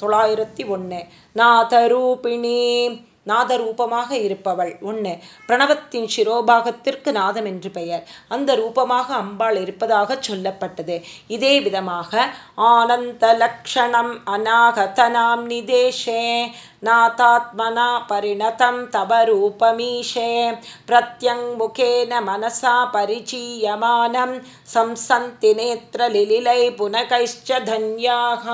தொள்ளாயிரத்தி ஒன்று நாதரூபிணி நாதரூபமாக இருப்பவள். ஒன்று பிரணவத்தின் சிரோபாகத்திற்கு நாதம் என்று பெயர். அந்த ரூபமாக அம்பாள் இருப்பதாக சொல்லப்பட்டது. இதே விதமாக ஆனந்த லக்ஷணம் அநாகதனாம் நிதேஷே नातात्मना परिणतं तव रूपमीशे प्रत्यङ्मुखेन मनसा परिचीयमानं संसन्ति நேத்திரலிலை புனகைஷ்ட தன்யாக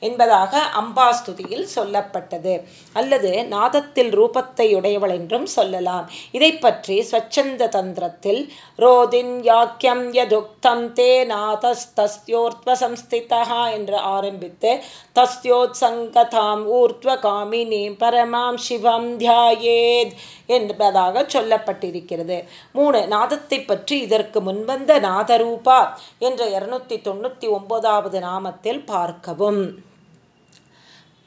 என்பதாக அம்பாஸ்துதியில் சொல்லப்பட்டது அல்லது நாதத்தில் ரூபத்தை உடையவள் என்றும் சொல்லலாம் இதை பற்றி ஸ்வச்சந்த தந்திரத்தில் ரோதின் யாக்கியம் யதுக்தம் தே நாதஸ்தஸ்யோர்த்வ சம்ஸ்திதா என்று ஆரம்பித்து தஸ்யோத் சங்கதாம் ஊர்த்வ காம சுவாமினி பரமாம் சிவம் தியாயேத் என்பதாக சொல்லப்பட்டிருக்கிறது. மூணு நாதத்தை பற்றி இதற்கு முன்வந்த நாதரூபா என்ற இருநூத்தி தொண்ணூத்தி ஒன்பதாவது நாமத்தில் பார்க்கவும்.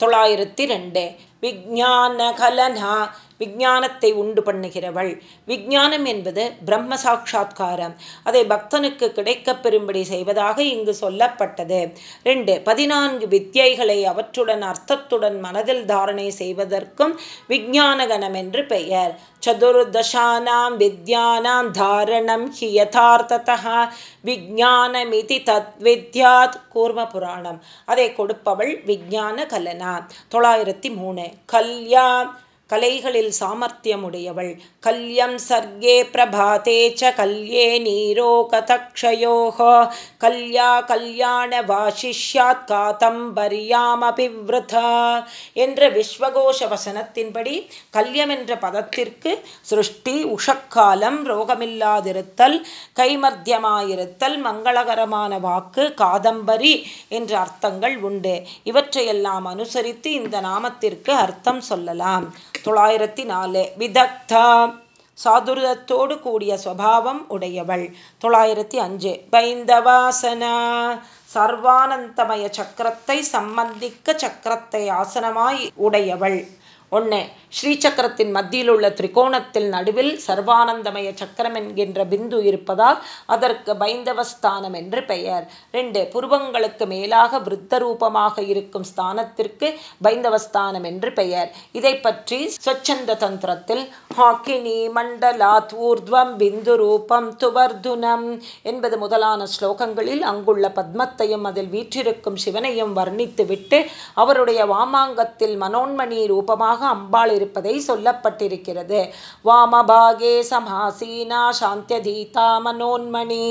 தொள்ளாயிரத்தி ரெண்டு விஜான கலனா விஜானத்தை உண்டு பண்ணுகிறவள். விஜானம் என்பது பிரம்ம சாட்சா்காரம் அதை பக்தனுக்கு கிடைக்க பெறும்படி செய்வதாக இங்கு சொல்லப்பட்டது. ரெண்டு பதினான்கு வித்தியைகளை அவற்றுடன் அர்த்தத்துடன் மனதில் தாரணை செய்வதற்கும் விஜானகணம் என்று பெயர். சதுர்தசானாம் வித்யானாம் தாரணம் ஹி யதார்த்ததா விஜானமிதி தத் வித்யாத் கூர்ம புராணம். அதை கொடுப்பவள் விஜான கலனா. தொள்ளாயிரத்தி மூணு. கல்யா கலைகளில் சாமர்த்தியமுடையவள். கல்யம் சர்गे பிரபாதே ச கல்யே நீரோகதக்ஷயோः கல்யா கல்யாண வாசிஷ்யாத் காதம்பரியாமபிவிருதா என்ற விஸ்வகோஷ வசனத்தின்படி கல்யம் என்ற பதத்திற்கு சிருஷ்டி உஷக்காலம் ரோகமில்லாதிருத்தல் கைமத்தியமாயிருத்தல் மங்களகரமான வாக்கு காதம்பரி என்ற அர்த்தங்கள் உண்டு. இவற்றையெல்லாம் அனுசரித்து இந்த நாமத்திற்கு அர்த்தம் சொல்லலாம். தொள்ளாயிரத்தி நாலு விதக்தா. சாதுரத்தோடு கூடிய சுவாவம் உடையவள். தொள்ளாயிரத்தி அஞ்சு பைந்தவாசனா சர்வானந்தமய சக்கரத்தை சம்பந்திக்க சக்கரத்தை ஆசனமாய் உடையவள். ஒன்று ஸ்ரீசக்கரத்தின் மத்தியில் உள்ள திரிகோணத்தில் நடுவில் சர்வானந்தமய சக்கரம் என்கின்ற பிந்து இருப்பதால் அதற்கு பைந்தவஸ்தானம் என்று பெயர். ரெண்டு புருவங்களுக்கு மேலாக விருத்த ரூபமாக இருக்கும் ஸ்தானத்திற்கு பைந்தவஸ்தானம் என்று பெயர். இதை பற்றி ஸ்வச்சந்த தந்திரத்தில் ஹாக்கினி மண்டலாத் ஊர்துவம் பிந்து ரூபம் துவர்துனம் என்பது முதலான ஸ்லோகங்களில் அங்குள்ள பத்மத்தையும் அதில் வீற்றிருக்கும் சிவனையும் வர்ணித்துவிட்டு அவருடைய வாமாங்கத்தில் மனோன்மணி ரூபமாக அம்பாள் இருப்பதை சொல்லப்பட்டிருக்கிறது. வாமபாகே சமாசீனா சாந்தியதீதா மனோன்மணி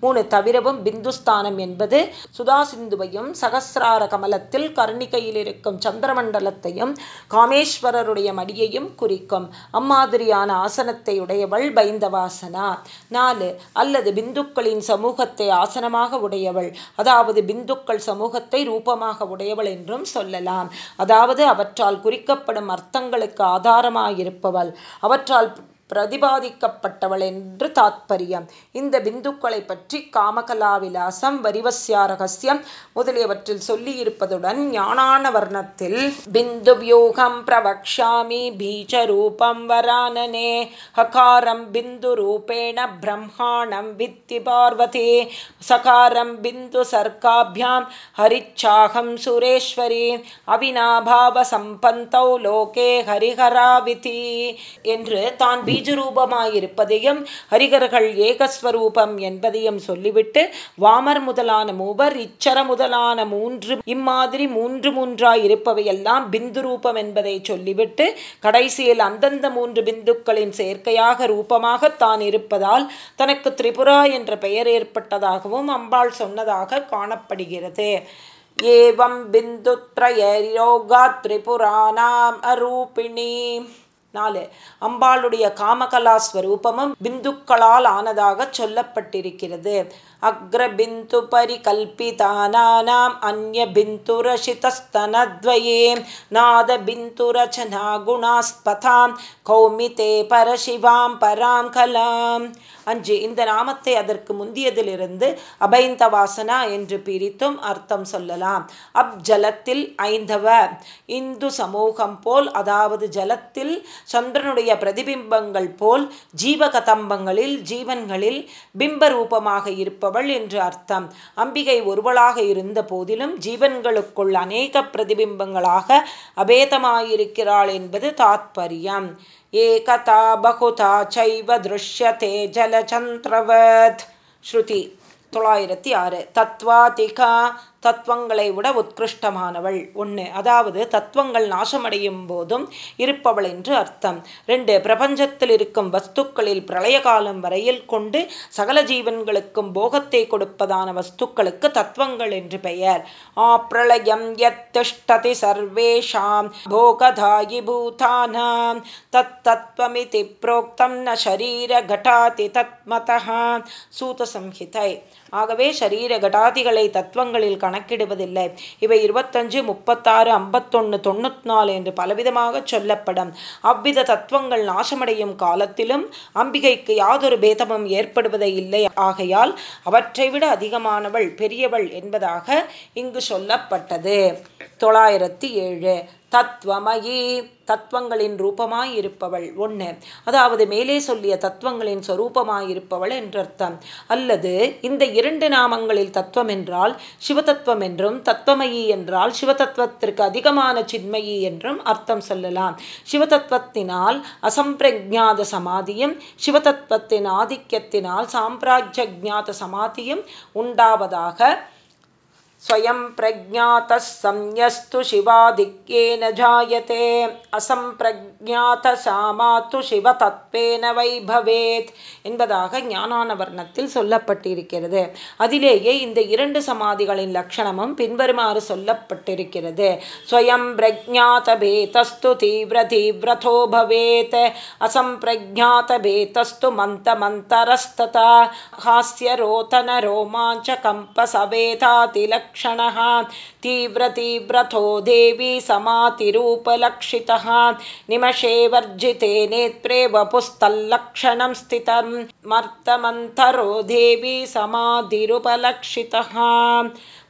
மூணு தவிரவும் பிந்துஸ்தானம் என்பது சுதா சிந்துவையும் சகசிரார கமலத்தில் கருணிகையில் இருக்கும் சந்திரமண்டலத்தையும் காமேஸ்வரருடைய மடியையும் குறிக்கும். அம்மாதிரியான ஆசனத்தை உடையவள் பைந்தவாசனா. நாலு அல்லது பிந்துக்களின் சமூகத்தை ஆசனமாக உடையவள். அதாவது பிந்துக்கள் சமூகத்தை ரூபமாக உடையவள் என்றும் சொல்லலாம். அதாவது அவற்றால் குறிக்கப்படும் அர்த்தங்களுக்கு ஆதாரமாயிருப்பவள். அவற்றால் பிரதிபாதிக்கப்பட்டவள் என்று தாத்பரியம். இந்த பிந்துக்களை பற்றி காமகலாவிலாசம் வரிவசியா ரகசியம் முதலியவற்றில் சொல்லியிருப்பதுடன் ஞானான வர்ணத்தில் பிந்து வியூகம் பிரவக்ஷாமி பீஜ ரூபம் வரானனே ஹகாரம் பிந்து ரூபேண பிரம்மாணம் வித்தி பார்வதி சகாரம் பிந்து சர்க்காபியாம் ஹரிச்சாகம் சுரேஸ்வரி அவினாபாவ சம்பந்தௌ லோகே ஹரிஹராவிதி என்று தான் பீஜரூபமாயிருப்பதையும் ஹரிகர்கள் ஏகஸ்வரூபம் என்பதையும் சொல்லிவிட்டு வாமர் முதலான மூவர் இச்சர முதலான மூன்று இம்மாதிரி மூன்று மூன்றாய் இருப்பவையெல்லாம் பிந்து ரூபம் என்பதை சொல்லிவிட்டு கடைசியில் அந்தந்த மூன்று பிந்துக்களின் செயற்கையாக ரூபமாக தான் இருப்பதால் தனக்கு திரிபுரா என்ற பெயர் ஏற்பட்டதாகவும் அம்பாள் சொன்னதாக காணப்படுகிறது. ஏவம் பிந்துத்ரயோகா திரிபுராணாம் அரூபிணி. நாலு. அம்பாளுடைய காமகலா ஸ்வரூபமும் பிந்துக்களால் ஆனதாக சொல்லப்பட்டிருக்கிறது. அக்ரபிந்து பரிகல்பிதானாம் அந்ய பிந்துரசிதஸ்தனத்வயே நாத பிந்துரச்சனா குணாஸ்பதாம் கௌமிதே பரசிவாம் பராம் கலாம். அஞ்சு இந்த நாமத்தை அதற்கு முந்தியதிலிருந்து அபைந்த வாசனா என்று பிரித்தும் அர்த்தம் சொல்லலாம். அப் ஜலத்தில் ஐந்தவ இந்து சமூகம் போல் அதாவது ஜலத்தில் சந்திரனுடைய பிரதிபிம்பங்கள் போல் ஜீவகதம்பங்களில் ஜீவன்களில் பிம்ப ரூபமாக இருப்பவள் என்று அர்த்தம். அம்பிகை ஒருவளாக இருந்த போதிலும் ஜீவன்களுக்குள் அநேக பிரதிபிம்பங்களாக அபேதமாயிருக்கிறாள் என்பது தாத்பரியம். ஏகதா பகுதா சைவ திருஷ்யதே ஜலச்சந்திரவத் ஸ்ருதி தொள்ளாயிரத்தி ஆறு தத்வாதிகா தத்துவங்களை விட உத்கிருஷ்டமானவள். ஒன்று அதாவது தத்துவங்கள் நாசமடையும் போதும் இருப்பவள் என்று அர்த்தம். ரெண்டு பிரபஞ்சத்தில் இருக்கும் வஸ்துக்களில் பிரளய காலம் வரையில் கொண்டு சகல ஜீவன்களுக்கும் போகத்தை கொடுப்பதான வஸ்துக்களுக்கு தத்துவங்கள் என்று பெயர். ஆ பிரளயம் யத்திஷ்டதி சர்வேஷாம் போகதாயி பூதானாம் தத் தத்வமிதி புரோக்தம் ந சரீர கட்டாதி தத்மதா சூத சம்ஹிதை ஆகவே சரீர கடாதிகளை தத்துவங்களில் கணக்கிடுவதில்லை. இவை இருபத்தஞ்சு முப்பத்தாறு ஐம்பத்தொன்று தொண்ணூத்தி நாலு என்று பலவிதமாக சொல்லப்படும். அவ்வித தத்துவங்கள் நாசமடையும் காலத்திலும் அம்பிகைக்கு யாதொரு பேதமும் ஏற்படுவதை இல்லை. ஆகையால் அவற்றை விட அதிகமானவள் பெரியவள் என்பதாக இங்கு சொல்லப்பட்டது. தொள்ளாயிரத்தி ஏழு. தத்வமயி தத்துவங்களின் ரூபமாய் இருப்பவள் ஒன்று அதாவது மேலே சொல்லிய தத்துவங்களின் சொரூபமாயிருப்பவள் என்றர்த்தம். அல்லது இந்த இரண்டு நாமங்களில் தத்துவம் என்றால் சிவதத்துவம் என்றும் தத்துவமயி என்றால் சிவதத்துவத்திற்கு அதிகமான சின்மயி என்றும் அர்த்தம் சொல்லலாம். சிவதத்துவத்தினால் அசம்பிரஜாத சமாதியும் சிவதத்துவத்தின் ஆதிக்கத்தினால் சாம்ராஜ்யஜாத சமாதியும் உண்டாவதாக स्वयं प्रज्ञातः संयस्तु शिवाधिक्येन जायते அசம்பிரஜாத்தசாமாத்து சிவதத்வேன வை பவேத் என்பதாக ஞானான வர்ணத்தில் சொல்லப்பட்டிருக்கிறது அதிலேயே இந்த இரண்டு சமாதிகளின் லட்சணமும் பின்வருமாறு சொல்லப்பட்டிருக்கிறது ஸ்வயம் பிரஜாத பேதஸ்து தீவிர தீவிரதோ பவேத் அசம்பிரஜாத பேதஸ்து மந்த மந்தரஸ்ததா ஹாஸ்ய ரோதன ரோமாஞ்ச கம்ப சவேதாதிலக் क्षणः तीव्रतीव्रथो देवी समातिरूपलक्षितः। निमषे वर्जिते नेत्रे वपुस्तल्लक्षणं स्थितं। मर्तमन्तरो देवी समाधिरुपलक्षितः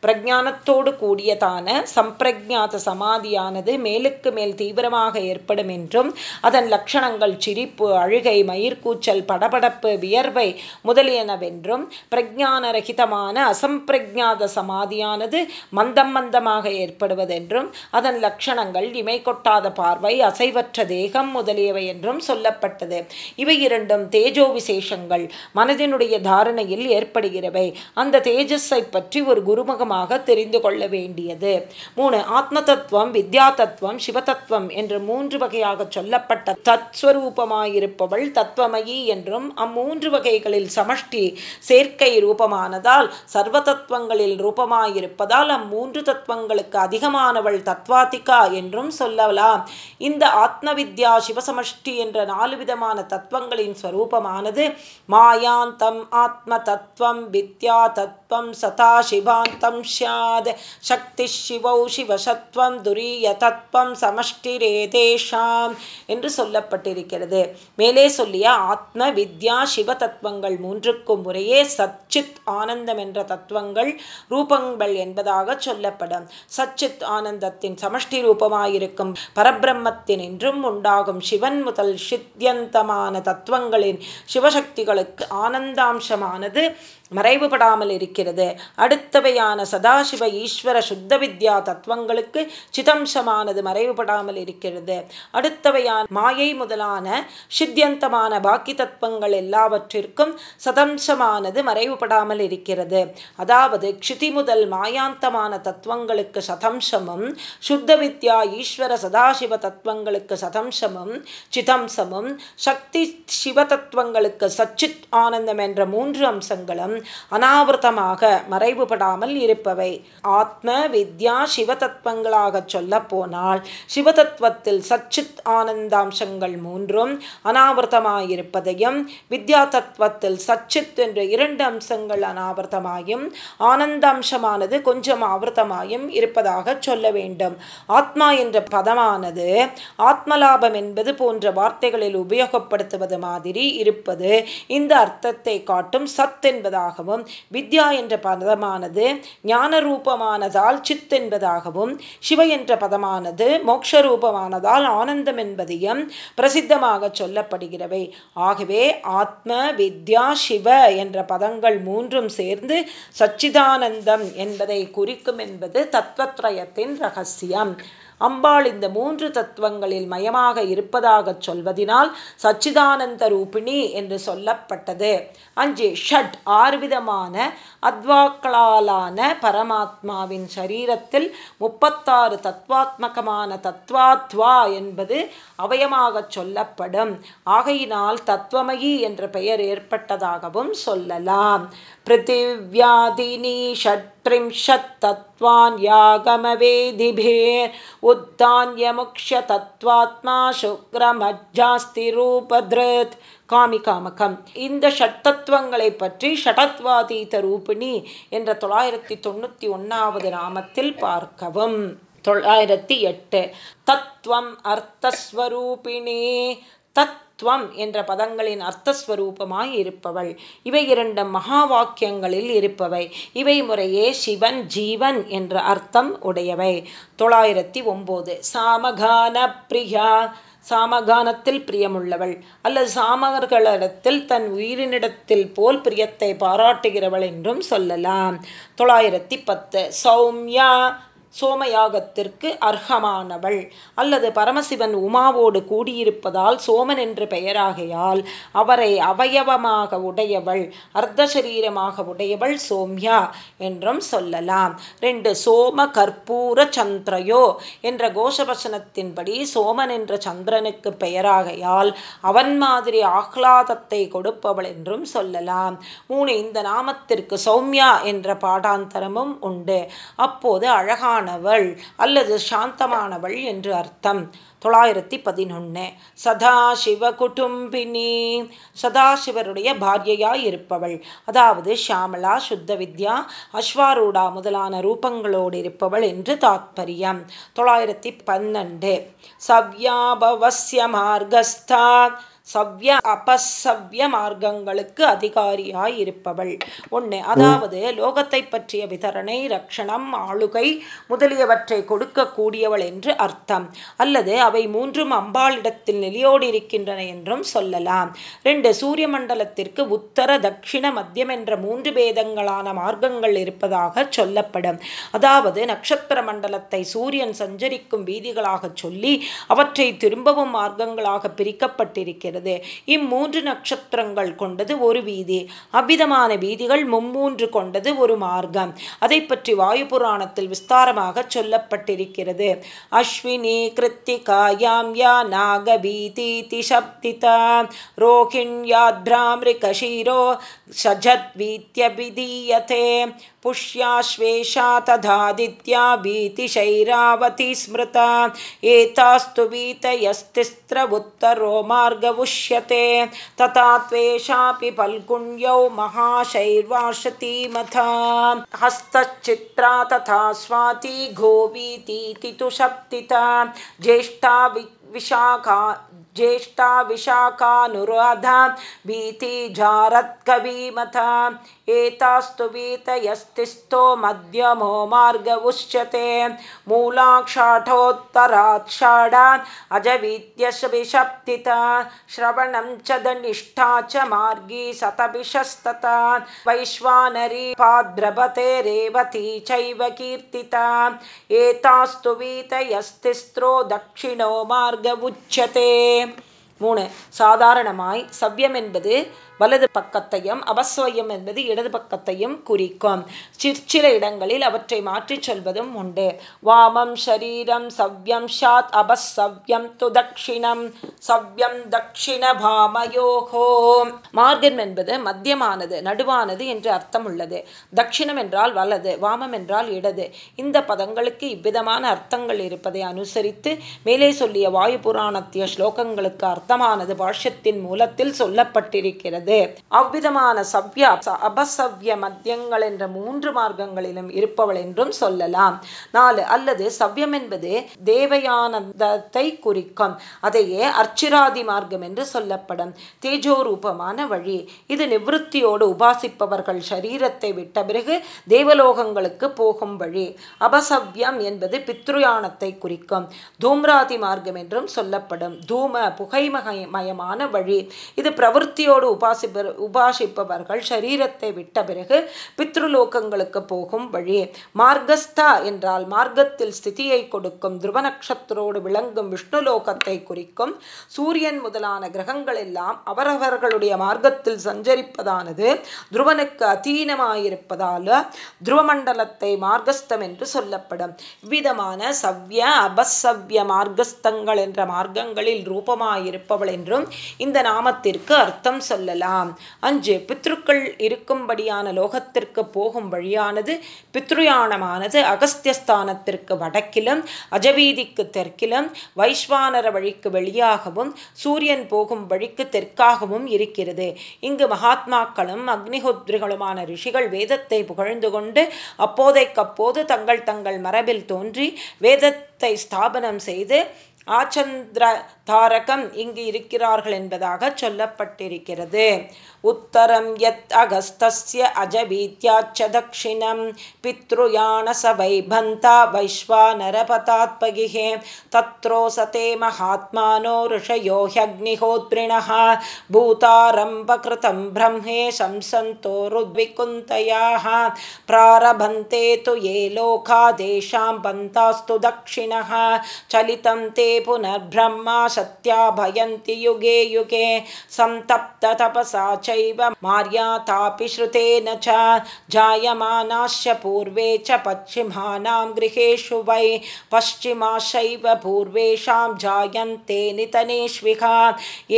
பிரஜானத்தோடு கூடியதான சம்பிரஜாத சமாதியானது மேலுக்கு மேல் தீவிரமாக ஏற்படும் என்றும் அதன் லட்சணங்கள் சிரிப்பு அழுகை மயிர்கூச்சல் படபடப்பு வியர்வை முதலியனவென்றும் பிரஜானரகிதமான அசம்பிரஜாத சமாதியானது மந்தம் மந்தமாக ஏற்படுவதென்றும் அதன் லட்சணங்கள் இமை கொட்டாத பார்வை அசைவற்ற தேகம் முதலியவை என்றும் சொல்லப்பட்டது. இவை இரண்டும் தேஜோ விசேஷங்கள் மனதினுடைய தாரணையில் ஏற்படுகிறவை. அந்த தேஜஸை பற்றி ஒரு குருமுகம் நுட்பமாக தெரிந்து கொள்ள வேண்டியது. மூணு ஆத்ம தத்துவம் வித்யா தத்துவம் சிவதத்துவம் என்று மூன்று வகையாக சொல்லப்பட்ட தத்ஸ்வரூபமாயிருப்பவள் தத்துவமயி என்றும் அம்மூன்று வகைகளில் சமஷ்டி சேர்க்கை ரூபமானதால் சர்வ தத்துவங்களில் ரூபமாயிருப்பதால் அம்மூன்று தத்துவங்களுக்கு அதிகமானவள் தத்வாதிகா என்றும் சொல்லலாம். இந்த ஆத்ம வித்யா சிவசமஷ்டி என்ற நாலு விதமான தத்துவங்களின் ஸ்வரூபமானது மாயாந்தம் ஆத்ம தத்துவம் வித்யா தத்துவம் சதா சிவாந்தம் ஸ்யாத் சக்தி சிவௌ சிவசத்வம் துரிய தத்வம் சமஷ்டிரேதேஷாம் என்று சொல்லப்பட்டிருக்கிறது. மேலே சொல்லிய ஆத்ம வித்யா சிவ தத்துவங்கள் மூன்றுக்கும் முறையே சச்சித் ஆனந்தம் என்ற தத்துவங்கள் ரூபங்கள் என்பதாக சொல்லப்படும். சச்சித் ஆனந்தத்தின் சமஷ்டி ரூபமாயிருக்கும் பரபிரம்மத்தின் என்றும் உண்டாகும் சிவன் முதல் சித்தியந்தமான தத்துவங்களின் சிவசக்திகளுக்கு ஆனந்தாம்சமானது மறைவுபடாமல் இருக்கிறது. அடுத்தவையான சதாசிவ ஈஸ்வர சுத்த வித்யா தத்துவங்களுக்கு சிதம்சமானது மறைவுபடாமல் இருக்கிறது. அடுத்தவையான மாயை முதலான சித்தியந்தமான பாக்கி தத்துவங்கள் எல்லாவற்றிற்கும் சதம்சமானது மறைவுபடாமல் இருக்கிறது. அதாவது க்ஷிதி முதல் மாயாந்தமான தத்துவங்களுக்கு சதம்சமும் சுத்த வித்யா ஈஸ்வர சதாசிவ தத்துவங்களுக்கு சதம்சமும் சிதம்சமும் சக்தி சிவ தத்துவங்களுக்கு சச்சித் ஆனந்தம் என்ற மூன்று அம்சங்களும் அனாவிரதமாக மறைவுபடாமல் இருப்பவை. ஆத்ம வித்யா சிவதத்வங்களாக சொல்ல போனால் சிவதத்துவத்தில் சச்சித் ஆனந்தாம்சங்கள் மூன்றும் அனாவிரதமாயிருப்பதையும் வித்யா தத்துவத்தில் சச்சித் என்ற இரண்டு அம்சங்கள் அனாவிரதமாயும் ஆனந்தாம்சமானது கொஞ்சம் ஆவர்த்தமாயும் இருப்பதாக சொல்ல வேண்டும். ஆத்மா என்ற பதமானது ஆத்மலாபம் என்பது போன்ற வார்த்தைகளில் உபயோகப்படுத்துவது மாதிரி இருப்பது இந்த அர்த்தத்தை காட்டும் சத் என்பதாக என்பதாகவும் வித்யா என்ற பதமானது ஞான ரூபமானதால் சித் என்பதாகவும் சிவ என்ற பதமானது மோக்ஷ ரூபமானதால் ஆனந்தம் என்பதையும் பிரசித்தமாக சொல்லப்படுகிறவை. ஆகவே ஆத்ம வித்யா சிவ என்ற பதங்கள் மூன்றும் சேர்ந்து சச்சிதானந்தம் என்பதை குறிக்கும் என்பது தத்துவத்ரயத்தின் ரகசியம். அம்பாள் இந்த மூன்று தத்துவங்களில் மயமாக இருப்பதாக சொல்வதினால் சச்சிதானந்த ரூபிணி என்று சொல்லப்பட்டது. அஞ்சு ஷட் ஆறு விதமான அத்வாக்களாலான பரமாத்மாவின் சரீரத்தில் முப்பத்தாறு தத்வாத்மகமான தத்வாத்வா என்பது அவயமாக சொல்லப்படும். ஆகையினால் தத்துவமயி என்ற பெயர் ஏற்பட்டதாகவும் சொல்லலாம். பிருத்திவியாதினி षट्त्रिंशत् तत्त्वान्यागमवेदिभिर् उद्दान्यमुक्ष्यतत्त्वात्मा சுக்ரமஜாஸ்திரூபத்ருத் காமிகாமகம் இந்த ஷட்டத்துவங்களை பற்றி ஷடத்வாதீத ரூபிணி என்ற தொள்ளாயிரத்தி தொண்ணூற்றி ஒன்றாவது நாமத்தில் பார்க்கவும் தொள்ளாயிரத்தி எட்டு தத்துவம் அர்த்தஸ்வரூபிணே தத் துவம் என்ற பதங்களின் அர்த்தஸ்வரூபமாய் இருப்பவள். இவை இரண்டு மகா வாக்கியங்களில் இருப்பவை. இவை முறையே சிவன் ஜீவன் என்ற அர்த்தம் உடையவை. தொள்ளாயிரத்தி ஒம்பது. சாமகான பிரியா சாமகானத்தில் பிரியமுள்ளவள். அல்லது சாமகர்களிடத்தில் தன் உயிரினிடத்தில் போல் பிரியத்தை பாராட்டுகிறவள் என்றும் சொல்லலாம். தொள்ளாயிரத்தி பத்து. சௌமியா சோமயாகத்திற்கு அர்ஹமானவள். அல்லது பரமசிவன் உமாவோடு கூடியிருப்பதால் சோமன் என்று பெயராகையால் அவரை அவயவமாக உடையவள் அர்த்த சரீரமாக உடையவள் சோம்யா என்றும் சொல்லலாம். ரெண்டு சோம கற்பூர சந்திரயோ என்ற கோஷவசனத்தின்படி சோமன் என்ற சந்திரனுக்கு பெயராகையால் அவன் மாதிரி ஆஹ்லாதத்தை கொடுப்பவள் என்றும் சொல்லலாம். மூணு இந்த நாமத்திற்கு சௌம்யா என்ற பாடாந்தரமும் உண்டு. அப்போது அழகான சாந்தமானவள் அல்லது சாந்தமானவள் என்று அர்த்தம். தொள்ளாயிரத்தி பதினொன்று சதாசிவ குடும்பினி. சதாசிவருடைய பாரியையாய் இருப்பவள். அதாவது ஷாமலா சுத்த வித்யா அஸ்வாரூடா முதலான ரூபங்களோடு இருப்பவள் என்று தாத்பரியம். தொள்ளாயிரத்தி பன்னெண்டு. சவ்யாபவசிய மார்கஸ்தா சவ்ய அபசவ்ய மார்க்கங்களுக்கு அதிகாரியாய் இருப்பவள். ஒன்று அதாவது லோகத்தை பற்றிய விதரணை ரக்ஷணம் ஆளுகை முதலியவற்றை கொடுக்கக்கூடியவள் என்று அர்த்தம். அல்லது அவை மூன்றும் அம்பாளிடத்தில் நிலையோடு இருக்கின்றன என்றும் சொல்லலாம். ரெண்டு சூரிய மண்டலத்திற்கு உத்தர தட்சிண மத்தியம் என்ற மூன்று பேதங்களான மார்க்கங்கள் இருப்பதாக சொல்லப்படும். அதாவது நட்சத்திர மண்டலத்தை சூரியன் சஞ்சரிக்கும் வீதிகளாக சொல்லி அவற்றை திரும்பவும் மார்க்கங்களாக பிரிக்கப்பட்டிருக்கிறது. கொண்டது இம்மூன்று நட்சத்திரங்கள் கொண்டது ஒரு வீதி. அவ்விதமான வீதிகள் மும்மூன்று கொண்டது ஒரு மார்க்கம். அதை பற்றி வாயு புராணத்தில் விஸ்தாரமாக சொல்லப்பட்டிருக்கிறது. அஸ்வினி கிருத்திகாயாம் யா நாக வீதி திசப்திதா ரோஹிண்யாத்ராமிருகஷீரோ சஜத் வீத்தியபிதீயதே पुष्याश्वेषा तथादित्या भीतिशैरावती स्मृता। एतास्तु वीतयस्तिस्रवुत्तरो मार्गवुष्यते तथा त्वेषापि फल्गुण्यौ महाशैर्वाशतीमथा हस्तच्चित्रा तथा स्वाती गोवीतीति तु शप्तिता। ज्येष्ठा विशाखा ज्येष्ठा विशाखानुराधा भीतिजारत्कवीमथा एतास्तु वीतयस्तिस्थो मध्यमो मार्ग उच्यते मूलाक्षाठोत्तराक्षाडात् अजवीत्यशविशप्तिता श्रवणं च दनिष्ठा च मार्गी सतभिषस्तता वैश्वानरी पाद्रभते रेवती चैव कीर्तिता एतास्तु वीतयस्तिस्त्रो दक्षिणो मार्ग उच्यते மூணு சாதாரணமாய் சவ்யம் என்பது வலது பக்கத்தையும் அபஸ்வயம் என்பது இடது பக்கத்தையும் குறிக்கும். சிற்சில இடங்களில் அவற்றை மாற்றிச் சொல்வதும் உண்டு. வாமம் ஷரீரம் சவ்யம் ஷாத் அபஸ்ஸவ்யம் துதக்ஷிணம் சவ்யம் தக்ஷிண பாமயோகோ. மார்க்கம் என்பது மத்தியமானது நடுவானது என்று அர்த்தம் உள்ளது தட்சிணம் என்றால் வலது வாமம் என்றால் இடது. இந்த பதங்களுக்கு இவ்விதமான அர்த்தங்கள் இருப்பதை அனுசரித்து மேலே சொல்லிய வாயு புராணத்திய ஸ்லோகங்களுக்கு அர்த்தமானது பாஷ்யத்தின் மூலத்தில் சொல்லப்பட்டிருக்கிறது. அவ்விதமான சவ்யா அபசவ்ய மத்தியங்கள் என்ற மூன்று மார்க்கங்களிலும் இருப்பவள் என்றும் சொல்லலாம். நாலு அல்லது சவ்யம் என்பது தேவயானந்தத்தை குறிக்கும். அதையே அர்ச்சிராதி மார்க்கம் என்று சொல்லப்படும். தேஜோரூபமான வழி. இது நிவத்தியோடு உபாசிப்பவர்கள் சரீரத்தை விட்ட பிறகு தேவலோகங்களுக்கு போகும் வழி. அபசவ்யம் என்பது பித்ருயானத்தை குறிக்கும். தூம்ராதி மார்க்கம் என்றும் சொல்லப்படும். தூம புகைமகமயமான வழி. இது பிரவருத்தியோடு உபாசிப்ப உபாசிப்பவர்கள் சரீரத்தை விட்ட பிறகு பித்ருலோகங்களுக்கு போகும் வழி. மார்கஸ்தா என்றால் மார்க்கத்தில் ஸ்திதியை கொடுக்கும் துருவ நட்சத்திரோடு விளங்கும் விஷ்ணுலோகத்தை குறிக்கும். சூரியன் முதலான கிரகங்கள் எல்லாம் அவரவர்களுடைய மார்க்கத்தில் சஞ்சரிப்பதானது துருவனுக்கு அதீனமாயிருப்பதால் துருவமண்டலத்தை மார்க்கஸ்தம் என்று சொல்லப்படும். இவ்விதமான சவ்ய அபசவ்ய மார்க்கஸ்தங்கள் என்ற மார்க்கங்களில் ரூபமாயிருப்பவள் என்றும் இந்த நாமத்திற்கு அர்த்தம் சொல்லலாம். அஞ்சு பித்ருக்கள் இருக்கும்படியான லோகத்திற்கு போகும் வழியானது பித்ருயானமானது அகஸ்தியஸ்தானத்திற்கு வடக்கிலும் அஜவீதிக்கு தெற்கிலும் வைஸ்வானர வழிக்கு வெளியாகவும் சூரியன் போகும் வழிக்கு தெற்காகவும் இருக்கிறது. இங்கு மகாத்மாக்களும் அக்னிஹோத்ரிகளுமான ரிஷிகள் வேதத்தை புகழ்ந்து கொண்டு அப்போதைக்கப்போது தங்கள் தங்கள் மரபில் தோன்றி வேதத்தை ஸ்தாபனம் செய்து ஆச்சந்திர தாரகம் இங்கு இருக்கிறார்கள் என்பதாக சொல்லப்பட்டிருக்கிறது. उत्तरं यत् अगस्तस्य अजवीत्याच्च दक्षिणं पितृयाणस वैभन्ता वैश्वानरपतात्पगिः तत्रोऽसते महात्मानो ऋषयो ह्यग्निहोत्रिणः भूतारम्भकृतं ब्रह्मे शंसन्तो रुद्विकुन्तयाः प्रारभन्ते तु ये लोकादेशां भन्तास्तु दक्षिणः चलितं ते पुनर्ब्रह्मा सत्या भयन्ति युगे युगे सन्तप्ततपसा च चैव मार्यातापि श्रुतेन च जायमानाश्च पूर्वे च पश्चिमानां गृहेषु वै पश्चिमाशैव पूर्वेषां जायन्ते नितनेष्विहा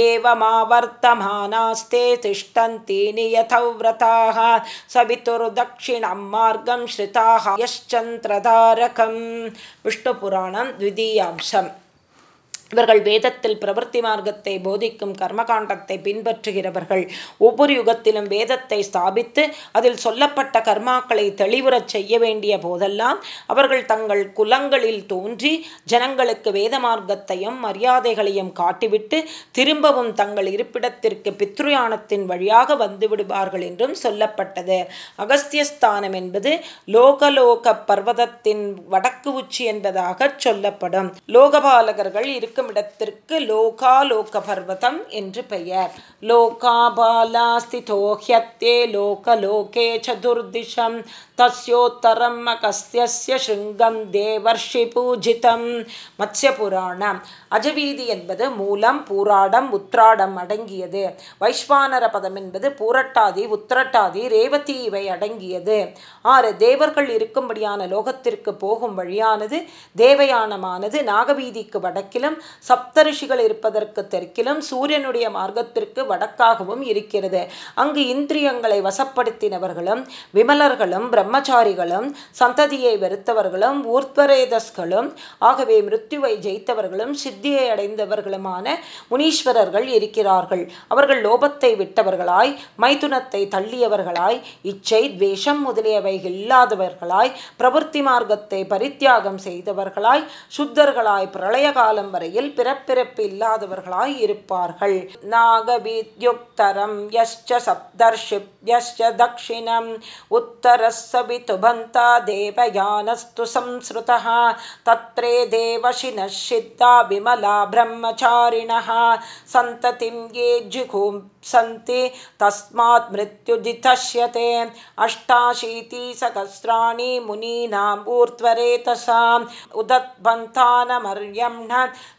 एवमावर्तमानास्ते तिष्ठन्ति नियतव्रताः सवितुर्दक्षिणं मार्गं श्रिताः यश्चन्द्रधारकं विष्णुपुराणं द्वितीयांशम् இவர்கள் வேதத்தில் பிரவர்த்தி மார்க்கத்தை போதிக்கும் கர்மகாண்டத்தை பின்பற்றுகிறவர்கள் ஒவ்வொரு யுகத்திலும் வேதத்தை ஸ்தாபித்து அதில் சொல்லப்பட்ட கர்மாக்களை தெளிவுறச் செய்ய வேண்டிய போதெல்லாம் அவர்கள் தங்கள் குலங்களில் தோன்றி ஜனங்களுக்கு வேத மார்க்கத்தையும் மரியாதைகளையும் காட்டிவிட்டு திரும்பவும் தங்கள் இருப்பிடத்திற்கு பித்ருயானத்தின் வழியாக வந்து விடுவார்கள் என்றும் சொல்லப்பட்டது. அகஸ்தியஸ்தானம் என்பது லோகலோக பர்வதத்தின் வடக்கு உச்சி என்பதாக சொல்லப்படும். லோகபாலகர்கள் இருக்கும் இடத்திற்கு லோகாலோக பர்வதம் என்று பெயர். லோகாபாலாஸ்திதோஹியத்தே லோகலோகே சதுர்திஷம். தஸ்யோத்தரம் அகஸ்தியஸ்ய சுங்கம் தேவர்ஷி பூஜிதம். மத்ய புராணம் அஜவீதி என்பது மூலம் பூராடம் உத்ராடம் அடங்கியது. வைஸ்வானர பதம் என்பது பூரட்டாதி உத்திரட்டாதி ரேவதி இவை அடங்கியது. ஆறு தேவர்கள் இருக்கும்படியான லோகத்திற்கு போகும் வழியானது தேவயானமானது நாகவீதிக்கு வடக்கிலும் சப்தரிஷிகள் இருப்பதற்கு தெற்கிலும் சூரியனுடைய மார்க்கத்திற்கு வடக்காகவும் இருக்கிறது. அங்கு இந்திரியங்களை வசப்படுத்தினவர்களும் விமலர்களும் பிரம்மச்சாரிகளும் சந்ததியை வெறுத்தவர்களும் ஊர்த்வரேதஸ்களும் ஆகவே மிருத்யுவை ஜெயித்தவர்களும் சித்தியை அடைந்தவர்களுமான முனீஸ்வரர்கள் இருக்கிறார்கள். அவர்கள் லோபத்தை விட்டவர்களாய் மைதுனத்தை தள்ளியவர்களாய் இச்சை துவேஷம் முதலியவை இல்லாதவர்களாய் பிரவர்த்தி மார்க்கத்தை பரித்தியாகம் செய்தவர்களாய் சுத்தர்களாய் பிரளய காலம் வரையில் பிறப்பிறப்பு இல்லாதவர்களாய் இருப்பார்கள் நாகவீத்யுக்தரம் யஷ்ச சப்தர்ஷிப் யஷ்ச தக்ஷிணம் उत्तरस्सवितुभन्ता देवयानस्तु संसृतः तत्रे देवशिनः सिद्धा विमला ब्रह्मचारिणः सन्ततिं ये जिघुंसन्ति तस्मात् मृत्युदितश्यते अष्टाशीतिसहस्राणि मुनीनाम् ऊर्ध्वरेतसाम् उदत्पन्थानमर्यं न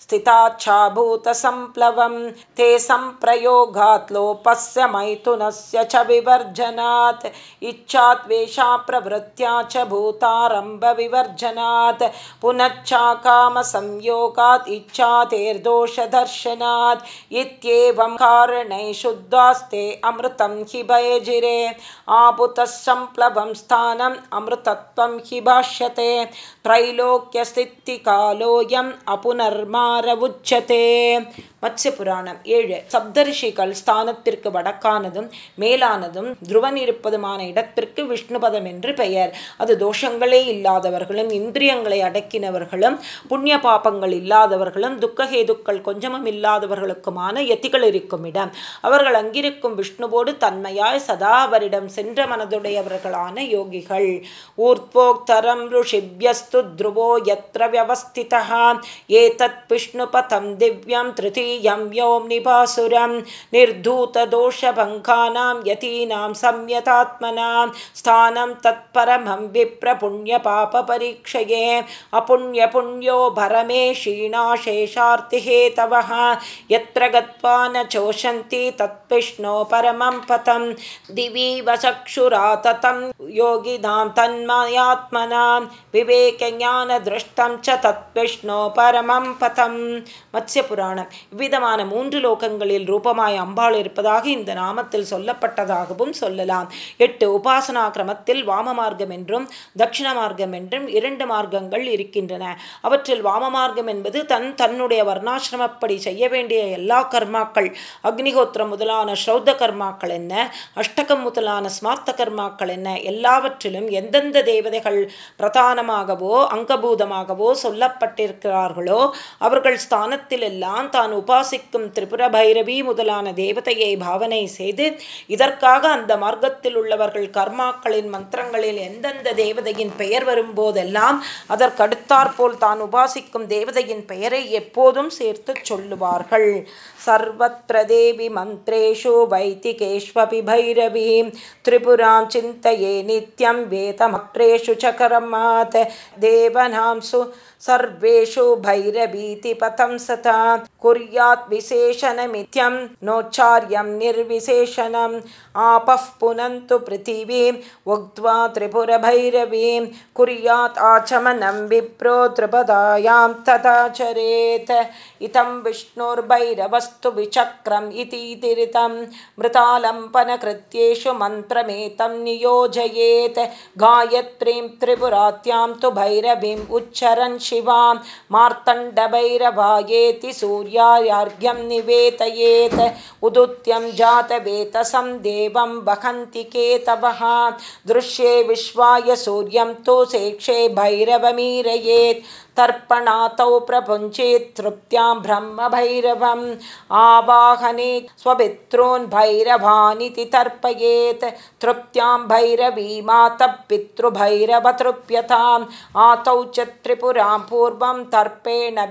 स्थिताच्छाभूतसम्प्लवं ते सम्प्रयोगात् लोपस्य मैथुनस्य च विवर्जनात्। इच्छाद्वेषा प्रवृत्त्या च भूतारम्भविवर्जनात्। पुनश्चाकामसंयोगात् इच्छातेर्दोषदर्शनात्। इत्येवं कारणै शुद्धास्ते अमृतं हि भयजिरे। आपुतः सम्प्लवं स्थानम् अमृतत्वं हि भाष्यते। त्रैलोक्यस्थितिकालोऽयम् उच्यते மத்ய புராணம் ஏழு. சப்தரிஷிகள் ஸ்தானத்திற்கு வடக்கானதும் மேலானதும் துருவன் இருப்பதுமான இடத்திற்கு விஷ்ணுபதம் என்று பெயர். அது தோஷங்களே இல்லாதவர்களும் இந்திரியங்களை அடக்கினவர்களும் புண்ணிய பாப்பங்கள் இல்லாதவர்களும் துக்கஹேதுக்கள் கொஞ்சமும் இல்லாதவர்களுக்குமான யத்திகள் இருக்கும் இடம். அவர்கள் அங்கிருக்கும் விஷ்ணுவோடு தன்மையாய் சதா அவரிடம் சென்ற மனதுடையவர்களான யோகிகள். ஊர்த்வோக்தரம் ருஷிபியஸ்து துருவோ யத்ர வியவஸ்திதா ஏதத் விஷ்ணுபதம் திவ்யம் திருதி यं व्योम्निभासुरं निर्धूतदोषभङ्गानां यतीनां स्थानं तत्परमं विप्रपुण्यपापपरीक्षये अपुण्यपुण्यो भरमे क्षीणाशेषार्तिहेतवः यत्र गत्वा न चोषन्ति तत्विष्णो परमं पथं दिवीव चक्षुराततं योगिनां तन्मयात्मनां विवेकज्ञानदृष्टं च तत्विष्णो परमं पथं। मत्स्यपुराणम् விதமான மூன்று லோகங்களில் ரூபமாய் அம்பாள் இருப்பதாக இந்த நாமத்தில் சொல்லப்பட்டதாகவும் சொல்லலாம். எட்டு உபாசனா கிரமத்தில் வாம மார்க்கம் என்றும் தட்சிண மார்க்கம் என்றும் இரண்டு மார்க்கங்கள் இருக்கின்றன. அவற்றில் வாம மார்க்கம் என்பது தன் தன்னுடைய வர்ணாசிரமப்படி செய்ய வேண்டிய எல்லா கர்மாக்கள். அக்னிகோத்திரம் முதலான ஸ்ரௌத கர்மாக்கள் என்ன? அஷ்டகம் முதலான ஸ்மார்த்த கர்மாக்கள் என்ன? எல்லாவற்றிலும் எந்தெந்த தேவதைகள் பிரதானமாகவோ அங்கபூதமாகவோ சொல்லப்பட்டிருக்கிறார்களோ அவர்கள் ஸ்தானத்தில் எல்லாம் தான் உபாசிக்கும் திரிபுர பைரவி முதலான தேவதையை பாவனை செய்து இதற்காக அந்த மார்க்கத்தில் உள்ளவர்கள் கர்மாக்களின் மந்திரங்களில் எந்தெந்த தேவதையின் பெயர் வரும்போதெல்லாம் அதற்கடுத்தாற்போல் தான் உபாசிக்கும் தேவதையின் பெயரை எப்போதும் சேர்த்து சொல்லுவார்கள். सर्वत्र देवि मन्त्रेषु वैदिकेष्वपि भैरवीं। त्रिपुरां चिन्तये नित्यं वेदमप्रेषु च कर्मात्। देवनांसु सर्वेषु भैरवीति पथं सता कुर्यात् विशेषणमित्यं नोच्चार्यं निर्विशेषणम्। आपः पुनन्तु पृथिवीम् उक्त्वा त्रिपुरभैरवीं। कुर्यात् आचमनं विप्रो त्रिपदायां तथाचरेत् इतं विष्णुर्भैरवस्तु विचक्रम् इतीतिरितं मृतालम्पनकृत्येषु मन्त्रमेतं नियोजयेत्। गायत्रीं त्रिपुरात्यां तु भैरवीम् उच्चरन् शिवां। मार्तण्डभैरवायेति सूर्यायार्घ्यं निवेदयेत्। उदुत्यं जातवेतसं देवं वहन्ति केतवः। दृश्ये विश्वाय सूर्यं तु सेक्षे भैरवमीरयेत् तर्पणातौ प्रपुञ्चेत् तृप्त्यां ब्रह्मभैरवम्। आवाहने स्वपितॄन् भैरवानिति तर्पयेत्। तृप्त्यां भैरवी मातः पितृभैरवतृप्यताम्। आतौ च त्रिपुरां पूर्वं तर्पेण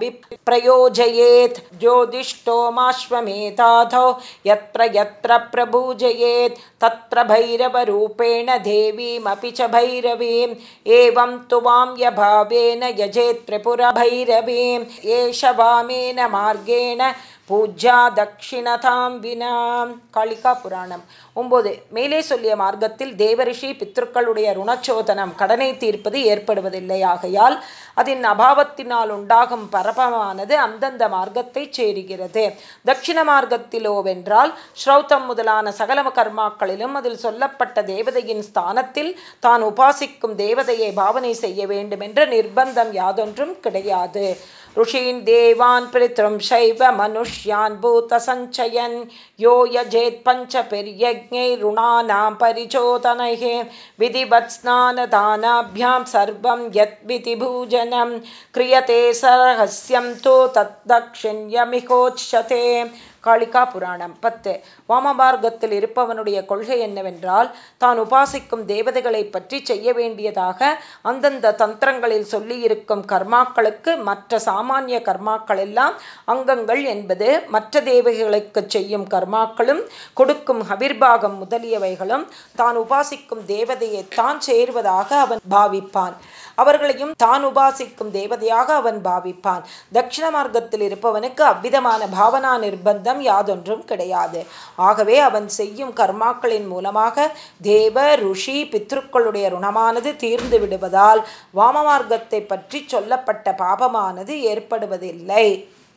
प्रयोजयेत्। ज्योतिष्टोमाश्वमेधाधौ यत्र यत्र प्रभूजयेत् तत्र भैरवरूपेण देवीमपि च भैरवीम् एवं तु वाम्यभावेन यजेत् त्रिपुरभैरवीम्। एष वामेन मार्गेण பூஜா தட்சிணதாம் வினாம். காளிகா புராணம். ஒம்பது மேலே சொல்லிய மார்க்கத்தில் தேவரிஷி பித்ருக்களுடைய ருணச்சோதனம் கடனை தீர்ப்பது ஏற்படுவதில்லை. ஆகையால் அதன் அபாவத்தினால் உண்டாகும் பரபமானது அந்தந்த மார்க்கத்தை சேருகிறது. தட்சிண மார்க்கத்திலோவென்றால் ஸ்ரௌத்தம் முதலான சகல கர்மாக்களிலும் அதில் சொல்லப்பட்ட தேவதையின் ஸ்தானத்தில் தான் உபாசிக்கும் தேவதையை பாவனை செய்ய வேண்டுமென்ற நிர்பந்தம் யாதொன்றும் கிடையாது. ऋषीन् देवान् पितृं शैव मनुष्यान् भूतसञ्चयन्। यो यजेत् पञ्चभिर्यज्ञैरुणानां परिचोदनैः। विधिवत् स्नानदानाभ्यां सर्वं यद्विधिभूजनं। क्रियते सरहस्यं तु तद्दक्षिण्यमिहोच्यते காளிகா புராணம். பத்து வாமமார்க்கத்தில் இருப்பவனுடைய கொள்கை என்னவென்றால் தான் உபாசிக்கும் தேவதைகளை பற்றி செய்ய வேண்டியதாக அந்தந்த தந்திரங்களில் சொல்லியிருக்கும் கர்மாக்களுக்கு மற்ற சாமானிய கர்மாக்கள் எல்லாம் அங்கங்கள் என்பது மற்ற தேவதைகளுக்கு செய்யும் கர்மாக்களும் கொடுக்கும் ஹபிர்பாகம் முதலியவைகளும் தான் உபாசிக்கும் தேவதையை தான் சேருவதாக அவன் பாவிப்பான். அவர்களையும் தான் உபாசிக்கும் தேவதையாக அவன் பாவிப்பான். தட்சிண மார்க்கத்தில் இருப்பவனுக்கு அவ்விதமான பாவனா நிர்பந்தம் யாதொன்றும் கிடையாது. ஆகவே அவன் செய்யும் கர்மாக்களின் மூலமாக தேவ ருஷி பித்ருக்களுடைய ருணமானது தீர்ந்து விடுவதால் வாம மார்க்கத்தை பற்றி சொல்லப்பட்ட பாபமானது ஏற்படுவதில்லை.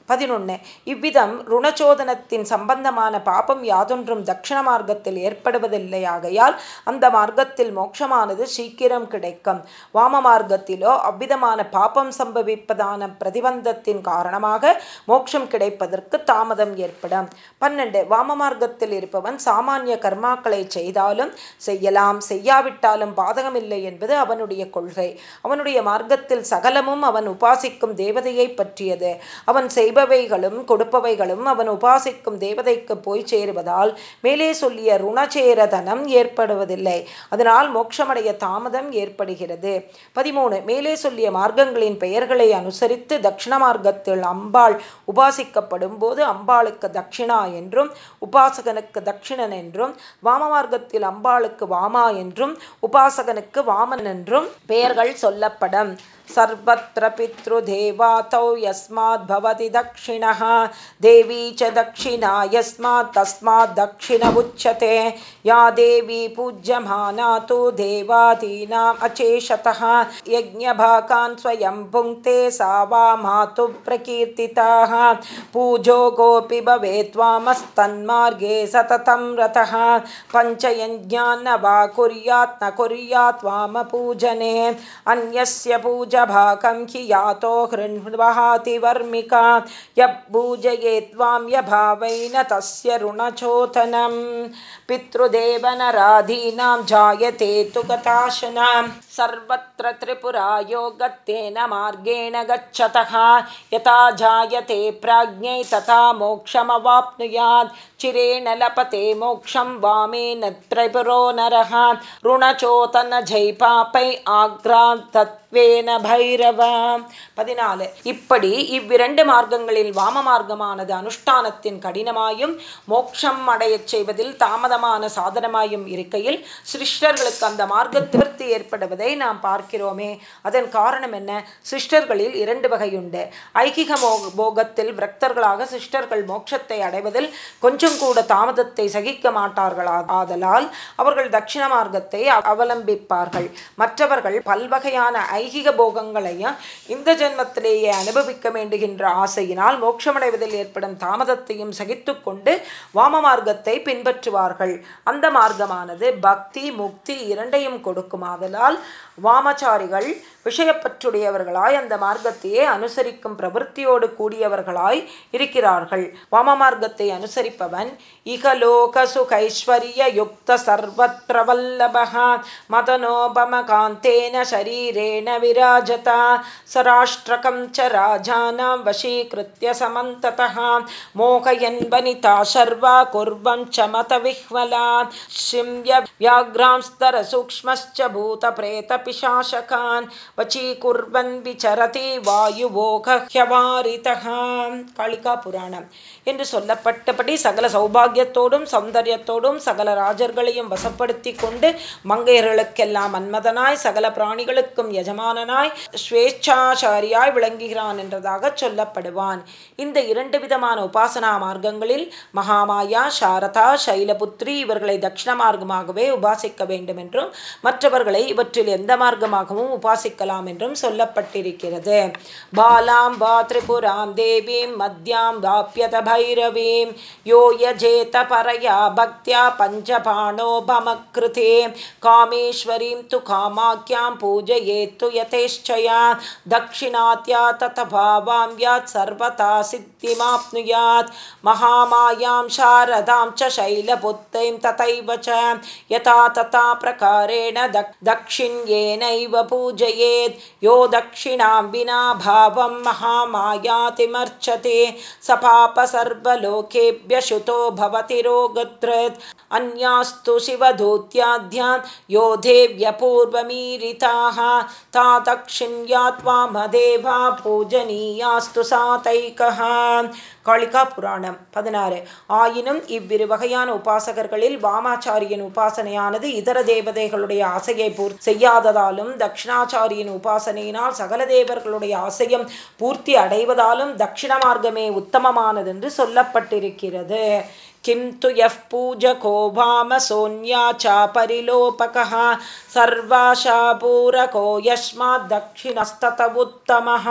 பதினொன்று இவ்விதம் ருணச்சோதனத்தின் சம்பந்தமான பாபம் யாதொன்றும் தட்சிண மார்க்கத்தில் ஏற்படுவதில்லை ஆகையால் அந்த மார்க்கத்தில் மோட்சமானது சீக்கிரம் கிடைக்கும். வாம மார்க்கத்திலோ அவ்விதமான பாபம் சம்பவிப்பதான பிரதிபந்தத்தின் காரணமாக மோட்சம் கிடைப்பதற்கு தாமதம் ஏற்படும். பன்னெண்டு. வாம மார்க்கத்தில் இருப்பவன் சாமானிய கர்மாக்களை செய்தாலும் செய்யலாம். செய்யாவிட்டாலும் பாதகமில்லை என்பது அவனுடைய கொள்கை. அவனுடைய மார்க்கத்தில் சகலமும் அவன் உபாசிக்கும் தேவதையை பற்றியது. அவன் செய் தருபவைகளும் கொடுப்பவைகளும் அவன் உபாசிக்கும் தேவதைக்கு போய் சேருவதால் மேலே சொல்லிய ருணச்சேரதனம் ஏற்படுவதில்லை. அதனால் மோட்சமடைய தாமதம் ஏற்படுகிறது. பதிமூணு மேலே சொல்லிய மார்க்கங்களின் பெயர்களை அனுசரித்து தட்சிண மார்க்கத்தில் அம்பாள் உபாசிக்கப்படும் போது அம்பாளுக்கு தட்சிணா என்றும் உபாசகனுக்கு தட்சிணன் என்றும் வாம மார்க்கத்தில் அம்பாளுக்கு வாமா என்றும் உபாசகனுக்கு வாமன் என்றும் பெயர்கள் சொல்லப்படும். सर्वत्र पितृदेवातौ यस्माद् भवति दक्षिणः। देवी च दक्षिणा यस्मात् तस्मात् दक्षिण उच्यते या देवी पूज्यमाना तु देवादीनाम् अचेषतः। यज्ञभाकान् स्वयं भुङ्क्ते सा वा मातु प्रकीर्तिताः। पूजो गोपि भवेत् त्वामस्तन्मार्गे सततं रतः। पञ्चयज्ञान्न वा कुर्यात् न कुर्यात् वामपूजने। अन्यस्य पूजा निजभागं हि यातो हृण्वहाति वर्मिका य पूजयेत्त्वां यभावै न तस्य ऋणचोदनम्। पितृदेवनराधीनां जायते तु गताशनां सर्वत्र त्रिपुरायो गत्तेन मार्गेण गच्छतः यथा जायते प्राज्ञै तथा मोक्षमवाप्नुयात् चिरेण लपते मोक्षं वामेन त्रिपुरो नरः ऋणचोतनजैपापै आग्रान्तत् வேன பைரவா பதினாலு இப்படி இவ்விரண்டு மார்க்கங்களில் வாம மார்க்கமானது அனுஷ்டானத்தின் கடினமாயும் மோட்சம் அடையச் செய்வதில் தாமதமான சாதனமாயும் இருக்கையில் சிருஷ்டர்களுக்கு அந்த மார்க்க திருப்தி ஏற்படுவதை நாம் பார்க்கிறோமே. அதன் காரணம் என்ன? சிஷ்டர்களில் இரண்டு வகையுண்டு ஐகிக போகத்தில் விரக்தர்களாக சிஷ்டர்கள் மோட்சத்தை அடைவதில் கொஞ்சம் கூட தாமதத்தை சகிக்க மாட்டார்கள்? ஆதலால் அவர்கள் தட்சிண மார்க்கத்தை அவலம்பிப்பார்கள். மற்றவர்கள் பல்வகையான ஐகிக போகங்களையும் இந்த ஜென்மத்திலேயே அனுபவிக்க வேண்டுகின்ற ஆசையினால் மோட்சமடைவதில் ஏற்படும் தாமதத்தையும் சகித்து கொண்டு வாம மார்க்கத்தை பின்பற்றுவார்கள். அந்த மார்க்கமானது பக்தி முக்தி இரண்டையும் கொடுக்குமாதலால் வாமச்சாரிகள் விஷயப்பற்றுடையவர்களாய் அந்த மார்க்கத்தையே அனுசரிக்கும் பிரவருத்தியோடு கூடியவர்களாய் இருக்கிறார்கள். வாம மார்க்கத்தை அனுசரிப்பவன் இகலோக சுகைஸ்வரிய யுக்த சர்வத்திர வல்லபக மதனோபம காந்தேன சரீரேண விராஜதா சராஷ்டிரகம் ச ராஜானாம் வசீகிருத்திய சமந்ததா மோக என்பனிதா சர்வா குர்வம் ச மத விஹ்வலா शिम्य व्याघ्रांस्तरसूक्ष्मश्च भूतप्रेतपिशाशकान् वचीकुर्वन् विचरति வாயுவோகஹ்யவாரிதः காளிகா புராணம் என்று சொல்லப்பட்டபடி சகல சௌபாகியத்தோடும் சௌந்தரியத்தோடும் சகல ராஜர்களையும் வசப்படுத்தி கொண்டு மங்கையர்களுக்கெல்லாம் மன்மதனாய் சகல பிராணிகளுக்கும் எஜமானனாய் ஸ்வேச்சாச்சாரியாய் விளங்குகிறான் என்றதாக சொல்லப்படுவான் இந்த இரண்டு விதமான உபாசனா மார்க்கங்களில் மகாமாயா சாரதா சைலபுத்ரி ஸ்திரீ இவர்களை தட்சிண மார்க்கமாகவே உபாசிக்க வேண்டும் என்றும் மற்றவர்களை இவற்றில் எந்த மார்க்கமாகவும் உபாசிக்கலாம் என்றும் சொல்லப்பட்டிருக்கிறது. பாலாம் வா திரிபுராம் தேவீம் மத்யாம் வாப்பியத பைரவீம் யோயஜேத பரயா பக்தியா பஞ்சபாணோ பமக்ருதே காமேஸ்வரீம் து காமாக்கியாம் பூஜயேத்து யதேஷ்டயா தட்சிணாத்யா ததபாவாம் யாத் சர்வதா சித்திமாப்னுயாத் மகாமாயாம் சாரதாம் ச சைலபுத்திர तथैव च यथा तथा प्रकारेण दक्ष दक्षिण्येनैव पूजयेत्। यो दक्षिणां विना भावं महामायातिमर्चते। स पापसर्वलोकेभ्य श्रुतो भवति रोगत्र अन्यास्तु शिवधूत्याद्या यो देव्यपूर्वमीरिताः ता दक्षिण्या त्वामदेवा पूजनीयास्तु सातैकः காளிகா புராணம் பதினாறு ஆயினும் இவ்விரு வகையான உபாசகர்களில் வாமாச்சாரியன் உபாசனையானது இதர தேவதைகளுடைய ஆசையை பூர்த்தி செய்யாததாலும் தட்சிணாச்சாரியின் உபாசனையினால் சகல தேவர்களுடைய ஆசையும் பூர்த்தி அடைவதாலும் தட்சிண மார்க்கமே உத்தமமானதென்று சொல்லப்பட்டிருக்கிறது किं तु यः पूजको वामसोऽन्या चापरिलोपकः सर्वाशापूरको यस्माद्दक्षिणस्तत उत्तमः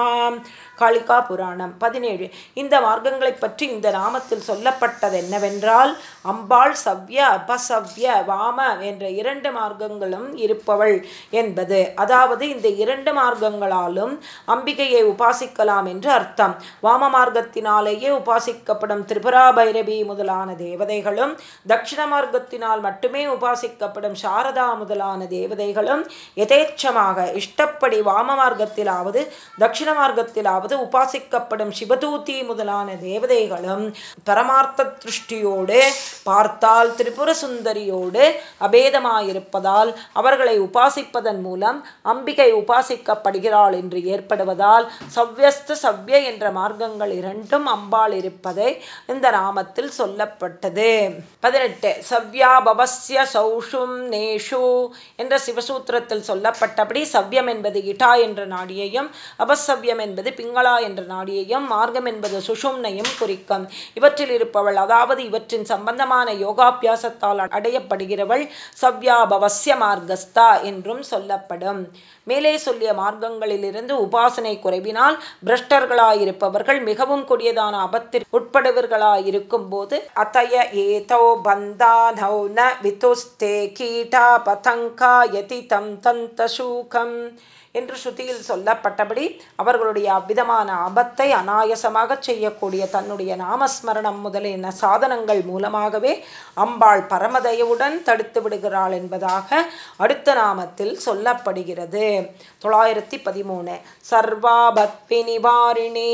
காளிகா புராணம். பதினேழு. இந்த மார்க்கங்களை பற்றி இந்த நாமத்தில் சொல்லப்பட்டது என்னவென்றால் அம்பாள் சவ்ய அபசவ்ய வாம என்ற இரண்டு மார்க்கங்களும் இருப்பவள் என்பது. அதாவது இந்த இரண்டு மார்க்கங்களாலும் அம்பிகையை உபாசிக்கலாம் என்று அர்த்தம். வாம மார்க்கத்தினாலேயே உபாசிக்கப்படும் திரிபுரா பைரவி முதலான தேவதைகளும் தட்சிண மார்க்கத்தினால் மட்டுமே உபாசிக்கப்படும் சாரதா முதலான தேவதைகளும் எதேச்சமாக இஷ்டப்படி வாம மார்க்கத்திலாவது தட்சிண மார்க்கத்திலாவது அதாவது உபாசிக்கப்படும் சிவதூதி முதலான தேவதைகளும் பரமார்த்த திருஷ்டியோடு பார்த்தால் திரிபுர சுந்தரியோடு அபேதமாயிருப்பதால் அவர்களை உபாசிப்பதன் மூலம் அம்பிகை உபாசிக்கப்படுகிறாள் என்று ஏற்படுவதால் சவ்யஸ்த சவ்ய என்ற மார்க்கங்கள் இரண்டும் அம்பாள் இருப்பதை இந்த நாமத்தில் சொல்லப்பட்டது. பதினெட்டு சவ்யா பவசிய சௌஷும் நேஷு என்ற சிவசூத்திரத்தில் சொல்லப்பட்டபடி சவ்யம் என்பது இட்டா என்ற நாடியையும் அபசவ்யம் என்பது பிங்க பிங்களா என்ற நாடியையும் மார்க்கம் என்பது சுஷும்னையும் குறிக்கும். இவற்றில் இருப்பவள் அதாவது இவற்றின் சம்பந்தமான யோகாபியாசத்தால் அடையப்படுகிறவள் சவ்யாபவசிய மார்க்கஸ்தா என்றும் சொல்லப்படும். மேலே சொல்லிய மார்க்கங்களிலிருந்து உபாசனை குறைவினால் பிரஷ்டர்களாயிருப்பவர்கள் மிகவும் கொடியதான அபத்தில் உட்படுவர்களாயிருக்கும் போது அத்தய ஏதோ பந்தானௌ ந விதுஸ்தே கீட்டா பதங்கா யதி தம் தந்த சூகம். என்று ஸ்ருதியில் சொல்லப்பட்டபடி அவர்களுடைய அவ்விதமான ஆபத்தை அனாயசமாக செய்யக்கூடிய தன்னுடைய நாமஸ்மரணம் முதலின சாதனங்கள் மூலமாகவே அம்பாள் பரமதயவுடன் தடுத்து விடுகிறாள் என்பதாக அடுத்த நாமத்தில் சொல்லப்படுகிறது. தொள்ளாயிரத்தி பதிமூணு. சர்வாபத்வி நிவாரிணி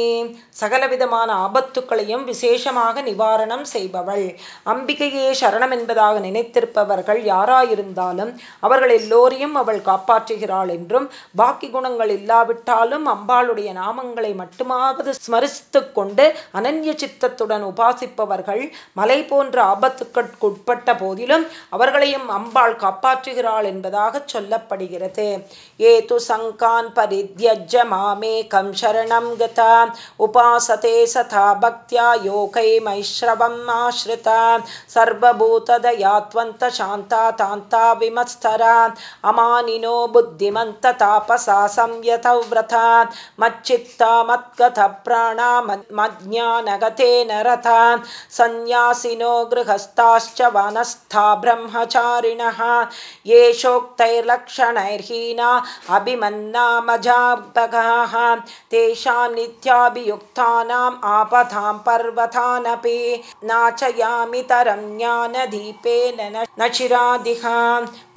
சகலவிதமான ஆபத்துக்களையும் விசேஷமாக நிவாரணம் செய்பவள். அம்பிகையே சரணம் என்பதாக நினைத்திருப்பவர்கள் யாராயிருந்தாலும் அவர்கள் எல்லோரையும் அவள் காப்பாற்றுகிறாள் என்றும் பாக்கி குணங்கள் இல்லாவிட்டாலும் அம்பாளுடைய நாமங்களை மட்டுமாவது ஸ்மரித்து கொண்டு அனன்ய சித்தத்துடன் உபாசிப்பவர்கள் மலை போன்ற ஆபத்துக்குட்பட்ட போதிலும் அவர்களையும் அம்பாள் காப்பாற்றுகிறாள் என்பதாக சொல்லப்படுகிறது. ये तु शङ्कान् परित्यज्य मामेकं शरणं गता। उपासते सथा भक्त्या योगैमैश्रवम् आश्रिता। सर्वभूतदया त्वन्तशान्तान्ता विमत्सर। अमानिनो बुद्धिमन्ततापसा संयतव्रता। मच्चित्ता मत्गतप्राणामन् मज्ञानगतेन रथा। सन्न्यासिनो गृहस्थाश्च वनस्था ब्रह्मचारिणः। ये शोक्तैर्लक्षणैर्हीना अभिमन्नामजापगाः तेषां नित्याभियुक्तानाम् आपथां पर्वतानपि नाचयामि तरं ज्ञानदीपेन न चिरादिहा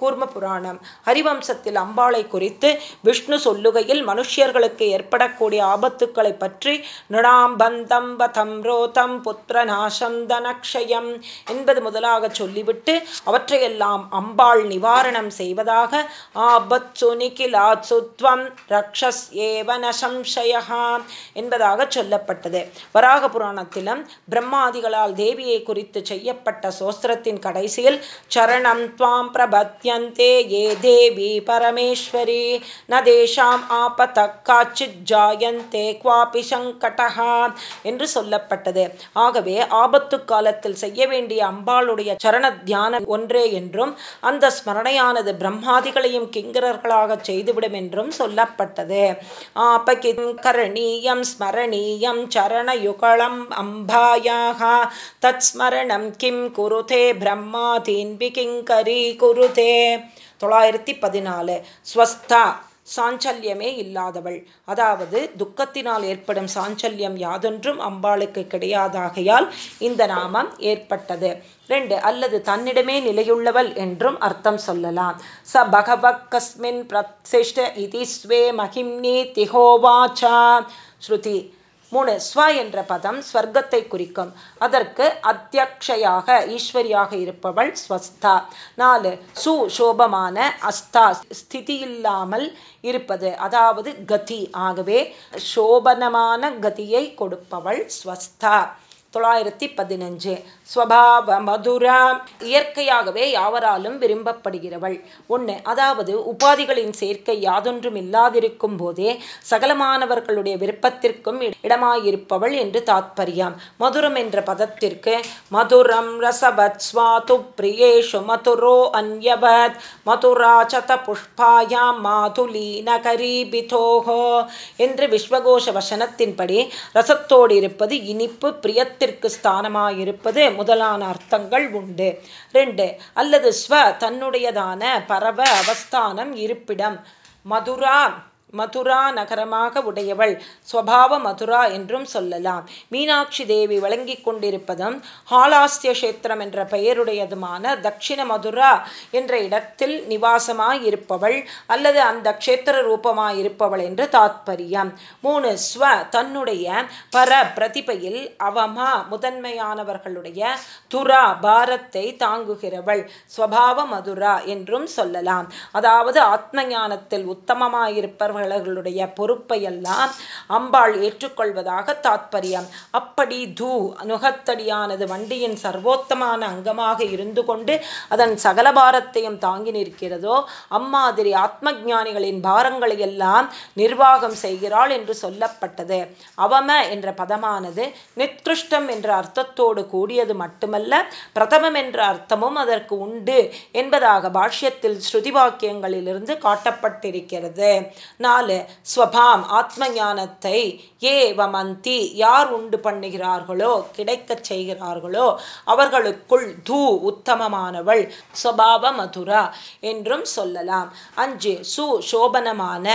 கூர்ம புராணம் ஹரிவம்சத்தில் அம்பாளை குறித்து விஷ்ணு சொல்லுகையில் மனுஷியர்களுக்கு ஏற்படக்கூடிய ஆபத்துக்களை பற்றி நுணாம்பந்தம் வதம் ரோதம் புத்திரநாசம் தனக்ஷயம் என்பது முதலாக சொல்லிவிட்டு அவற்றையெல்லாம் அம்பாள் நிவாரணம் செய்வதாக ஆபத் சுனிகிலாத் ரக்ஷஸ் ஏவன சம்சயா என்பதாக சொல்லப்பட்டது. வராக புராணத்திலும் பிரம்மாதிகளால் தேவியை குறித்து செய்யப்பட்ட சோஸ்திரத்தின் கடைசியில் சரணம் துவாம் பிரபத்யந்தே ஏ தேவி பரமேஸ்வரி ந தேஷாம் ஆபத காச்சித் ஜாயந்தே குவாபி சங்கடஹா என்று சொல்லப்பட்டது. ஆகவே ஆபத்து காலத்தில் செய்ய வேண்டிய அம்பாளுடைய சரண தியானம் ஒன்றே என்றும் அந்த ஸ்மரணையானது பிரம்மாதிகளையும் கிங்கரர்களாக செய்துவிடும் என்றும் சொல்லப்பட்டது. ஆபகிம் கரணீயம் ஸ்மரணீயம் சரணயுகலம் அம்பாயாக. தத் ஸ்மரணம் கிம் குருதே பிரம்மாதீன் விகிங்கரி குருதே. தொள்ளாயிரத்தி பதினாலு. ஸ்வஸ்தா சாஞ்சல்யமே இல்லாதவள். அதாவது துக்கத்தினால் ஏற்படும் சாஞ்சல்யம் யாதொன்றும் அம்பாளுக்கு கிடையாதாகையால் இந்த நாமம் ஏற்பட்டது. ரெண்டு அல்லது தன்னிடமே நிலையுள்ளவள் என்றும் அர்த்தம் சொல்லலாம். ச பகவக் கஸ்மின் பிரசிஷ்ட இதி ஸ்வே மகிம்னி திகோவாச்சா. ஸ்ருதி மூணு ஸ்வ என்ற பதம் ஸ்வர்க்கத்தை குறிக்கும். அதற்கு அத்தியக்ஷையாக ஈஸ்வரியாக இருப்பவள் ஸ்வஸ்தா. நாலு சு சோபமான அஸ்தா ஸ்திதியில்லாமல் இருப்பது அதாவது கதி. ஆகவே சோபனமான கதியை கொடுப்பவள் ஸ்வஸ்தா. தொள்ளாயிரத்தி பதினஞ்சு. ஸ்வபாவ மதுரா இயற்கையாகவே யாவராலும் விரும்பப்படுகிறவள். ஒன்று அதாவது உபாதிகளின் சேர்க்கை யாதொன்றும் இல்லாதிருக்கும் போதே சகலமானவர்களுடைய விருப்பத்திற்கும் இடமாயிருப்பவள் என்று தாத்பரியம். மதுரம் என்ற பதத்திற்கு மதுரம் ரசபத் ஸ்வாது பிரியேஷு மதுரோ அந்யவத் மதுரா சத புஷ்பாயாம் மாதுலி நகரீபிதோஹோ என்று விஸ்வகோஷ வசனத்தின்படி ரசத்தோடு இருப்பது இனிப்பு பிரியத்தில் மனத்திற்கு ஸ்தானமாயிருப்பது முதலான அர்த்தங்கள் உண்டு. ரெண்டு அல்லது ஸ்வ தன்னுடையதான பரவ அவஸ்தானம் இருப்பிடம். மதுரா மதுரா நகரமாக உடையவள். ஸ்வபாவ மதுரா என்றும் சொல்லலாம். மீனாட்சி தேவி வழங்கி கொண்டிருப்பதும் ஹாலாஸ்திய கஷேத்திரம் என்ற பெயருடையதுமான தட்சிண மதுரா என்ற இடத்தில் நிவாசமாயிருப்பவள் அல்லது அந்த க்ஷேத்திர ரூபமாயிருப்பவள் என்று தாத்பரியம். மூணு ஸ்வ தன்னுடைய பர பிரதிபையில் அவமா முதன்மையானவர்களுடைய துரா பாரத்தை தாங்குகிறவள். ஸ்வபாவ மதுரா என்றும் சொல்லலாம். அதாவது ஆத்ம ஞானத்தில் உத்தமமாயிருப்பவர்கள் அவர்களுடைய பொறுப்பையெல்லாம் அம்பாள் ஏற்றுக்கொள்வதாக தாத்பரியம். அப்படி தூ நுகத்தடியானது வண்டியின் சர்வோத்தமான அங்கமாக இருந்து கொண்டு அதன் சகல பாரத்தையும் தாங்கி நிற்கிறதோ அம்மாதிரி ஆத்ம ஜானிகளின் பாரங்களை எல்லாம் நிர்வாகம் செய்கிறாள் என்று சொல்லப்பட்டது. அவம என்ற பதமானது நித்ருஷ்டம் என்ற அர்த்தத்தோடு கூடியது மட்டுமல்ல பிரதமம் என்ற அர்த்தமும் அதற்கு உண்டு என்பதாக பாஷ்யத்தில் ஸ்ருதி வாக்கியங்களிலிருந்து காட்டப்பட்டிருக்கிறது. நாலு ஸ்வபாம் ஆத்ம ஞானத்தை ஏ வமந்தி யார் உண்டு பண்ணுகிறார்களோ கிடைக்கச் செய்கிறார்களோ அவர்களுக்குள் தூ உத்தமமானவள் ஸ்வபாவ மதுரா என்றும் சொல்லலாம். அஞ்சு சு சோபனமான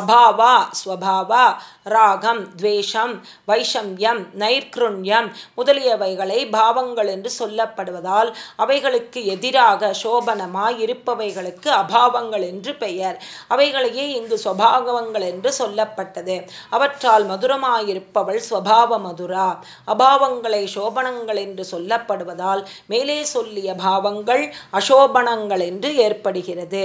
அபாவா ஸ்வபாவா ராகம் துவேஷம் வைஷம்யம் நைர்கிருண்யம் முதலியவைகளை பாவங்கள் என்று சொல்லப்படுவதால் அவைகளுக்கு எதிராக சோபனமாய் இருப்பவைகளுக்கு அபாவங்கள் என்று பெயர். அவைகளையே இங்கு சுவாவங்கள் என்று சொல்லப்பட்டது. அவற்றால் மதுரமாயிருப்பவள் ஸ்வபாவ மதுரா அபாவங்களை சோபனங்கள் என்று சொல்லப்படுவதால் மேலே சொல்லிய பாவங்கள் அசோபனங்கள் என்று ஏற்படுகிறது.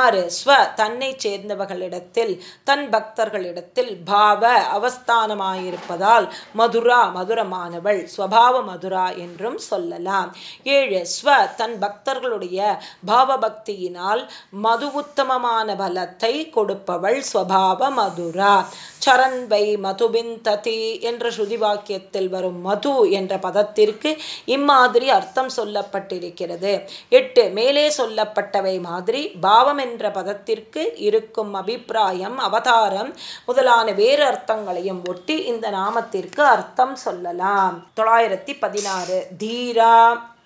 ஆறு ஸ்வ தன்னை சேர்ந்தவர்களிடத்தில் தன் பக்தர்களிடத்தில் பாவ அவஸ்தானமாயிருப்பதால் மதுரா மதுரமானவள். ஸ்வபாவ மதுரா என்றும் சொல்லலாம். ஏழு ஸ்வ தன் பக்தர்களுடைய பாவபக்தியினால் மது உத்தமமான பலத்தை கொடுப்பவள் ஸ்வபாவ மதுரா. சரண்வை மதுபிந்ததி என்ற ஸ்ருதி வாக்கியத்தில் வரும் மது என்ற பதத்திற்கு இம்மாதிரி அர்த்தம் சொல்லப்பட்டிருக்கிறது. எட்டு மேலே சொல்லப்பட்டவை மாதிரி பாவம் என்ற பதத்திற்கு இருக்கும் அபிப்பிராயம் அவதாரம் முதலான வேறு அர்த்தங்களையும் ஒட்டி இந்த நாமத்திற்கு அர்த்தம் சொல்லலாம். தொள்ளாயிரத்தி பதினாறு தீரா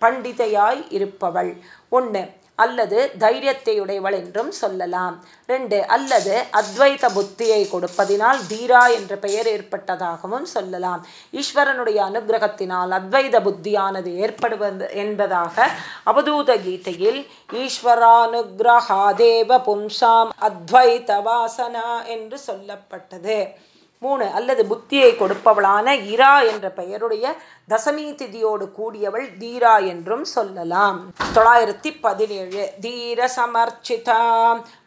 பண்டிதையாய் இருப்பவள். ஒன்று அல்லது தைரியத்தையுடையவள் என்றும் சொல்லலாம். ரெண்டு அல்லது அத்வைத புத்தியை கொடுப்பதினால் தீரா என்ற பெயர் ஏற்பட்டதாகவும் சொல்லலாம். ஈஸ்வரனுடைய அனுகிரகத்தினால் அத்வைத புத்தியானது ஏற்படுவது என்பதாக அவதூத கீதையில் ஈஸ்வரானுகிரகாதேவ பும்சாம் அத்வைத வாசனா என்று சொல்லப்பட்டது. மூணு அல்லது புத்தியை கொடுப்பவளான இரா என்ற பெயருடைய தசமி திதியோடு கூடியவள் தீரா என்றும் சொல்லலாம். தொள்ளாயிரத்தி பதினேழு. தீர சமர்ச்சிதா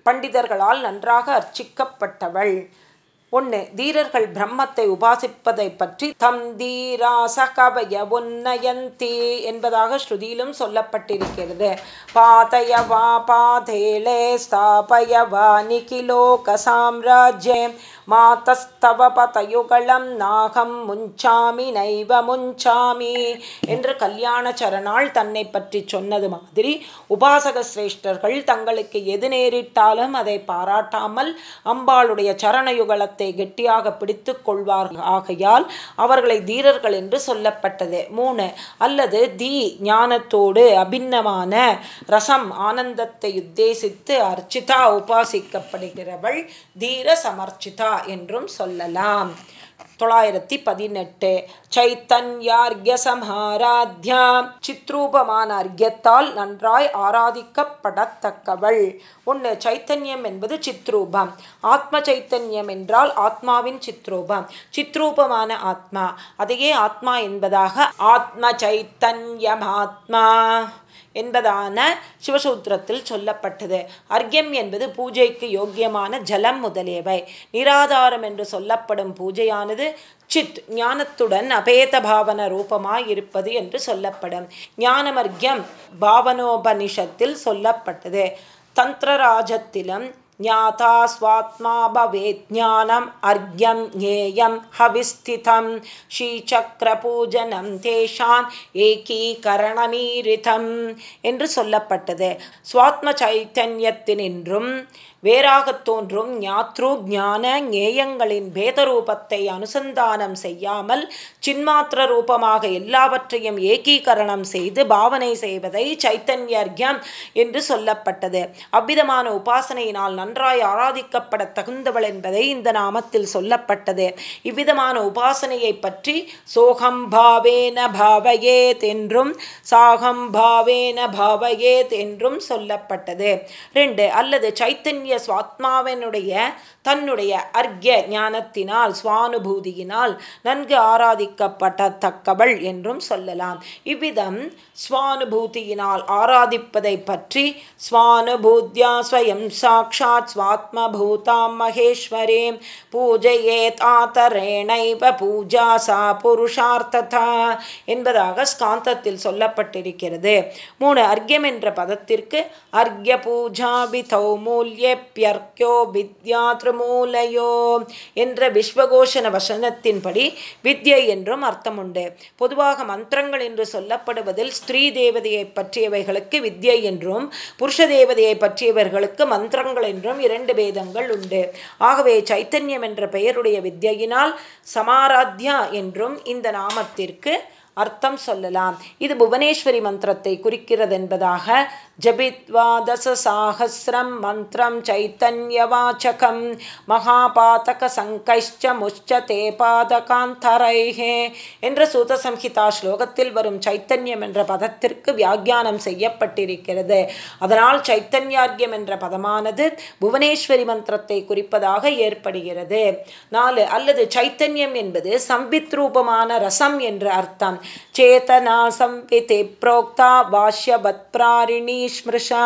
பண்டிதர்களால் நன்றாக அர்ச்சிக்கப்பட்டவள். ஒன்று தீரர்கள் பிரம்மத்தை உபாசிப்பதை பற்றி தம் தீராசகவய உன்னயந்தி என்பதாக ஸ்ருதியிலும் சொல்லப்பட்டிருக்கிறது. பாதயவா பாதேலே ஸ்தாபயவா நிகிலோக சாம்ராஜ்யம். மாதஸ்தவ பதயுகலம் நாகம் முஞ்சாமி நைவ முஞ்சாமி என்று கல்யாண சரணால் தன்னை பற்றி சொன்னது மாதிரி உபாசக சிரேஷ்டர்கள் தங்களுக்கு எது நேரிட்டாலும் அதை பாராட்டாமல் அம்பாளுடைய சரணயுகலத்தை கெட்டியாக பிடித்து கொள்வார். ஆகையால் அவர்களை தீரர்கள் என்று சொல்லப்பட்டது. மூணு அல்லது தி ஞானத்தோடு அபிநமான ரசம் ஆனந்தத்தை உத்தேசித்து அர்ச்சிதா உபாசிக்கப்படுகிறவள் தீர சமர்ச்சிதா. என்றும் சொல்லலாம். தொள்ளாயிரத்தி பதினெட்டு. சைத்தன்யார்ய சித்ரூபமான அர்க்கியத்தால் நன்றாய் ஆராதிக்கப்படத்தக்கவள். ஒன்று சைத்தன்யம் என்பது சித்ரூபம். ஆத்ம சைத்தன்யம் என்றால் ஆத்மாவின் சித்ரூபம். சித்ரூபமான ஆத்மா. அதையே ஆத்மா என்பதாக ஆத்ம சைத்தன்யம் ஆத்மா என்பதான சிவசூத்திரத்தில் சொல்லப்பட்டது. அர்க்கியம் என்பது பூஜைக்கு யோக்கியமான ஜலம் முதலியவை. நிராதாரம் என்று சொல்லப்படும் பூஜையானது சித் ஞானத்துடன் அபேத பாவன ரூபமாய் இருப்பது என்று சொல்லப்படும். ஞானமர்க்கியம் பாவனோபனிஷத்தில் சொல்லப்பட்டது. தந்திரராஜத்திலும் ज्ञाता स्वात्मा भवेत् ज्ञानम् अर्घ्यं ज्ञेयं हविस्थितं ஸ்ரீசக்கரபூஜனம் தேஷாம் ஏகீகரணமீரிதம் என்று சொல்லப்பட்டது சுவாத்ம சைத்தன்யத்தினின்றும் வேறாகத் தோன்றும் ஞாத்ரு ஞான ஞேயங்களின் பேதரூபத்தை அனுசந்தானம் செய்யாமல் சின்மாத்திர ரூபமாக எல்லாவற்றையும் ஏகீகரணம் செய்து பாவனை செய்வதை சைத்தன்யர்யம் என்று சொல்லப்பட்டது. அவ்விதமான உபாசனையினால் நன்றாய் ஆராதிக்கப்பட தகுந்தவள் என்பதை இந்த நாமத்தில் சொல்லப்பட்டது. இவ்விதமான உபாசனையை பற்றி சோகம் பாவேன பாவயேத் என்றும் சாகம் பாவேன பாவயேத் என்றும் சொல்லப்பட்டது. ரெண்டு அல்லது சைத்தன்ய சுவாத்மாவனுடைய தன்னுடைய அர்க்ய ஞானத்தினால் சுவானுபூதியினால் நன்கு ஆராதிக்கப்படத்தக்கவள் என்றும் சொல்லலாம். இவ்விதம் சுவானுபூதியினால் ஆராதிப்பதை பற்றி ஸ்வானுபூத்யா ஸ்வயம் சாட்சாத் சுவாத்மபூதாம் மகேஸ்வரேம் பூஜையே தாத்தரேணைவ பூஜா சா புருஷார்த்ததா என்பதாக ஸ்காந்தத்தில் சொல்லப்பட்டிருக்கிறது. மூணு அர்க்யம் என்ற பதத்திற்கு அர்க்ய பூஜா விதௌ மூல்யப்பியர்க்கியோ வித்யாத்ரு மூலையோ என்ற விஸ்வகோஷன வசனத்தின்படி வித்யை என்றும் அர்த்தம் உண்டு பொதுவாக மந்திரங்கள் என்று சொல்லப்படுவதில் ஸ்திரீ தேவதையை பற்றியவைகளுக்கு வித்யை என்றும் புருஷ தேவதையை பற்றியவர்களுக்கு மந்திரங்கள் என்றும் இரண்டு பேதங்கள் உண்டு. ஆகவே சைத்தன்யம் என்ற பெயருடைய வித்யினால் சமாராத்யா என்றும் இந்த நாமத்திற்கு அர்த்தம் சொல்லலாம். இது புவனேஸ்வரி மந்திரத்தை குறிக்கிறது என்பதாக ஜபித்வா தசசாஹசிரம் மந்திரம் சைத்தன்யவாச்சகம் மகாபாதக சங்கைச்ச முச்சதே பாதகாந்தரைஹே என்ற சூத சம்ஹிதா ஸ்லோகத்தில் வரும் சைத்தன்யம் என்ற பதத்திற்கு வியாக்கியானம் செய்யப்பட்டிருக்கிறது அதனால் சைத்தன்யார்க்கியம் என்ற பதமானது புவனேஸ்வரி மந்திரத்தை குறிப்பதாக ஏற்படுகிறது நாலு அல்லது சைத்தன்யம் என்பது சம்பித் ரூபமான ரசம் என்று அர்த்தம் चेतना संविति प्रोक्ता वाष्यवत्प्रारिणी ஸ்மிருஷா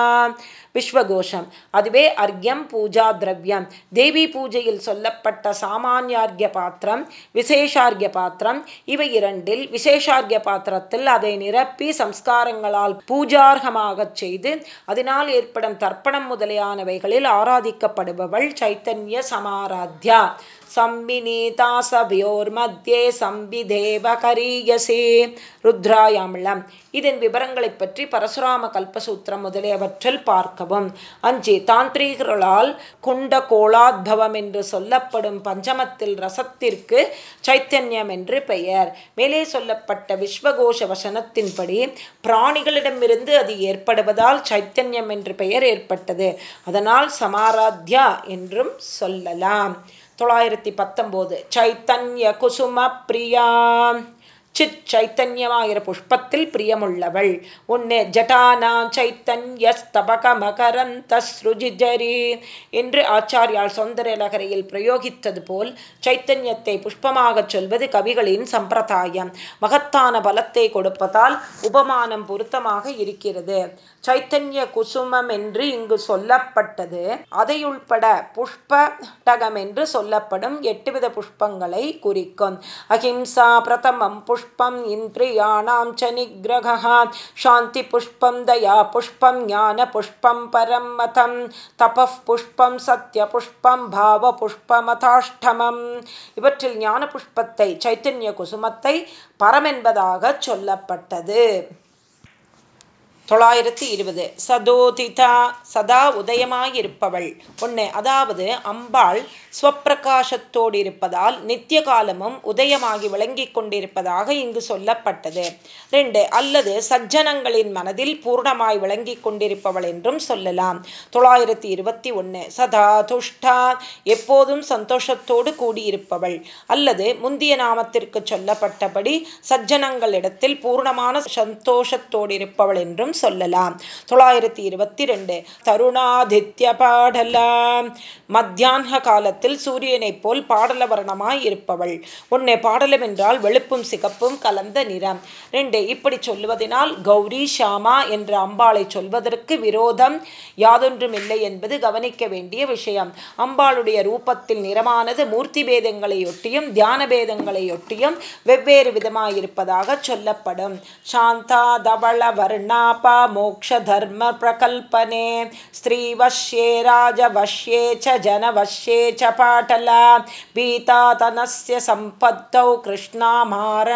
விஸ்வகோஷம். அதுவே அர்க்யம் பூஜா திரவியம். தேவி பூஜையில் சொல்லப்பட்ட சாமானியார்கிய பாத்திரம் விசேஷார்கிய பாத்திரம் இவை இரண்டில் விசேஷார்கிய பாத்திரத்தில் அதை நிரப்பி சம்ஸ்காரங்களால் பூஜார்கமாக செய்து அதனால் ஏற்படும் தர்ப்பணம் முதலியானவைகளில் ஆராதிக்கப்படுபவள் சைத்தன்ய சமாராத்யா. சம்பினீதாசபியோர்மத்தியே சம்பிதேவ கரீயசே ருத்ராயாமிளம் இதன் விவரங்களை பற்றி பரசுராம கல்பசூத்திரம் முதலியவற்றில் பார்க்கவும். அஞ்சு தாந்திரிகர்களால் குண்ட கோளாத்பவம் என்று சொல்லப்படும் பஞ்சமத்தில் ரசத்திற்கு சைத்தன்யம் என்று பெயர். மேலே சொல்லப்பட்ட விஸ்வகோஷ வசனத்தின்படி பிராணிகளிடமிருந்து அது ஏற்படுவதால் சைத்தன்யம் என்று பெயர் ஏற்பட்டது. அதனால் சமாராத்யா என்றும் சொல்லலாம். தொள்ளாயிரத்தி பத்தொம்போது. சைத்தன்ய குசும பிரியா. சித் சைத்தன்யமாகிற புஷ்பத்தில் பிரியமுள்ளவள். உன்னே ஜட்டானா சைத்தன்ய ஸ்தபக மகரந்த ஸ்ருஜிஜரி என்று ஆச்சாரியால் சொந்தரலகரையில் பிரயோகித்தது போல் சைத்தன்யத்தை புஷ்பமாகச் சொல்வது கவிகளின் சம்பிரதாயம். மகத்தான பலத்தை கொடுப்பதால் உபமானம் பொருத்தமாக இருக்கிறது. சைத்தன்ய குசுமம் என்று இங்கு சொல்லப்பட்டது. அதை உள்பட புஷ்படகம் என்று சொல்லப்படும் எட்டுவித புஷ்பங்களை குறிக்கும். அஹிம்சா பிரதமம் புஷ் पुष्पम् इन्द्रियाणां च निग्रहः शान्तिपुष्पं दयापुष्पं ज्ञानपुष्पं परं मतं तपः पुष्पं सत्यपुष्पं भावपुष्पमथाष्टमम् இவற்றில் ஞான புஷ்பத்தை சைத்தன்ய குசுமத்தை பரமென்பதாக சொல்லப்பட்டது தொள்ளாயிரத்தி இருபது. சதோதிதா சதா உதயமாயிருப்பவள். ஒன்று அதாவது அம்பாள் ஸ்வப்பிரகாசத்தோடு இருப்பதால் நித்திய காலமும் உதயமாகி விளங்கி கொண்டிருப்பதாக இங்கு சொல்லப்பட்டது. ரெண்டு அல்லது சஜ்ஜனங்களின் மனதில் பூர்ணமாய் விளங்கி கொண்டிருப்பவள் என்றும் சொல்லலாம். தொள்ளாயிரத்தி இருபத்தி ஒன்று. சதா துஷ்டா எப்போதும் சந்தோஷத்தோடு கூடியிருப்பவள். அல்லது முந்திய நாமத்திற்கு சொல்லப்பட்டபடி சஜ்ஜனங்களிடத்தில் பூர்ணமான சந்தோஷத்தோடு இருப்பவள் என்றும் சொல்லலாம். தொள்ளாயிரத்தி இருபத்தி ரெண்டு தருணாதித்ய பாடலாம். மத்தியான காலத்தில் சூரியனைப் போல் பாடலவரணமாய் இருப்பவள். உன்னை பாடலம் என்றால் வெளுப்பும் சிகப்பும் கலந்த நிறம். ரெண்டு இப்படி சொல்லுவதனால் கௌரி ஷாமா என்ற அம்பாளை சொல்வதற்கு விரோதம் யாதொன்றுமில்லை என்பது கவனிக்க வேண்டிய விஷயம். அம்பாளுடைய ரூபத்தில் நிறமானது மூர்த்தி பேதங்களையொட்டியும் தியான பேதங்களையொட்டியும் வெவ்வேறு விதமாயிருப்பதாக சொல்லப்படும். சாந்தா தவள வர்ணாப मोक्षधर्मप्रकल्पने स्त्रीवश्ये राजवश्ये च जनवश्ये च पाटला भीतातनस्य सम्पत्तौ कृष्णामारणकर्मणि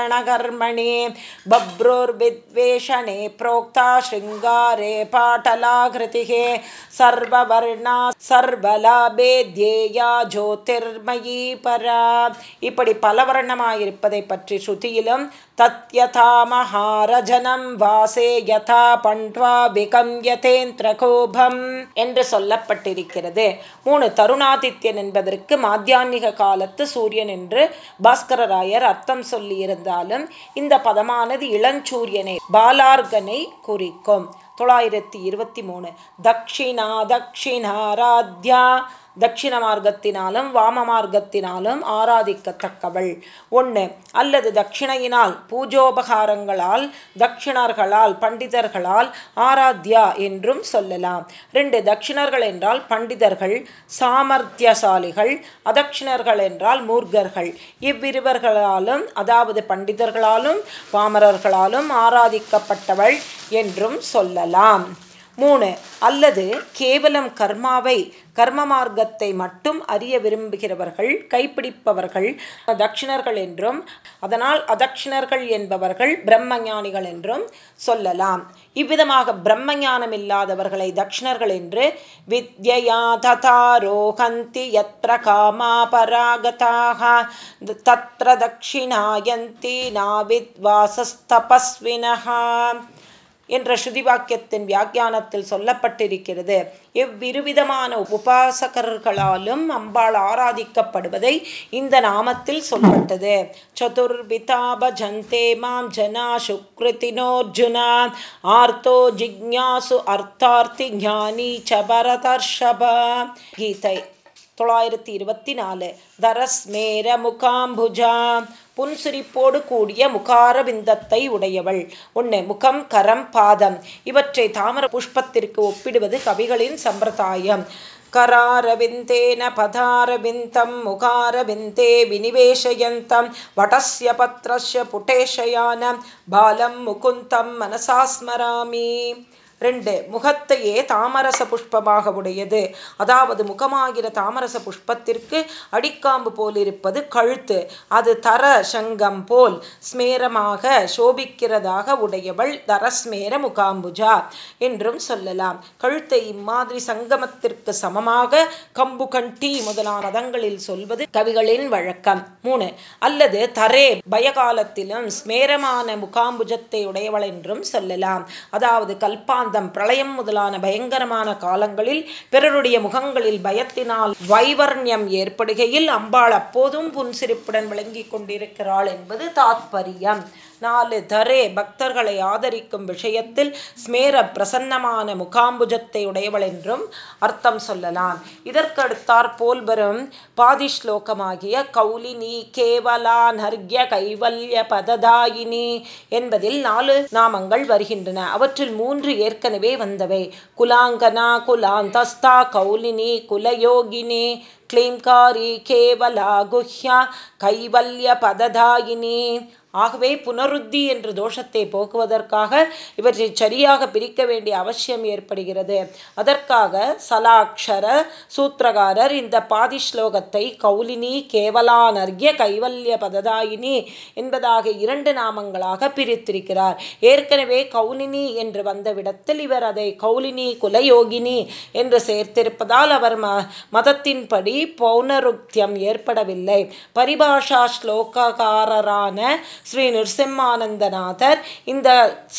बभ्रुर्विद्वेषणे प्रोक्ता शृङ्गारे पाटलाकृतिः सर्ववर्णा सर्वलाभे ध्येया ஜோதிர்மயி பரா இப்படி பலவர்ணமாயிருப்பதை பற்றி ஸ்ருதியிலும் தத்யதா மகாரஜனம் வாசே யதா பண்ட்வாபிகம்யதேந்திரகோபம் என்று சொல்லப்பட்டிருக்கிறது. மூணு தருணாதித்யன் என்பதற்கு மாத்தியான்மிக காலத்து சூரியன் என்று பாஸ்கரராயர் அர்த்தம் சொல்லியிருந்தாலும் இந்த பதமானது இளஞ்சூரியனை பாலார்கனை குறிக்கும். தொள்ளாயிரத்தி இருபத்தி மூணு. தக்ஷிணா தக்ஷிணாராத்யா தட்சிண மார்க்கத்தினாலும் வாம மார்க்கத்தினாலும் ஆராதிக்கத்தக்கவள். ஒன்று அல்லது தட்சிணையினால் பூஜோபகாரங்களால் தட்சிணர்களால் பண்டிதர்களால் ஆராத்யா என்றும் சொல்லலாம். ரெண்டு தட்சிணர்கள் என்றால் பண்டிதர்கள் சாமர்த்தியசாலிகள் அதட்சிணர்கள் என்றால் மூர்க்கர்கள். இவ்விருவர்களாலும் அதாவது பண்டிதர்களாலும் பாமரர்களாலும் ஆராதிக்கப்பட்டவள் என்றும் சொல்லலாம். மூணு அல்லது கேவலம் கர்மாவை கர்ம மார்க்கத்தை மட்டும் அறிய விரும்புகிறவர்கள் கைப்பிடிப்பவர்கள் தட்சிணர்கள் என்றும் அதனால் அதட்சிணர்கள் என்பவர்கள் பிரம்மஞானிகள் என்றும் சொல்லலாம். இவ்விதமாக பிரம்மஞானம் இல்லாதவர்களை தட்சிணர்கள் என்று வித்யா ததாரோகந்தி எத்திர காமா பராகதாக தத்ர தட்சிணாயந்தி நாவித்வாசஸ்தபஸ்வினஹா என்ற ஸ்ருதிவாக்கியத்தின் வியாக்கியானத்தில் சொல்லப்பட்டிருக்கிறது. இவ்விருவிதமான உபாசகர்களாலும் அம்பாள் ஆராதிக்கப்படுவதை இந்த நாமத்தில் சொல்லப்பட்டது. சதுர்பிதாபஜந்தே மாம் ஜனா சுக்ருதினோர்ஜுனா ஆர்த்தோ ஜிக்ஞாசு அர்த்தார்த்தி ஞானி சபரதர்ஷப கீதை தொள்ளாயிரத்தி இருபத்தி நாலு. தரஸ்மேர முகாம்புஜா. புன்சிரிப்போடு கூடிய முகாரவிந்தத்தை உடையவள். ஒன்று முகம் கரம் பாதம் இவற்றை தாமர புஷ்பத்திற்கு ஒப்பிடுவது கவிகளின் சம்பிரதாயம். கராரவிந்தேன பதாரவிந்தம் முகாரவிந்தே வினிவேஷயந்தம் வடஸ்ய பத்ரஸ்ய புட்டேஷயான பாலம் முகுந்தம் மனசாஸ்மராமி. ரெண்டு முகத்தையே தாமரச புஷ்பமாக உடையது. அதாவது முகமாகிற தாமரச புஷ்பத்திற்கு அடிக்காம்பு போலிருப்பது கழுத்து. அது தர சங்கம் போல் ஸ்மேரமாக சோபிக்கிறதாக உடையவள் தரஸ்மேர முகாம்புஜா என்றும் சொல்லலாம். கழுத்தை இம்மாதிரி சங்கமத்திற்கு சமமாக கம்பு கண்டி முதலான பதங்களில் சொல்வது கவிகளின் வழக்கம். மூணு அல்லது தரே பயகாலத்திலும் ஸ்மேரமான முகாம்புஜத்தை உடையவள் என்றும் சொல்லலாம். அதாவது கல்பாந்த மாந்தம் பிரளயம் முதலான பயங்கரமான காலங்களில் பிறருடைய முகங்களில் பயத்தினால் வைவர்ணியம் ஏற்படுகையில் அம்பாள் அப்போதும் புன்சிரிப்புடன் விளங்கி கொண்டிருக்கிறாள் என்பது தாத்பரியம். நாலு தரே பக்தர்களை ஆதரிக்கும் விஷயத்தில் ஸ்மேர பிரசன்னமான முகாம்புஜத்தை உடையவள் என்றும் அர்த்தம் சொல்லலாம் இதற்கடுத்தார் போல் வரும் பாதி ஸ்லோகமாகிய கௌலினி கேவலா நர்கிய கைவல்ய பததாயினி என்பதில் நாலு நாமங்கள் வருகின்றன அவற்றில் மூன்று ஏற்கனவே வந்தவை குலாங்கனா குலாந்தஸ்தா கௌலினி குலயோகினி क्लीङ्कारी केवला गुह्या कैवल्यपददायिनी ஆகவே புனருத்தி என்ற தோஷத்தை போக்குவதற்காக இவற்றை சரியாக பிரிக்க வேண்டிய அவசியம் ஏற்படுகிறது. அதற்காக சலாட்சர சூத்திரகாரர் இந்த பாதி ஸ்லோகத்தை கௌலினி கேவலானர்கிய கைவல்ய பததாயினி என்பதாக இரண்டு நாமங்களாக பிரித்திருக்கிறார். ஏற்கனவே கௌலினி என்று வந்த விடத்தில் இவர் அதை கௌலினி குலயோகினி என்று சேர்த்திருப்பதால் அவர் ம மதத்தின்படி பௌனருத்தியம் ஏற்படவில்லை. பரிபாஷா ஸ்லோககாரரான ஸ்ரீ நிருசிம்மானந்தநாதர். இந்த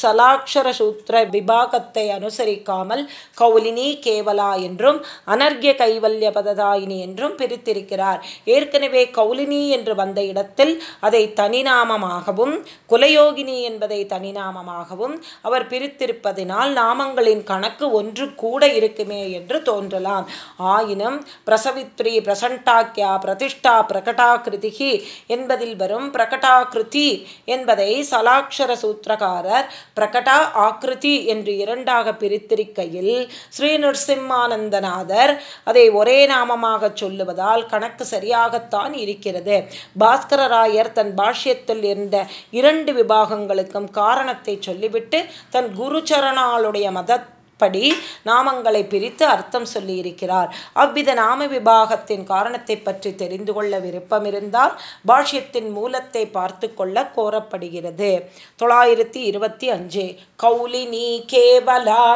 சலாட்சர சூத்திர விபாகத்தை அனுசரிக்காமல் கௌலினி கேவலா என்றும் அனர்கிய கைவல்ய பததாயினி என்றும் பிரித்திருக்கிறார். ஏற்கனவே கௌலினி என்று வந்த இடத்தில் அதை தனிநாமமாகவும் குலயோகினி என்பதை தனிநாமமாகவும் அவர் பிரித்திருப்பதினால் நாமங்களின் கணக்கு ஒன்று கூட இருக்குமே என்று தோன்றலாம். ஆயினும் பிரசவித்ரி பிரசண்டாக்கியா பிரதிஷ்டா பிரகடாகிருதிகி என்பதில் வரும் பிரகடாகிருதி என்பதை சலாட்சர சூத்திரகாரர் பிரகடா ஆக்ருதி என்று இரண்டாக பிரித்திருக்கையில் ஸ்ரீ நரசிம்மானந்தநாதர் அதை ஒரே நாமமாக சொல்லுவதால் கணக்கு சரியாகத்தான் இருக்கிறது. பாஸ்கரராயர் தன் பாஷ்யத்தில் இருந்த இரண்டு விபாகங்களுக்கும் காரணத்தை சொல்லிவிட்டு தன் குருச்சரணாளுடைய மத படி நாமங்களை பிரித்து அர்த்தம் சொல்லியிருக்கிறார். அவ்வித நாம விபாகத்தின் காரணத்தை பற்றி தெரிந்து கொள்ள விருப்பம் இருந்தால் பாஷ்யத்தின் மூலத்தை பார்த்து கொள்ள கோரப்படுகிறது. தொள்ளாயிரத்தி இருபத்தி அஞ்சு. கௌலினி கேவலா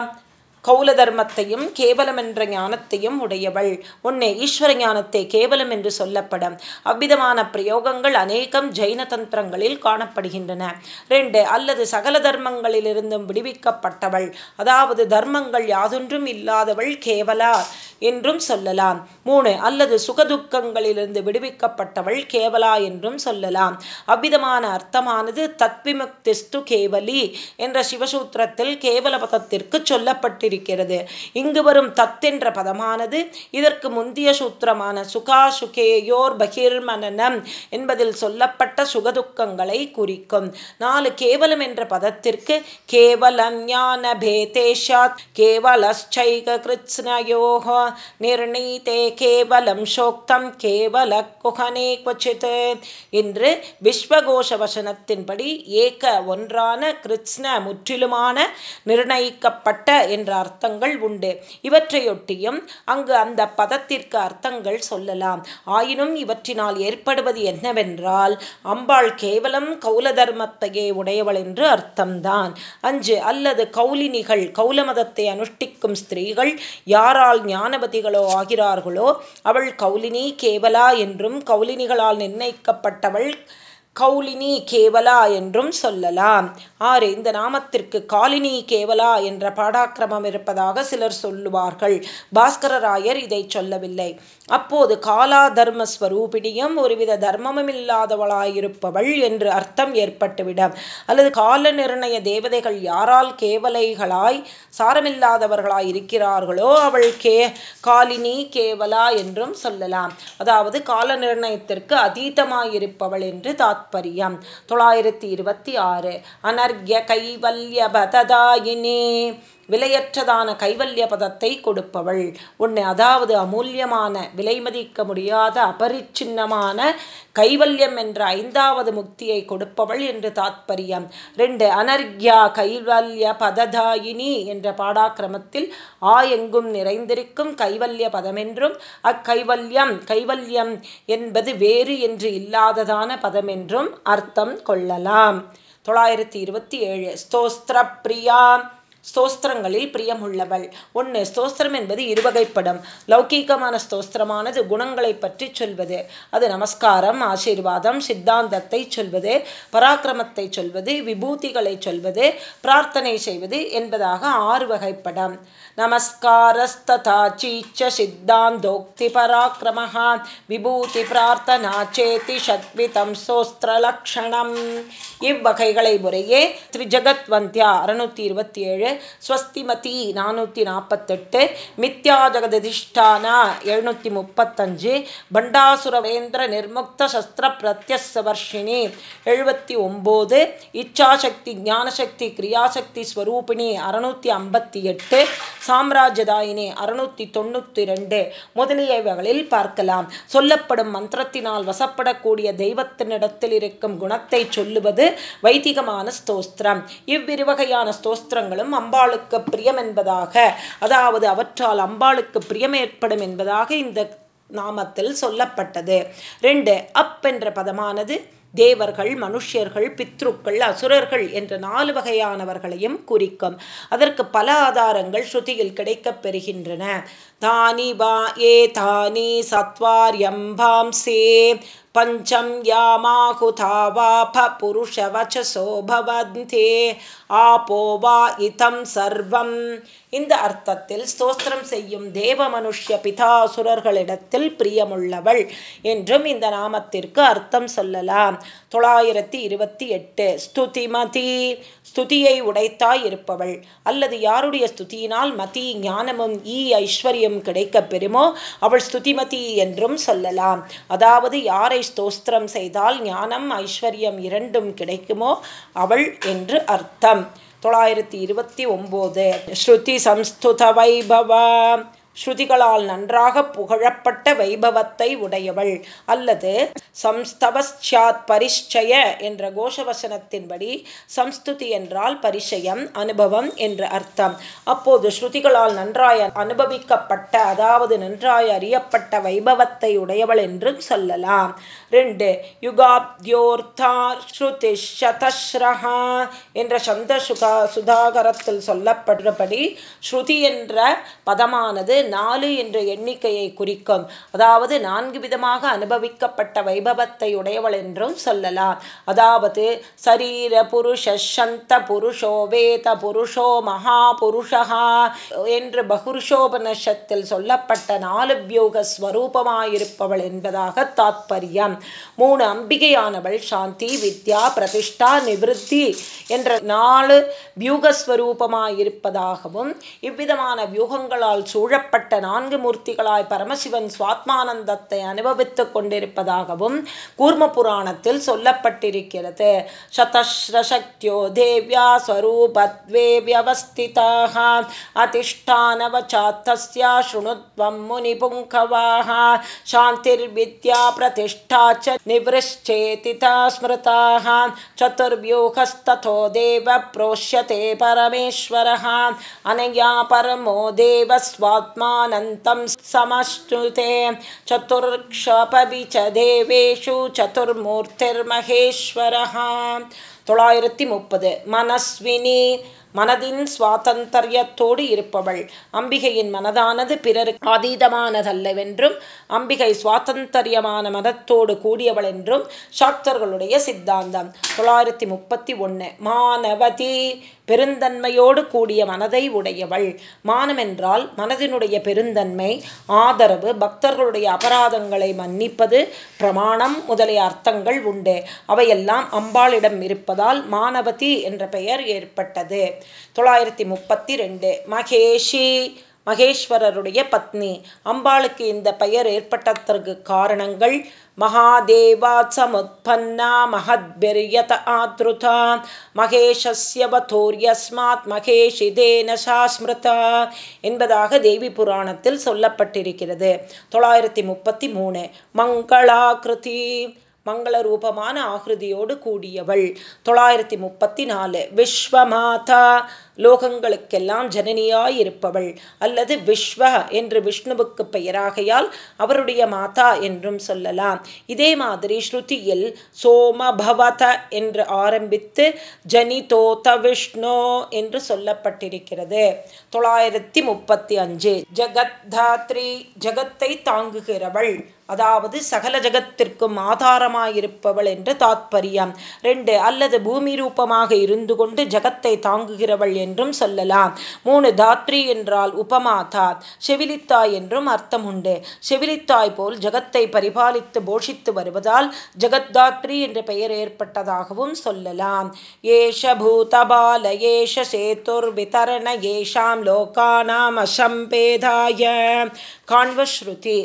கௌல தர்மத்தையும் கேவலம் என்ற ஞானத்தையும் உடையவள். உன்னை ஈஸ்வர ஞானத்தை கேவலம் என்று சொல்லப்படும். அவ்விதமான பிரயோகங்கள் அநேகம் ஜெயின தந்திரங்களில் காணப்படுகின்றன. ரெண்டு அல்லது சகல தர்மங்களிலிருந்தும் விடுவிக்கப்பட்டவள். அதாவது தர்மங்கள் யாதொன்றும் இல்லாதவள் கேவலா. என்றும் சொல்லலாம். மூணு அல்லது சுகதுக்கங்களிலிருந்து விடுவிக்கப்பட்டவள் கேவலா என்றும் சொல்லலாம். அவ்விதமான அர்த்தமானது தத்விமுக்திஸ்து கேவலி என்ற சிவசூத்திரத்தில் கேவல பதத்திற்கு சொல்லப்பட்டிருக்கிறது. இங்கு வரும் தத் என்ற பதமானது இதற்கு முந்திய சூத்திரமான சுகா சுகேயோர் பகிர்மனனம் என்பதில் சொல்லப்பட்ட சுகதுக்கங்களை குறிக்கும். நாலு கேவலம் என்ற பதத்திற்கு கேவலம் ஞான பேதேஷாத் கேவலச்சைக கிருத்ஸ்னயோக நிர்ணீதே கேவலம் சோக்தம் கேவல குகனே கொச்சித் என்று விஸ்வகோஷ வசனத்தின்படி ஏக ஒன்றான கிருஷ்ண முற்றிலுமான நிர்ணயிக்கப்பட்ட என்ற அர்த்தங்கள் உண்டு. இவற்றையொட்டியும் அங்கு அந்த பதத்திற்கு அர்த்தங்கள் சொல்லலாம். ஆயினும் இவற்றினால் ஏற்படுவது என்னவென்றால் அம்பாள் கேவலம் கௌல தர்மத்தையே உடையவள் என்று அர்த்தம்தான். அஞ்சு அல்லது கௌலினிகள் கௌல மதத்தை அனுஷ்டிக்கும் ஸ்திரீகள் யாரால் ஞான ஞானபதிகளோ ஆகிறார்களோ? அவள் கௌலினி கேவலா என்றும் கௌலினிகளால் நிர்ணயிக்கப்பட்டவள் கௌலினி கேவலா என்றும் சொல்லலாம். ஆறு இந்த நாமத்திற்கு காலினி கேவலா என்ற பாடாக்கிரமம் இருப்பதாக சிலர் சொல்லுவார்கள். பாஸ்கரராயர் இதை சொல்லவில்லை. அப்போது காலா தர்ம ஸ்வரூபிணியும் ஒருவித தர்மமும் இல்லாதவளாயிருப்பவள் என்று அர்த்தம் ஏற்பட்டுவிடும். அல்லது கால நிர்ணய தேவதைகள் யாரால் கேவலைகளாய் சாரமில்லாதவர்களாய் இருக்கிறார்களோ அவள் கே காலினி கேவலா என்றும் சொல்லலாம். அதாவது கால நிர்ணயத்திற்கு அதீதமாயிருப்பவள் என்று தாத்பரியம். தொள்ளாயிரத்தி இருபத்தி ஆறு. அனர்ய கைவல்யபததாயினே. விலையற்றதான கைவல்ய பதத்தை கொடுப்பவள். உன்னை அதாவது அமூல்யமான விலை மதிக்க முடியாத அபரிச்சின்னமான கைவல்யம் என்ற ஐந்தாவது முக்தியை கொடுப்பவள் என்று தாத்பரியம். ரெண்டு அனர்க்யா கைவல்ய பததாயினி என்ற பாடாக்கிரமத்தில் ஆ எங்கும் நிறைந்திருக்கும் கைவல்ய பதமென்றும் அக்கைவல்யம் கைவல்யம் என்பது வேறு என்று இல்லாததான பதமென்றும் அர்த்தம் கொள்ளலாம். தொள்ளாயிரத்தி இருபத்தி ஏழு ஸ்தோஸ்திரப்ரியா ஸ்தோஸ்திரங்களில் பிரியமுள்ளவள். ஒன்று ஸ்தோஸ்திரம் என்பது இருவகைப்படும். லௌகீகமான ஸ்தோஸ்திரமானது குணங்களை பற்றி சொல்வது. அது நமஸ்காரம் ஆசீர்வாதம் சித்தாந்தத்தை சொல்வது பராக்கிரமத்தை சொல்வது விபூதிகளை சொல்வது பிரார்த்தனை செய்வது என்பதாக ஆறு வகைப்படம் நமஸ்காரஸ்ததா சீச்ச சித்தாந்தோக்தி பராக்கிரமஹா விபூதி பிரார்த்தனா சேதி ஷத்விதம் சோஸ்திரலக்ஷணம் இவ்வகைகளை முறையே திரிஜகத்வந்தியா அறுநூத்தி இருபத்தி ஏழு ஸ்வஸ்திமதி நானூற்றி நாற்பத்தெட்டு மித்யா ஜெகதிஷ்டானா எழுநூற்றி முப்பத்தஞ்சு பண்டாசுரவேந்திர நிர்முக்த சஸ்திர பிரத்யசவர்ஷினி எழுபத்தி ஒம்பது இச்சாசக்தி ஞானசக்தி கிரியாசக்தி ஸ்வரூபிணி அறுநூற்றி ஐம்பத்தி எட்டு சாம்ராஜ்யதாயினி அறுநூற்றி தொண்ணூற்றி ரெண்டு முதலியவைகளில் பார்க்கலாம். சொல்லப்படும் மந்திரத்தினால் வசப்படக்கூடிய தெய்வத்தினிடத்தில் இருக்கும் குணத்தை சொல்லுவது வைதிகமான ஸ்தோஸ்திரம். இவ்விருவகையான ஸ்தோஸ்திரங்களும் அம்பாளுக்கு பிரியம் என்பதாக அதாவது அவற்றால் அம்பாளுக்கு பிரியம் ஏற்படும் என்பதாக இந்த நாமத்தில் சொல்லப்பட்டது. ரெண்டு அப் என்ற பதமானது தேவர்கள் மனுஷியர்கள் பித்ருக்கள் அசுரர்கள் என்ற நாலு வகையானவர்களையும் குறிக்கும். அதற்கு பல ஆதாரங்கள் ஸ்ருதியில் கிடைக்கப் பெறுகின்றன. தானி வா ஏ தானி சத்வாரியம்பாம்சே. பஞ்சம் யாமாகுதா வாப புருஷவச்சசோ ஆபோ வா இதம் சர்வம். இந்த அர்த்தத்தில் ஸ்தோத்திரம் செய்யும் தேவ மனுஷ்ய பிதாசுரர்களிடத்தில் பிரியமுள்ளவள் என்றும் இந்த நாமத்திற்கு அர்த்தம் சொல்லலாம். தொள்ளாயிரத்தி இருபத்தி எட்டு. ஸ்துதிமதி. ஸ்துதியை உடைத்தாய் இருப்பவள். அல்லது யாருடைய ஸ்துதியினால் மதி ஞானமும் ஈ ஐஸ்வர்யம் கிடைக்கப் பெறுமோ? அவள் ஸ்துதிமதி என்றும் சொல்லலாம். அதாவது யாரை ஸ்தோஸ்திரம் செய்தால் ஞானம் ஐஸ்வர்யம் இரண்டும் கிடைக்குமோ? அவள் என்று அர்த்தம். தொள்ளாயிரத்தி இருபத்தி ஒம்போது. ஸ்ருதி சம்ஸ்துத வைபவா. ஸ்ருதிகளால் நன்றாக புகழப்பட்ட வைபவத்தை உடையவள். அல்லது சம்ஸ்தவஸ்யாத் பரிச்சய என்ற கோஷவசனத்தின்படி சம்ஸ்துதி என்றால் பரிச்சயம் அனுபவம் என்று அர்த்தம். அப்போது ஸ்ருதிகளால் நன்றாய் அனுபவிக்கப்பட்ட அதாவது நன்றாய் அறியப்பட்ட வைபவத்தை உடையவள் என்றும் சொல்லலாம். ரெண்டு யுகாப்தியோர்த்தார் ஸ்ருதி சதஸ்ரஹா என்ற சந்த சுகா சுதாகரத்தில் சொல்லப்படுறபடி ஸ்ருதி என்ற பதமானது நாலு என்ற எண்ணிக்கையை குறிக்கும். அதாவது நான்கு விதமாக அனுபவிக்கப்பட்ட வைபவத்தை உடையவள் என்றும் சொல்லலாம். அதாவது சரீர புருஷ சந்த புருஷோ வேத புருஷோ மகா புருஷா என்று பகுருஷோபனிஷத்தில் சொல்லப்பட்ட நாலு வியூக ஸ்வரூபமாயிருப்பவள் என்பதாக தாத்பரியம். மூணு அம்பிகையானவள் சாந்தி வித்யா பிரதிஷ்டா நிவிருத்தி என்ற நாலு வியூகஸ்வரூபமாயிருப்பதாகவும் இவ்விதமான வியூகங்களால் சூழப்பட்ட நான்கு மூர்த்திகளாய் பரமசிவன் சுவாத்மானந்தத்தை அனுபவித்துக் கொண்டிருப்பதாகவும் கூர்ம புராணத்தில் சொல்லப்பட்டிருக்கிறது. சதஸ்ரசக்தியோ தேவ்யா ஸ்வரூபத்வே வியவஸ்திதாக அதிஷ்டானவச்சாத்தஸ்யா சுணுத்வம் முனிபுங்கவாக சாந்திர்வித்யா பிரதிஷ்டா च निवृश्चेतिता स्मृताः चतुर्व्यूहस्तथो देव प्रोष्यते परमेश्वरः अनया परमो देवस्वात्मा अनन्तं समश्नुते चतुर्क्षपवि च देवेषु चतुर्मूर्तिर्महेश्वरः தொள்ளாயிரத்தி முப்பது மனஸ்வினி மனதின் சுவாதந்தரியத்தோடு இருப்பவள். அம்பிகையின் மனதானது பிறருக்கு அதீதமானதல்லவென்றும் அம்பிகை சுவாதந்தரியமான மதத்தோடு கூடியவள் என்றும் சாக்தர்களுடைய சித்தாந்தம். தொள்ளாயிரத்தி முப்பத்தி ஒன்று மானவதி பெருந்தன்மையோடு கூடிய மனதை உடையவள். மானம் என்றால் மனதினுடைய பெருந்தன்மை ஆதரவு பக்தர்களுடைய அபராதங்களை மன்னிப்பது பிரமாணம் முதலிய அர்த்தங்கள் உண்டு. அவையெல்லாம் அம்பாளிடம் இருப்பதால் மானவதி என்ற பெயர் ஏற்பட்டது. தொள்ளாயிரத்தி முப்பத்தி ரெண்டு மகேஷி மகேஸ்வரருடைய பத்னி. அம்பாளுக்கு இந்த பெயர் ஏற்பட்டதற்கு காரணங்கள் महादेवात् समुत्पन्ना महद्भिर्यत आदृता மகேஷஸ்ய வதோர்யஸ்மாத் மகேஷிதேன சாஸ்மிருதா என்பதாக தேவி புராணத்தில் சொல்லப்பட்டிருக்கிறது தொள்ளாயிரத்தி முப்பத்தி மூணு மங்களாகிருதி மங்கள ரூபமான ஆகிருதியோடு கூடியவள். தொள்ளாயிரத்தி முப்பத்தி நாலு. விஸ்வமாதா. லோகங்களுக்கெல்லாம் ஜனனியாயிருப்பவள். அல்லது விஸ்வ என்று விஷ்ணுவுக்கு பெயராகையால் அவருடைய மாதா என்றும் சொல்லலாம். இதே மாதிரி ஸ்ருதியில் சோமபவத என்று ஆரம்பித்து ஜனிதோத விஷ்ணு என்று சொல்லப்பட்டிருக்கிறது. தொள்ளாயிரத்தி முப்பத்தி அஞ்சு. ஜகத்தாத்ரி ஜகத்தை தாங்குகிறவள். அதாவது சகல ஜகத்திற்கும் ஆதாரமாயிருப்பவள் என்று தாத்பரியம். ரெண்டு அல்லது பூமி ரூபமாக இருந்து கொண்டு ஜகத்தை தாங்குகிறவள் என்றும் சொல்லலாம். மூணு தாத்ரி என்றால் உபமாதா செவிலித்தாய் என்றும் அர்த்தம் உண்டு. செவிலித்தாய் போல் ஜகத்தை பரிபாலித்து போஷித்து வருவதால் ஜகத்தாத்ரி என்ற பெயர் ஏற்பட்டதாகவும் சொல்லலாம். ஏஷ பூதபால ஏஷ சேத்துர் விதரண ஏஷாம் லோகானாம் அசம்பேதாய. காண்வஸ்ருதி.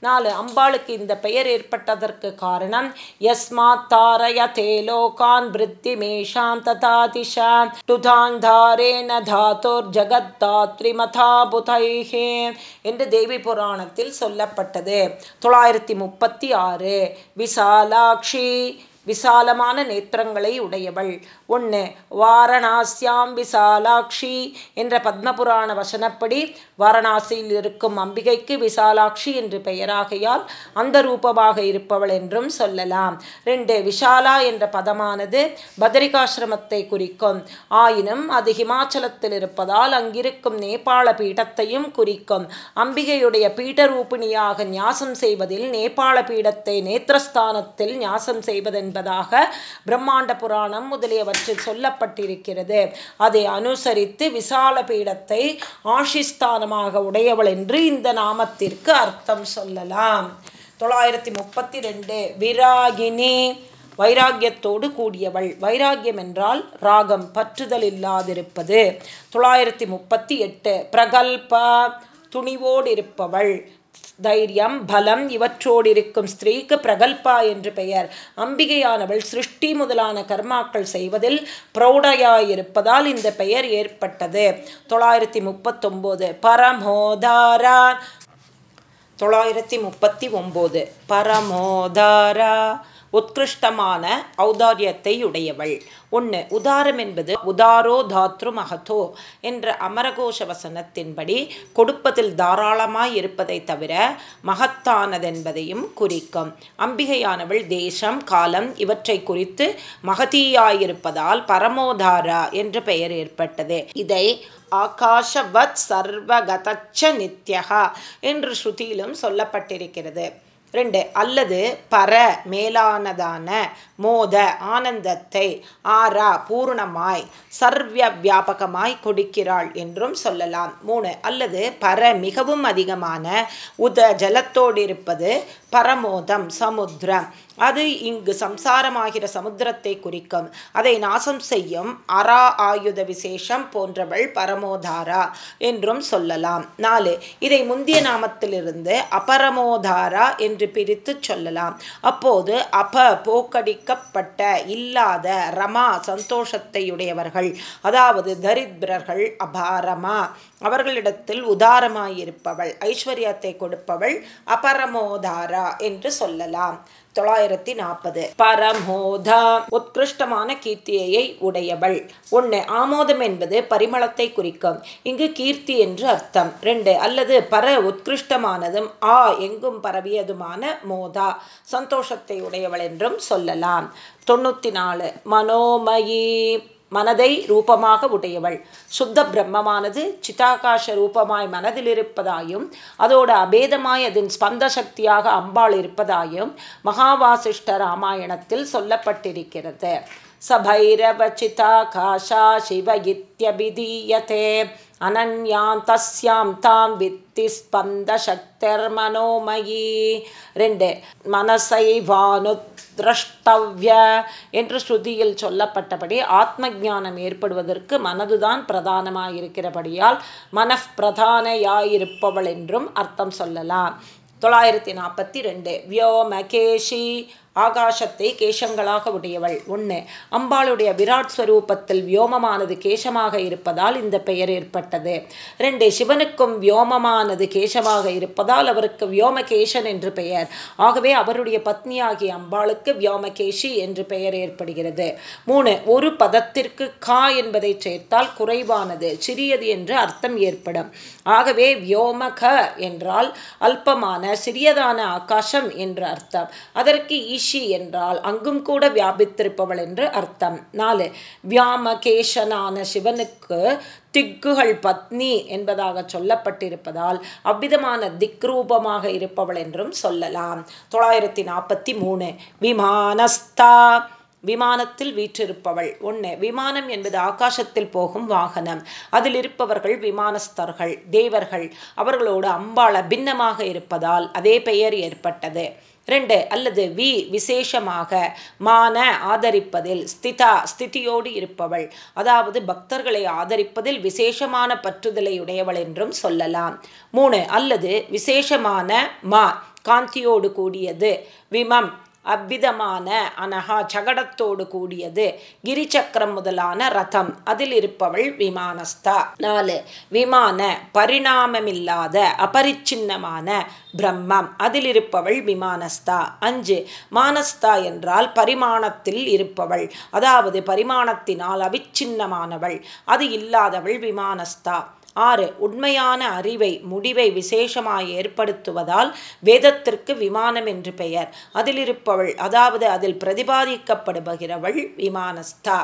நாலு அம்பாளுக்கு இந்த பெயர் ஏற்பட்டதற்கு காரணம் யஸ்மாத் தாரய தேலோகான் பிருத்தி மேஷாம் ததாதிஷாம் டுதாந்தாரேன தாத்தோர் ஜகத்தாத்ரி மதாபுதைஹே என்று தேவி புராணத்தில் சொல்லப்பட்டது. தொள்ளாயிரத்தி முப்பத்தி ஆறு விசாலாட்சி விசாலமான நேத்திரங்களை உடையவள். ஒன்று வாரணாசியாம் விசாலாட்சி என்ற பத்மபுராண வசனப்படி வாரணாசியில் இருக்கும் அம்பிகைக்கு விசாலாட்சி என்று பெயராகையால் அந்த ரூபமாக இருப்பவள் என்றும் சொல்லலாம். ரெண்டு விஷாலா என்ற பதமானது பதரிகாசிரமத்தை குறிக்கும். ஆயினும் அது ஹிமாச்சலத்தில் இருப்பதால் அங்கிருக்கும் நேபாள பீடத்தையும் குறிக்கும். அம்பிகையுடைய பீடரூபிணியாக ஞாசம் செய்வதில் நேபாள பீடத்தை நேத்திரஸ்தானத்தில் ஞாசம் செய்வதென்பது என்பதாக பிரம்மாண்ட புராணம் முதலியவற்றில் சொல்லப்பட்டிருக்கிறது. அதை அனுசரித்து விசால பீடத்தை ஆஷிஸ்தானமாக உடையவள் என்று இந்த நாமத்திற்கு அர்த்தம் சொல்லலாம். தொள்ளாயிரத்தி முப்பத்தி ரெண்டு விராகினி வைராகியத்தோடு கூடியவள். வைராகியம் என்றால் ராகம் பற்றுதல் இல்லாதிருப்பது. தொள்ளாயிரத்தி முப்பத்தி எட்டு பிரகல்ப துணிவோடு இருப்பவள் தைரியம் பலம் இவற்றோடிருக்கும் ஸ்திரீக்கு பிரகல்பா என்று பெயர். அம்பிகையானவள் சிருஷ்டி முதலான கர்மாக்கள் செய்வதில் பிரௌடையாயிருப்பதால் இந்த பெயர் ஏற்பட்டது. தொள்ளாயிரத்தி முப்பத்தொம்போது பரமோதாரா. தொள்ளாயிரத்தி முப்பத்தி ஒம்போது பரமோதாரா. உத்கிருஷ்டமான ஔதாரியத்தை உடையவள் ஒன்று உதாரம் என்பது உதாரோ தாத்ரு மகதோ என்ற அமரகோஷ வசனத்தின்படி கொடுப்பதில் தாராளமாய் இருப்பதை தவிர மகத்தானதென்பதையும் குறிக்கும். அம்பிகையானவள் தேசம் காலம் இவற்றை குறித்து மகதியாயிருப்பதால் பரமோதாரா என்ற பெயர் ஏற்பட்டது. இதை ஆகாஷவத் சர்வகதச்ச நித்யகா என்று ஸ்ருதியிலும் சொல்லப்பட்டிருக்கிறது. ரெண்டு அல்லது பர மேலானதான மோத ஆனந்தத்தை ஆரா பூர்ணமாய் சர்வ வியாபகமாய் கொடுக்கிறாள் என்றும் சொல்லலாம். மூணு அல்லது பர மிகவும் அதிகமான உத ஜலத்தோடு இருப்பது பரமோதம் சமுத்திரம் அது இங்கு சம்சாரமாகிற சமுத்திரத்தை குறிக்கும். அதை நாசம் செய்யும் அரா ஆயுத விசேஷம் போன்றவள் பரமோதாரா என்றும் சொல்லலாம். நாலு இதை முந்திய நாமத்திலிருந்து அபரமோதாரா என்று பிரித்து சொல்லலாம். அப்போது அப போக்கடிக்கப்பட்ட இல்லாத ரமா சந்தோஷத்தையுடையவர்கள் அதாவது தரித்திரர்கள் அபாரமா. அவர்களிடத்தில் உதாரமாயிருப்பவள் ஐஸ்வர்யத்தை கொடுப்பவள் அபரமோதாரா. என்று சொல்லலாம். தொள்ளாயிரத்தி நாற்பது. பரமோதா உத்கிருஷ்டமான கீர்த்தியை உடையவள். ஒன்று ஆமோதம் என்பது பரிமளத்தை குறிக்கும். இங்கு கீர்த்தி என்று அர்த்தம். ரெண்டு அல்லது பர உத்கிருஷ்டமானதும் ஆ எங்கும் பரவியதுமான மோதா. சந்தோஷத்தை உடையவள் என்றும் சொல்லலாம். தொண்ணூற்றி நாலு. மனோமயி. மனதை ரூபமாக உடையவள். சுத்த பிரம்மமானது சிதாகாச ரூபமாய் மனதில் இருப்பதாயும் அதோட அபேதமாய் அதன் ஸ்பந்த சக்தியாக அம்பாள் இருப்பதாயும் மகாவாசிஷ்ட ராமாயணத்தில் சொல்லப்பட்டிருக்கிறது. சபைரவ சிதாகாஷா சிவ இத்தியபிதீயதே. அனன்யாம் தஸ்யாம் தாம் வித்தி ஸ்பந்த சக்தர்மனோமயி ரெண்டு மனசை வானு திரஷ்டவ்ய என்று ஸ்ருதியில் சொல்லப்பட்டபடி ஆத்ம ஜானம் ஏற்படுவதற்கு மனதுதான் பிரதானமாயிருக்கிறபடியால் மனப்பிரதானையாயிருப்பவள் என்றும் அர்த்தம் சொல்லலாம். தொள்ளாயிரத்தி நாற்பத்தி ரெண்டு வியோமகேஷி ஆகாசத்தை கேசங்களாக உடையவள். ஒன்று அம்பாளுடைய விராட் ஸ்வரூபத்தில் வியோமமானது கேசமாக இருப்பதால் இந்த பெயர் ஏற்பட்டது. ரெண்டு சிவனுக்கும் வியோமமானது கேசமாக இருப்பதால் அவருக்கு வியோமகேசன் என்று பெயர். ஆகவே அவருடைய பத்னியாகிய அம்பாளுக்கு வியோமகேஷி என்று பெயர் ஏற்படுகிறது. மூணு ஒரு பதத்திற்கு கா என்பதை சேர்த்தால் குறைவானது சிறியது என்று அர்த்தம் ஏற்படும். ஆகவே வியோமக என்றால் அல்பமான சிறியதான ஆகாசம் என்று அர்த்தம். அதற்கு ஈஷி என்றால் அங்கும் கூட வியாபித்திருப்பவள் என்று அர்த்தம். நாலு வியாமகேஷனான சிவனுக்கு திக்குகள் பத்னி என்பதாக சொல்லப்பட்டிருப்பதால் அவ்விதமான திக்ரூபமாக இருப்பவள் என்றும் சொல்லலாம். தொள்ளாயிரத்தி நாற்பத்தி மூணு விமானஸ்தா விமானத்தில் வீற்றிருப்பவள். ஒன்று விமானம் என்பது ஆகாசத்தில் போகும் வாகனம். அதில் இருப்பவர்கள் விமானஸ்தர்கள் தேவர்கள். அவர்களோடு அம்பாள பின்னமாக இருப்பதால் அதே பெயர் ஏற்பட்டது. ரெண்டு அல்லது வி விசேஷமாக மான ஆதரிப்பதில் ஸ்திதா ஸ்திதியோடு இருப்பவள். அதாவது பக்தர்களை ஆதரிப்பதில் விசேஷமான பற்றுதலை உடையவள் என்றும் சொல்லலாம். மூணு அல்லது விசேஷமான மா காந்தியோடு கூடியது. விமம் அவ்விதமான அனகா சகடத்தோடு கூடியது கிரிச்சக்கரம் முதலான ரதம். அதில் இருப்பவள் விமானஸ்தா. நாலு விமான பரிணாமமில்லாத அபரிச்சின்னமான பிரம்மம். அதில் இருப்பவள் விமானஸ்தா. அஞ்சு மானஸ்தா என்றால் பரிமாணத்தில் இருப்பவள். அதாவது பரிமாணத்தினால் அவிச்சின்னமானவள். அது இல்லாதவள் விமானஸ்தா. ஆறு உண்மையான அறிவை முடிவை விசேஷமாய் ஏற்படுத்துவதால் வேதத்திற்கு விமானம் என்று பெயர். அதிலிருப்பவள் அதாவது அதில் பிரதிபாதிக்கப்படுபகிறவள் விமானஸ்தா.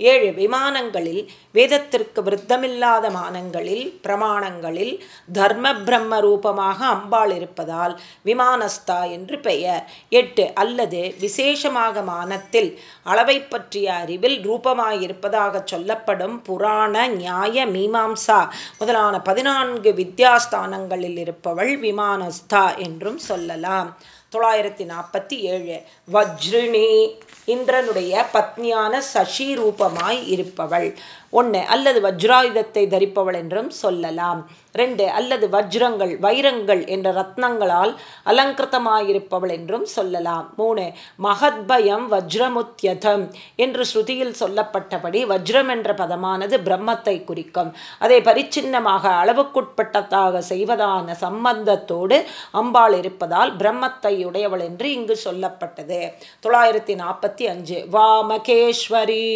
ஏழு விமானங்களில் வேதத்திற்கு விருத்தமில்லாத மானங்களில் பிரமாணங்களில் தர்ம பிரம்ம ரூபமாக அம்பாள் இருப்பதால் விமானஸ்தா என்று பெயர். எட்டு அல்லது விசேஷமாக மானத்தில் அளவை பற்றிய அறிவில் ரூபமாயிருப்பதாக சொல்லப்படும் புராண நியாய மீமாம்சா முதலான பதினான்கு வித்யாஸ்தானங்களில் இருப்பவள் விமானஸ்தா என்றும் சொல்லலாம். தொள்ளாயிரத்தி நாற்பத்தி ஏழு. வஜ்ரிணி. இந்திரனுடைய பத்னியான சசி ரூபமாய் இருப்பவள். ஒன்று அல்லது வஜ்ராயுதத்தை தரிப்பவள் என்றும் சொல்லலாம். ரெண்டு அல்லது வஜ்ரங்கள் வைரங்கள் என்ற ரத்னங்களால் அலங்கிருத்தமாயிருப்பவள் என்றும் சொல்லலாம். மூணு மகத்பயம் வஜ்ரமுத்யதம் என்று ஸ்ருதியில் சொல்லப்பட்டபடி வஜ்ரம் என்ற பதமானது பிரம்மத்தை குறிக்கும். அதை பரிச்சின்னமாக அளவுக்குட்பட்டதாக செய்வதான சம்பந்தத்தோடு அம்பாள் இருப்பதால் பிரம்மத்தை உடையவள் என்று இங்கு சொல்லப்பட்டது. தொள்ளாயிரத்தி நாற்பத்தி அஞ்சு வாமகேஸ்வரி.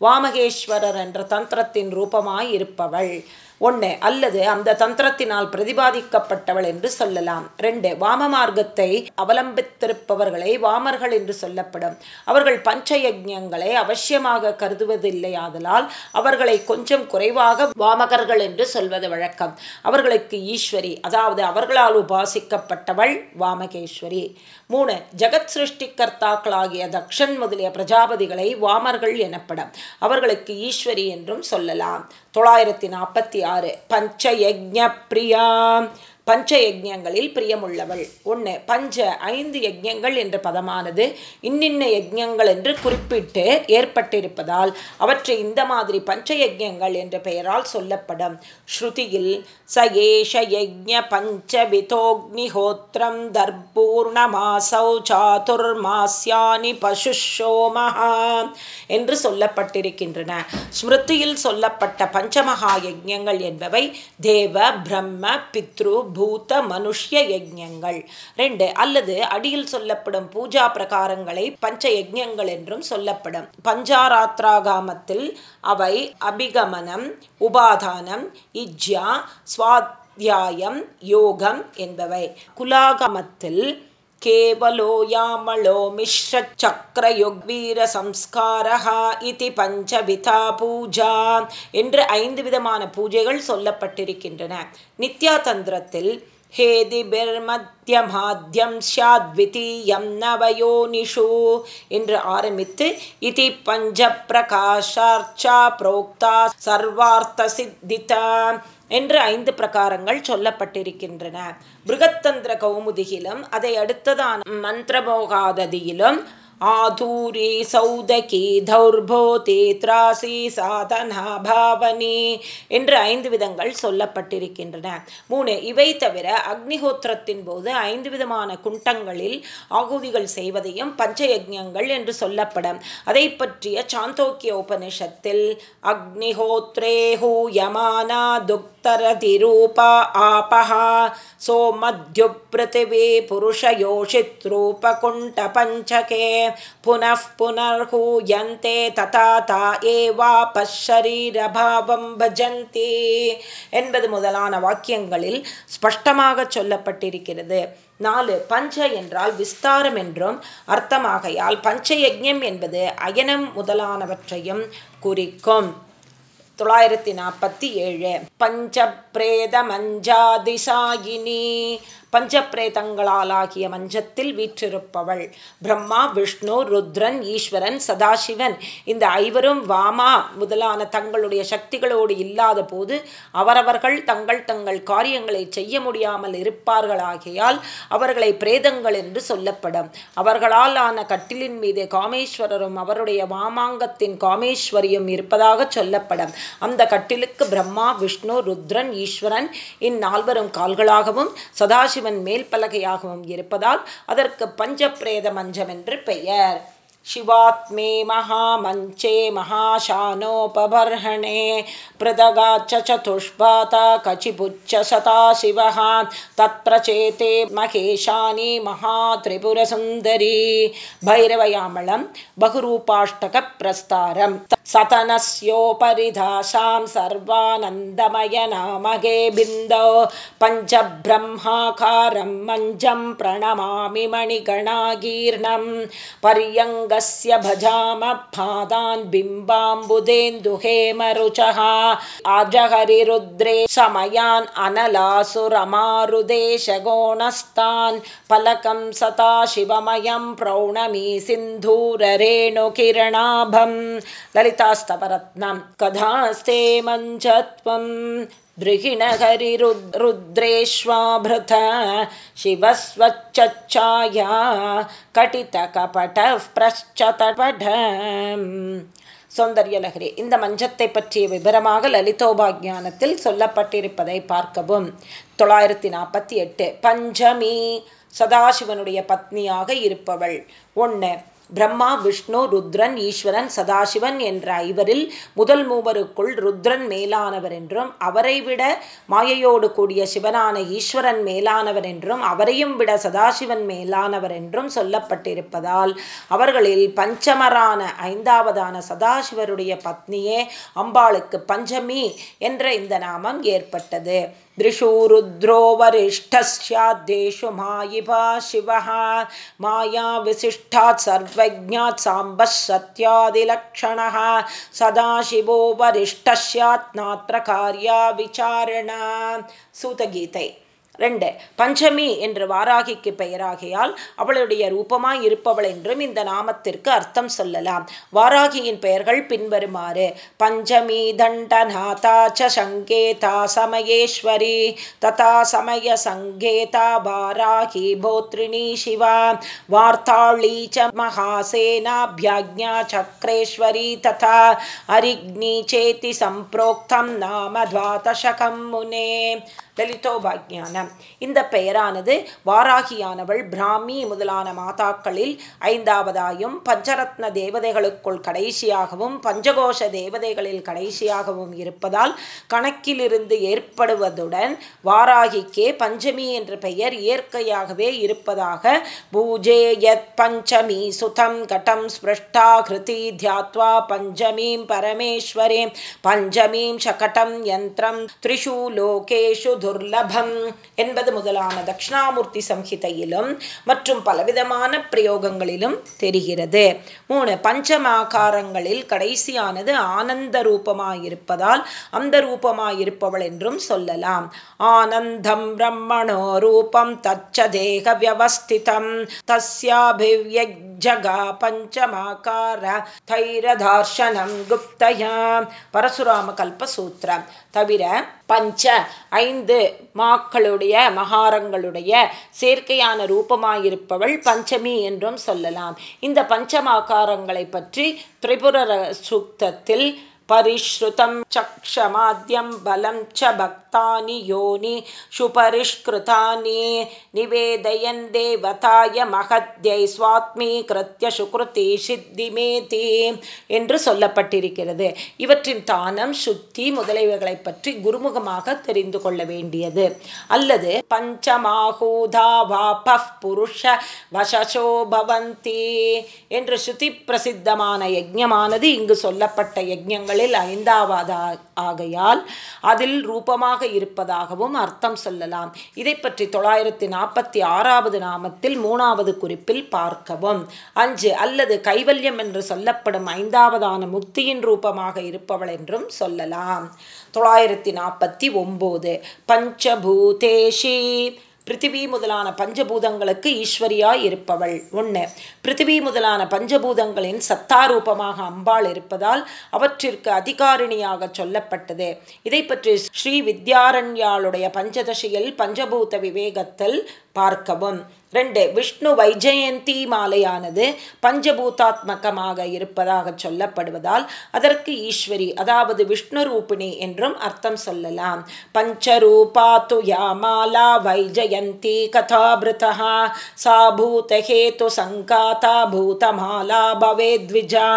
வாமகேஸ்வரர் என்ற தந்திரத்தின் ரூபமாய் இருப்பவள் ஒன்று அல்லது அந்த தந்திரத்தினால் பிரதிபாதிக்கப்பட்டவள் என்று சொல்லலாம். ரெண்டு வாம மார்க்கத்தை அவலம்பித்திருப்பவர்களை வாமர்கள் என்று சொல்லப்படும். அவர்கள் பஞ்ச யஜ்யங்களை அவசியமாக கருதுவதில்லை ஆதலால் அவர்களை கொஞ்சம் குறைவாக வாமகர்கள் என்று சொல்வது வழக்கம். அவர்களுக்கு ஈஸ்வரி அதாவது அவர்களால் உபாசிக்கப்பட்டவள் வாமகேஸ்வரி. மூணு ஜெகத் சிருஷ்டிகர்த்தாக்களாகிய தக்ஷன் முதலிய பிரஜாபதிகளை வாமர்கள் எனப்படும். அவர்களுக்கு ஈஸ்வரி என்றும் சொல்லலாம். தொள்ளாயிரத்தி நாற்பத்தி ஆறு பஞ்ச யஜ்ய பிரியா. பஞ்ச யஜ்யங்களில் பிரியமுள்ளவள். ஒன்று பஞ்ச ஐந்து யஜ்யங்கள் என்ற பதமானது இன்னின்ன யஜ்யங்கள் என்று குறிப்பிட்டு ஏற்பட்டிருப்பதால் அவற்றை இந்த மாதிரி பஞ்ச யஜ்யங்கள் என்ற பெயரால் சொல்லப்படும். ஸ்ருதியில் ச ஏஷ யஜ்ய பஞ்சவிதோக்னிஹோத்திரம் தர்பூர்ணமாசௌ சாதுர்மாஸ்யானி பசுஷோமஹா என்று சொல்லப்பட்டிருக்கின்றன. ஸ்மிருதியில் சொல்லப்பட்ட பஞ்சமகா யஜ்யங்கள் என்பவை தேவ பிரம்ம பித்ரு பூத மனுஷ்ய யஜ்யங்கள். ரெண்டு அல்லது அடியில் சொல்லப்படும் பூஜா பிரகாரங்களை பஞ்ச யஜ்யங்கள் என்றும் சொல்லப்படும். பஞ்சாராத்ராகாமத்தில் அவை அபிகமனம் உபாதானம் இஜ்யா சுவாத்தியாயம் யோகம் என்பவை. குலாகமத்தில் கேவலோ யாமளோ மிஸ்ர சக்கரயுக்வீர சம்ஸ்காரஹா இதி பஞ்சவிதா பூஜா என்று ஐந்து விதமான பூஜைகள் சொல்லப்பட்டிருக்கின்றன. நித்யா தந்திரத்தில் ஹேதிபிர்மத்தியமாத்யம் ஸ்யாத்விதீயம் நவயோனிஷு என்று ஆரம்பித்து இதி பஞ்ச பிரகாஷார்ச்சா புரோக்தா சர்வார்த்த சித்திதா என்று ஐந்து பிரகாரங்கள் சொல்லப்பட்டிருக்கின்றன. பிருகத்தந்திர கௌமுதியிலும் அதை அடுத்ததான மந்திரமோகாததியிலும் ஆதூரி சௌதகி தௌர்போதி திராசி சாதனா பாவனி என்று ஐந்து விதங்கள் சொல்லப்பட்டிருக்கின்றன. மூணு இவை தவிர அக்னிஹோத்திரத்தின் போது ஐந்து விதமான குண்டங்களில் ஆகுதிகள் செய்வதையும் பஞ்சயஜங்கள் என்று சொல்லப்படும். அதை பற்றிய சாந்தோக்கிய உபனிஷத்தில் அக்னிஹோத்ரே ஹூயமானா துக்தரதிரூபா ஆபஹா सोमद्युपृथिवी पुरुषयोषिद्रूपकुण्ठ पञ्चके पुनः पुनर्हूयन्ते तथा ता ஏவாபஷரீரபாவம் பஜந்தி என்பது முதலான வாக்கியங்களில் ஸ்பஷ்டமாக சொல்லப்பட்டிருக்கிறது நாலு பஞ்ச என்றால் விஸ்தாரம் என்றும் அர்த்தமாகையால் பஞ்சயஜ்யம் என்பது அயனம் முதலானவற்றையும் குறிக்கும் தொள்ளாயிரத்தி நாற்பத்தி ஏழு. பஞ்சபிரேத மஞ்சாதிசாயினி பஞ்சப்பிரேதங்களாலாகிய மஞ்சத்தில் வீற்றிருப்பவள். பிரம்மா விஷ்ணு ருத்ரன் ஈஸ்வரன் சதாசிவன். இந்த ஐவரும் வாமா முதலான தங்களுடைய சக்திகளோடு இல்லாத போது அவரவர்கள் தங்கள் தங்கள் காரியங்களை செய்ய முடியாமல் இருப்பார்களாகையால் அவர்களை பிரேதங்கள் என்று சொல்லப்படும். அவர்களால் ஆன கட்டிலின் மீது காமேஸ்வரரும் அவருடைய வாமாங்கத்தின் காமேஸ்வரியும் இருப்பதாக சொல்லப்படும். அந்த கட்டிலுக்கு பிரம்மா விஷ்ணு ருத்ரன் ஈஸ்வரன் இந்நால்வரும் கால்களாகவும் சதாசிவன் மேல் பலகையாகவும் இருப்பதால் அதற்கு பஞ்ச பிரேத மஞ்சம் என்று பெயர் शिवात्मे महामञ्चे महाशानोपबर्हणे पृदगाच्च चतुष्पाता कचिपुच्च सता शिवः तत्प्रचेते महेशानि महात्रिपुरसुन्दरी भैरवयामलं बहुरूपाष्टकप्रस्तारं सतनस्योपरिधासां सर्वानन्दमयनामगे बिन्दौ पञ्चब्रह्माकारं मञ्जं प्रणमामि मणिगणागीर्णं पर्यङ्ग स्य भजामपादान् बिम्बाम्बुदेन्दुहेमरुचः आजहरिरुद्रे समयान् अनलासुरमारुदेशगोणस्तान् पलकं सता शिवमयं प्रौणमी सिन्धूररेणुकिरणाभं ललितास्तवरत्नं कथास्ते मञ्चत्वम् दृहिणहरिरुद्रेष्वाभृत शिवस्वच्छाया कटितकपटः प्रश्चतपठ சௌந்தர்யலகரி இந்த மஞ்சத்தை பற்றிய விவரமாக லலிதோபாக்யானத்தில் சொல்லப்பட்டிருப்பதை பார்க்கவும் தொள்ளாயிரத்தி நாற்பத்தி எட்டு பஞ்சமி சதாசிவனுடைய பத்னியாக இருப்பவள் ஒன்று பிரம்மா விஷ்ணு ருத்ரன் ஈஸ்வரன் சதாசிவன் என்ற ஐவரில் முதல் மூவருக்குள் ருத்ரன் மேலானவர் என்றும் அவரை விட மாயையோடு கூடிய சிவனான ஈஸ்வரன் மேலானவர் என்றும் அவரையும் விட சதாசிவன் மேலானவர் என்றும் சொல்லப்பட்டிருப்பதால் அவர்களில் பஞ்சமரான ஐந்தாவதான சதாசிவருடைய பத்னியே அம்பாளுக்கு பஞ்சமி என்ற இந்த நாமம் ஏற்பட்டது. दृशो रुद्रो वरिष्ठस्याद्देषु मायिवा शिवः। मायाविशिष्टात् सर्वज्ञात् साम्बः सत्यादिलक्षणः। सदाशिवो वरिष्ठः स्यात् नात्र कार्या विचारणा सूतगीते ரெண்டு பஞ்சமி என்று வாராகிக்கு பெயராகியால் அவளுடைய ரூபமாய் இருப்பவள் என்றும் இந்த நாமத்திற்கு அர்த்தம் சொல்லலாம். வாராகியின் பெயர்கள் பின்வருமாறு பஞ்சமி தண்டநாதா சங்கேதா சமயேஸ்வரி ததா சமய சங்கேதா வாராகி போத்ரிணி சிவா வார்த்தாளி ச மகாசேனாபியாஜா சக்ரேஸ்வரி ததா அரிக்னி சேத்தி சம்பிரோக்தம் நாம துவாதசகம் முனே. லலிதோபாக்யானம் இந்த பெயரானது வாராகியானவள் பிராமி முதலான மாதாக்களில் ஐந்தாவதாயும் பஞ்சரத்ன தேவதைகளுக்குள் கடைசியாகவும் பஞ்சகோஷ தேவதைகளில் கடைசியாகவும் இருப்பதால் கணக்கிலிருந்து ஏற்படுவதுடன் வாராகிக்கே பஞ்சமி என்ற பெயர் இயற்கையாகவே இருப்பதாக பூஜே யத் பஞ்சமி சுதம் கடம் ஸ்பிருஷ்டா கிருதி தியாத்வா பஞ்சமீம் பரமேஸ்வரே. பஞ்சமீம் சகடம் யந்திரம் த்ரிஷு லோகேஷு துர்லபம் என்பது முதலான தட்சிணாமூர்த்தி சம்ஹிதையிலும் மற்றும் பலவிதமான பிரயோகங்களிலும் தெரிகிறது. மூணு பஞ்சமாகாரங்களில் கடைசியானது ஆனந்த ரூபமாயிருப்பதால் அந்த ரூபமாயிருப்பவள் என்றும் சொல்லலாம். ஆனந்தம் பிரம்மணோ ரூபம் தச்ச தேக வியவஸ்திதம் ஜகா பஞ்சமாகார தைரதார்ஷனம் குப்தயா பரசுராம கல்பசூத்திரம் தவிர பஞ்ச ஐந்து மாக்களுடைய மகாரங்களுடைய சேர்க்கையான ரூபமாயிருப்பவள் பஞ்சமி என்றும் சொல்லலாம். இந்த பஞ்சமாகாரங்களை பற்றி திரிபுர சூக்தத்தில் परिश्रुतं चक्षमाद्यं बलं च भक्तानि योनि सुपरिष्कृतानि निवेदयन् देवताय महद्यै स्वात्मीकृत्य சுக்ருதி சித்திமேதி என்று சொல்லப்பட்டிருக்கிறது இவற்றின் தானம் சுத்தி முதலியவைகளை பற்றி குருமுகமாக தெரிந்து கொள்ள வேண்டியது அல்லது பஞ்சமாகூதா வாப புருஷ வசசோ பவந்தி என்று சுத்தி பிரசித்தமான யஜ்யமானது இங்கு சொல்லப்பட்ட யஜ்யங்கள் நாமங்களில் ஐந்தாவது ஆகையால் அதில் ரூபமாக இருப்பதாகவும் அர்த்தம் சொல்லலாம். இதை பற்றி தொள்ளாயிரத்தி நாற்பத்தி ஆறாவது நாமத்தில் மூணாவது குறிப்பில் பார்க்கவும். அஞ்சு அல்லது கைவல்யம் என்று சொல்லப்படும் ஐந்தாவதான முக்தியின் ரூபமாக இருப்பவள் என்றும் சொல்லலாம். தொள்ளாயிரத்தி நாற்பத்தி ஒம்போது பஞ்சபூதேஷி பிருத்திவி முதலான பஞ்சபூதங்களுக்கு ஈஸ்வரியாய் இருப்பவள். ஒன்று பிருத்திவி முதலான பஞ்சபூதங்களின் சத்தாரூபமாக அம்பாள் இருப்பதால் அவற்றிற்கு அதிகாரிணியாக சொல்லப்பட்டது. இதை பற்றி ஸ்ரீ வித்யாரண்யாளுடைய பஞ்சதசியில் பஞ்சபூத விவேகத்தில் பார்க்கவும். ரெண்டு விஷ்ணு வைஜெயந்தி மாலையானது பஞ்சபூதாத்மகமாக இருப்பதாக சொல்லப்படுவதால் அதற்கு ஈஸ்வரி அதாவது விஷ்ணு ரூபிணி என்றும் அர்த்தம் சொல்லலாம். பஞ்சரூபா துயா மாலா வைஜயந்தி கதாபிருதா சா பூதஹேது சங்காதா பூதமாலா பவேத்விஜா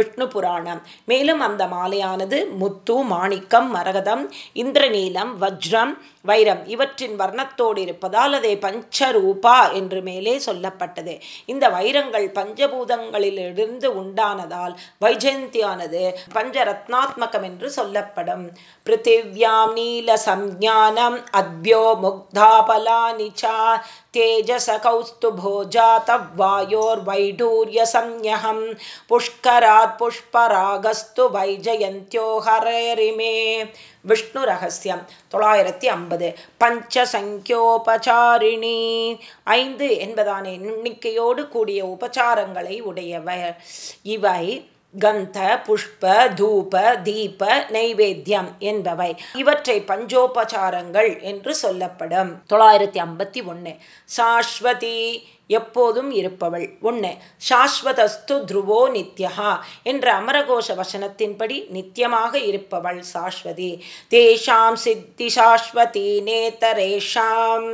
விஷ்ணு புராணம். மேலும் அந்த மாலையானது முத்து மாணிக்கம் மரகதம் இந்திரநீலம் வஜ்ரம் வைரம் இவற்றின் வர்ணத்தோடு இருப்பதால் அதை பஞ்சரூபா என்று மேலே சொல்லப்பட்டது. இந்த வைரங்கள் பஞ்சபூதங்களிலிருந்து உண்டானதால் வைஜெயந்தியானது பஞ்சரத்னாத்மகம் என்று சொல்லப்படும். பிருத்திவியாம் நீல சம்ஞானம் அத்யோ முக்தாபலானி சா தேஜச போஜா ஜாத்தவாயோர் வைடூரிய சம்யகம் புஷ்கராத் புஷ்பராகஸ்து வைஜயந்தியோ ஹரரிமே விஷ்ணு ரகசியம். தொள்ளாயிரத்தி ஐம்பது. பஞ்சசங்கியோபசாரிணி. ஐந்து என்பதான எண்ணிக்கையோடு கூடிய உபச்சாரங்களை உடையவர். இவை கந்த புஷ்ப தூப தீப நைவேத்தியம் என்பவை. இவற்றை பஞ்சோபசாரங்கள் என்று சொல்லப்படும். தொள்ளாயிரத்தி ஐம்பத்தி ஒன்று சாஸ்வதி எப்போதும் இருப்பவள். ஒன்று சாஸ்வதஸ்து துருவோ நித்யகா என்ற அமரகோஷ வசனத்தின்படி நித்தியமாக இருப்பவள் சாஸ்வதி. தேஷாம் சித்தி சாஸ்வதி நேதரேஷாம்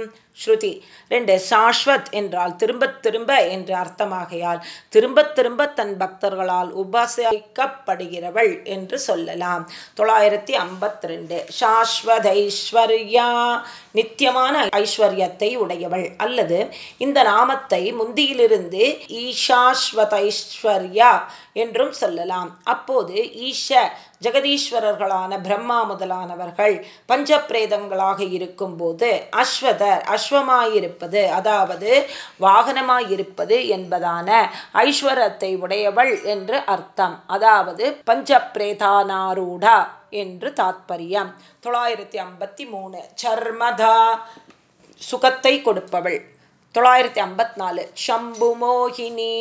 ஸ்ருதி. ரெண்டு சாஸ்வத் என்றால் திரும்ப திரும்ப என்று அர்த்தமாகையால் திரும்ப திரும்ப தன் பக்தர்களால் உபாசிக்கப்படுகிறவள் என்று சொல்லலாம். தொள்ளாயிரத்தி ஐம்பத்தி ரெண்டு சாஸ்வதைஸ்வர்யா நித்தியமான ஐஸ்வர்யத்தை உடையவள். அல்லது இந்த நாமத்தை முந்தியிலிருந்து ஈஷாஸ்வதைஸ்வர்யா என்றும் சொல்லலாம். அப்போது ஈஷ ஜெகதீஸ்வரர்களான பிரம்மா முதலானவர்கள் பஞ்ச பிரேதங்களாக இருக்கும்போது அஸ்வதர் அஸ்வமாயிருப்பது அதாவது வாகனமாயிருப்பது என்பதான ஐஸ்வரத்தை உடையவள் என்று அர்த்தம். அதாவது பஞ்சபிரேதானாரூடா என்று தாத்பரியம். தொள்ளாயிரத்தி ஐம்பத்தி மூணு. சர்மதா சுகத்தை கொடுப்பவள். தொள்ளாயிரத்தி ஐம்பத்தி நாலு. ஷம்பு மோகினி.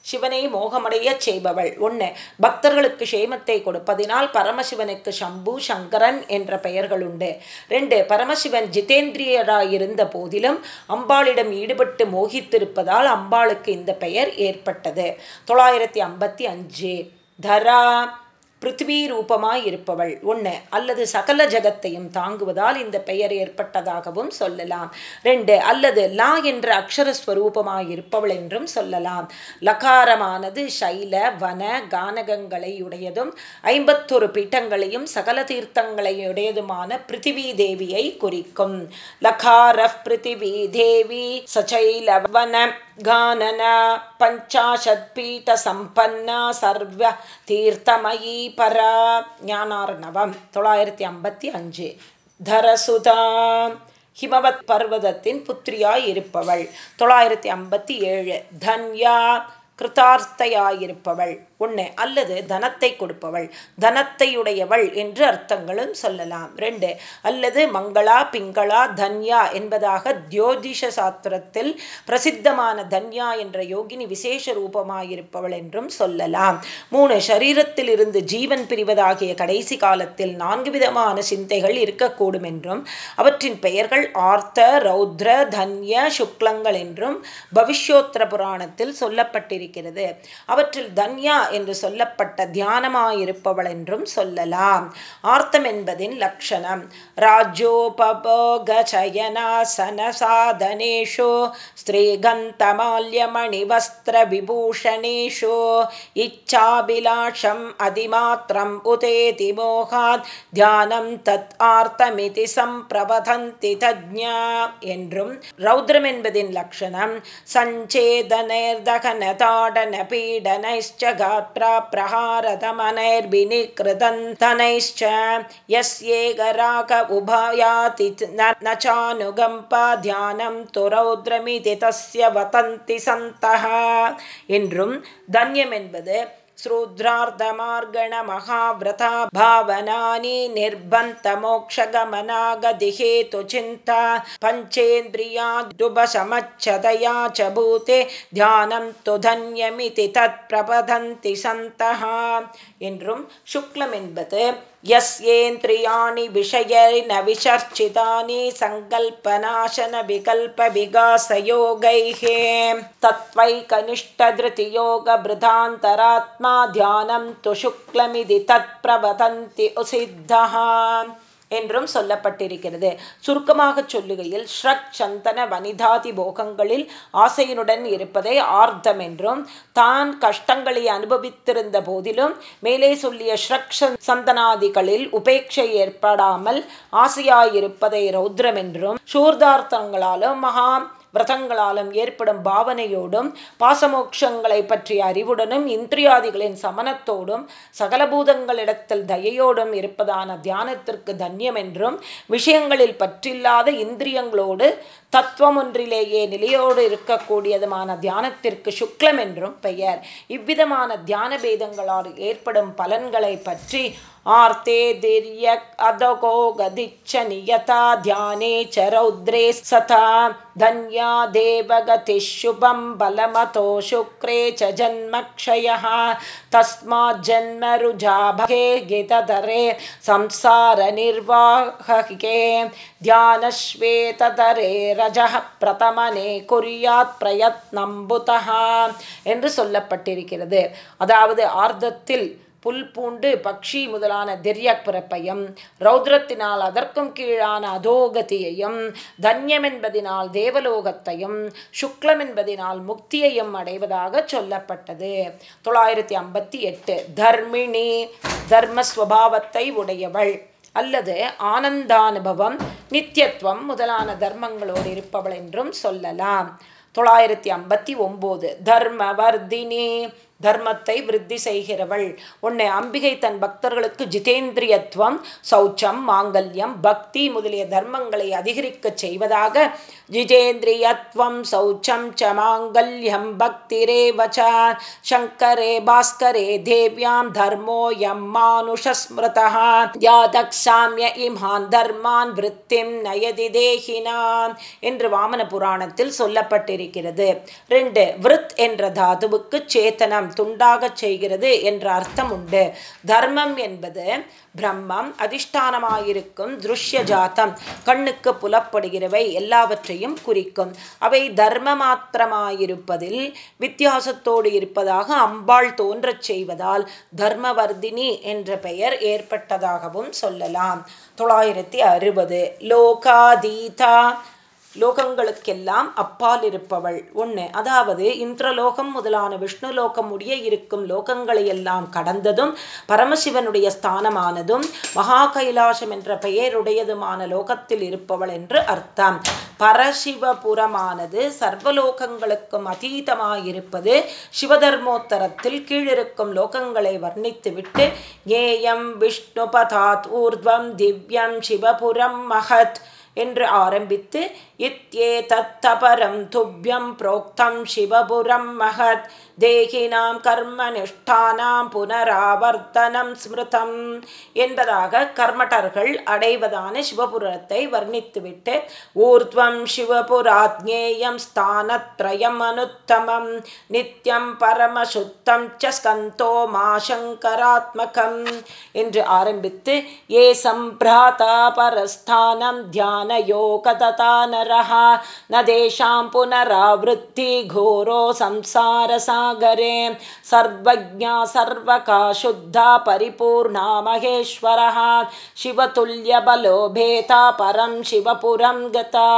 சிவனை மோகமடைய செய்பவள். ஒன்று பக்தர்களுக்கு க்ஷேமத்தை கொடுப்பதினால் பரமசிவனுக்கு சம்பு சங்கரன் என்ற பெயர்கள் உண்டு. ரெண்டு பரமசிவன் ஜிதேந்திரியராயிருந்த போதிலும் அம்பாளிடம் ஈடுபட்டு மோகித்திருப்பதால் அம்பாளுக்கு இந்த பெயர் ஏற்பட்டது. தொள்ளாயிரத்தி ஐம்பத்தி அஞ்சு. தரா பிருத்திவி ரூபமாய் இருப்பவள் ஒன்று அல்லது சகல ஜகத்தையும் தாங்குவதால் இந்த பெயர் ஏற்பட்டதாகவும் சொல்லலாம். ரெண்டு அல்லது லா என்ற அக்ஷரஸ்வரூபமாய் இருப்பவள் என்றும் சொல்லலாம். லகாரமானது சைல வன கானகங்களை உடையதும் ஐம்பத்தொரு பீட்டங்களையும் சகல தீர்த்தங்களையுடையதுமான பிருத்திவி தேவியை குறிக்கும். லகார பிருத்திவி தேவி சச்சைல வன गानन पञ्चाशत्पीठसम्पन्ना सर्व तीर्थमयी परा ஞானார்ணவம் தொள்ளாயிரத்தி ஐம்பத்தி அஞ்சு தரசுதா ஹிமவத் பர்வதத்தின் புத்திரியாய் இருப்பவள் தொள்ளாயிரத்தி ஐம்பத்தி ஏழு தன்யா கிருத்தார்த்தையாயிருப்பவள் ஒன்று அல்லது தனத்தை கொடுப்பவள் தனத்தையுடையவள் என்று அர்த்தங்களும் சொல்லலாம். ரெண்டு அல்லது மங்களா பிங்களா தன்யா என்பதாக தியோதிஷ சாஸ்திரத்தில் பிரசித்தமான தன்யா என்ற யோகினி விசேஷ ரூபமாயிருப்பவள் என்றும் சொல்லலாம். மூணு சரீரத்தில் இருந்து ஜீவன் பிரிவதாகிய கடைசி காலத்தில் நான்கு விதமான சிந்தைகள் இருக்கக்கூடும் என்றும் அவற்றின் பெயர்கள் ஆர்த்த ரௌத்ர தன்ய சுக்லங்கள் என்றும் பவிஷ்யோத்திர புராணத்தில் சொல்லப்பட்டிருக்கிறது. அவற்றில் தன்யா என்று சொல்லப்பட்ட தியானமாயிருப்பவள் என்றும் சொல்லலாம். ஆர்த்தம் என்பதின் லட்சணம். ராஜ்யோபோக சயனாசன சாதனேஷு ஸ்திரீகந்தமால்யமணிவஸ்திர இச்சாபிலாஷம் அதிமாத்திரம் உதேதி மோகாத் தியானம் தத் ஆர்த்தமிதி சம்பிரபதந்தி தஜ்ஞா என்றும் ரௌத்ரம் என்பதின் லட்சணம். சஞ்சேதனேர்தகன தாடன गात्राप्रहारतमनैर्विनिकृदन्तनैश्च यस्येगराग उभयाति न चानुगम्पा தியானம் துரௌத்ரமிதி தஸ்ய வதந்தி சந்தः என்றும் தன்யம் என்பது शूद्रार्धमार्गणमहाव्रता भावनानि निर्बन्तमोक्षगमनागदिहेतुचिन्ता पञ्चेन्द्रियादुभसमच्छदया च भूते ध्यानं तु धन्यमिति तत्प्रपदन्ति सन्तः। என்றும் சுக்லம் என்பது எஸ் ஏந்திரியாணி விஷயன விசர்ச்சிதானி சங்கல்பநாசன इन्द्रुं शुक्लमिन्बत् यस्येन्द्रियाणि विषयैर्नविचर्चितानि सङ्कल्पनाशनविकल्पविकासयोगैः तत्त्वैकनिष्ठधृतियोगभृतान्तरात्मा ध्यानं तु தத் तत्प्रवदन्ति उसिद्धः என்றும் சொல்லப்பட்டிருக்கிறது. சுருக்கமாக சொல்லுகையில் ஸ்ரக் சந்தன வனிதாதி போகங்களில் ஆசையினுடன் இருப்பதை ஆர்த்தம் என்றும் தான் கஷ்டங்களை அனுபவித்திருந்த போதிலும் மேலே சொல்லிய ஸ்ரக் சந்தனாதிகளில் உபேட்சை ஏற்படாமல் ஆசையாயிருப்பதை ரௌத்ரம் என்றும் சூர்தார்த்தங்களாலும் மகா விரதங்களாலும் ஏற்படும் பாவனையோடும் பாசமோக்ஷங்களை பற்றிய அறிவுடனும் இந்திரியாதிகளின் சமனத்தோடும் சகலபூதங்களிடத்தில் தயையோடும் இருப்பதான தியானத்திற்கு தன்யம் என்றும் விஷயங்களில் பற்றில்லாத இந்திரியங்களோடு தத்துவம் ஒன்றிலேயே நிலையோடு இருக்கக்கூடியதுமான தியானத்திற்கு சுக்லம் என்றும் பெயர். இவ்விதமான தியான பேதங்களால் ஏற்படும் பலன்களை பற்றி आर्ते दिर्यक् अधगो गदिच्छ नियता ध्याने च रौद्रे सता धन्या देवगतिः शुभं बलमतो शुक्रे च जन्मक्षयः तस्माज्जन्मरुजाभगे गितधरे संसारनिर्वाहके ध्यानश्वेतधरे ரஜக பிரதமனே குறியாத் பிரயத்னம்புதா என்று சொல்லப்பட்டிருக்கிறது அதாவது ஆர்த்தத்தில் புல் பூண்டு பக்ஷி முதலான திரியக் பிறப்பையும் ரௌத்ரத்தினால் அதற்கும் கீழான அதோகதியையும் தன்யம் என்பதினால் தேவலோகத்தையும் சுக்லம் என்பதினால் முக்தியையும் அடைவதாக சொல்லப்பட்டது. தொள்ளாயிரத்தி ஐம்பத்தி எட்டு தர்மிணி தர்மஸ்வபாவத்தை உடையவள். அல்லது ஆனந்தானுபவம் நித்தியத்துவம் முதலான தர்மங்களோடு இருப்பவள் என்றும் சொல்லலாம். தொள்ளாயிரத்தி ஐம்பத்தி ஒம்போது தர்மவர்தினி தர்மத்தை விருத்தி செய்கிறவள். உன்னை அம்பிகை தன் பக்தர்களுக்கு ஜிதேந்திரியத்துவம் சௌச்சம் மாங்கல்யம் பக்தி முதலிய தர்மங்களை அதிகரிக்க செய்வதாக ஜிதேந்திரியத்வம் சௌச்சம் ச மாங்கல்யம் பக்திரேவச்ச சங்கரே பாஸ்கரே தேவ்யாம் தர்மோ யம் மானுஷஸ்மிருதா யாதக்ஷாமிய இமான் தர்மான் விருத்திம் நயதி தேகினான் என்று வாமன புராணத்தில் சொல்லப்பட்டிருக்கிறது. ரெண்டு விருத் என்ற தாதுவுக்கு சேத்தனம். துண்டாகச் செய்கிறது என்ற அர்த்தம் உண்டு. தர்மம் என்பது பிரம்மம் அதிஷ்டானமாயிருக்கும் திருஷ்ய ஜாத்தம். கண்ணுக்கு புலப்படுகிறவை எல்லாவற்றையும் குறிக்கும். அவை தர்ம மாத்திரமாயிருப்பதில் வித்தியாசத்தோடு இருப்பதாக அம்பாள் தோன்றச் செய்வதால் தர்மவர்தினி என்ற பெயர் ஏற்பட்டதாகவும் சொல்லலாம். தொள்ளாயிரத்தி அறுபது. லோகாதீதா லோகங்களுக்கெல்லாம் அப்பால் இருப்பவள். ஒன்று அதாவது இந்திரலோகம் முதலான விஷ்ணு லோகம் உடைய இருக்கும் லோகங்களை எல்லாம் கடந்ததும் பரமசிவனுடைய ஸ்தானமானதும் மகா கைலாசம் என்ற பெயருடையதுமான லோகத்தில் இருப்பவள் என்று அர்த்தம். பரசிவபுரமானது சர்வலோகங்களுக்கும் அதீதமாயிருப்பது சிவதர்மோத்தரத்தில் கீழிருக்கும் லோகங்களை வர்ணித்துவிட்டு ஏயம் விஷ்ணு பதாத் ஊர்வம் திவ்யம் சிவபுரம் மகத் என்று ஆரம்பித்து इत्येतत्तपरं துப்பியம் प्रोक्तं சிவபுரம் மகத் தேகினாம் கர்மனிஷ்டானாம் புனராவர்த்தனம் ஸ்மிருதம் என்பதாக கர்மட்டர்கள் அடைவதான சிவபுரத்தை வர்ணித்துவிட்டு ஊர்த்வம் சிவபுராத்ஞேயம் ஸ்தானத்ரயம் அனுத்தமம் நித்யம் பரமசுத்தம் ச ஸ்கந்தோ மாசங்கராத்மகம் என்று ஆரம்பித்து ஏ சம்பிராதா பரஸ்தானம் தியான யோகததா नरः न तेषां पुनरावृत्ति घोरो संसारसागरे सर्वज्ञा सर्वका शुद्धा परिपूर्णा महेश्वरः शिवतुल्यबलो भेता பரம் சிவபுரம் கதா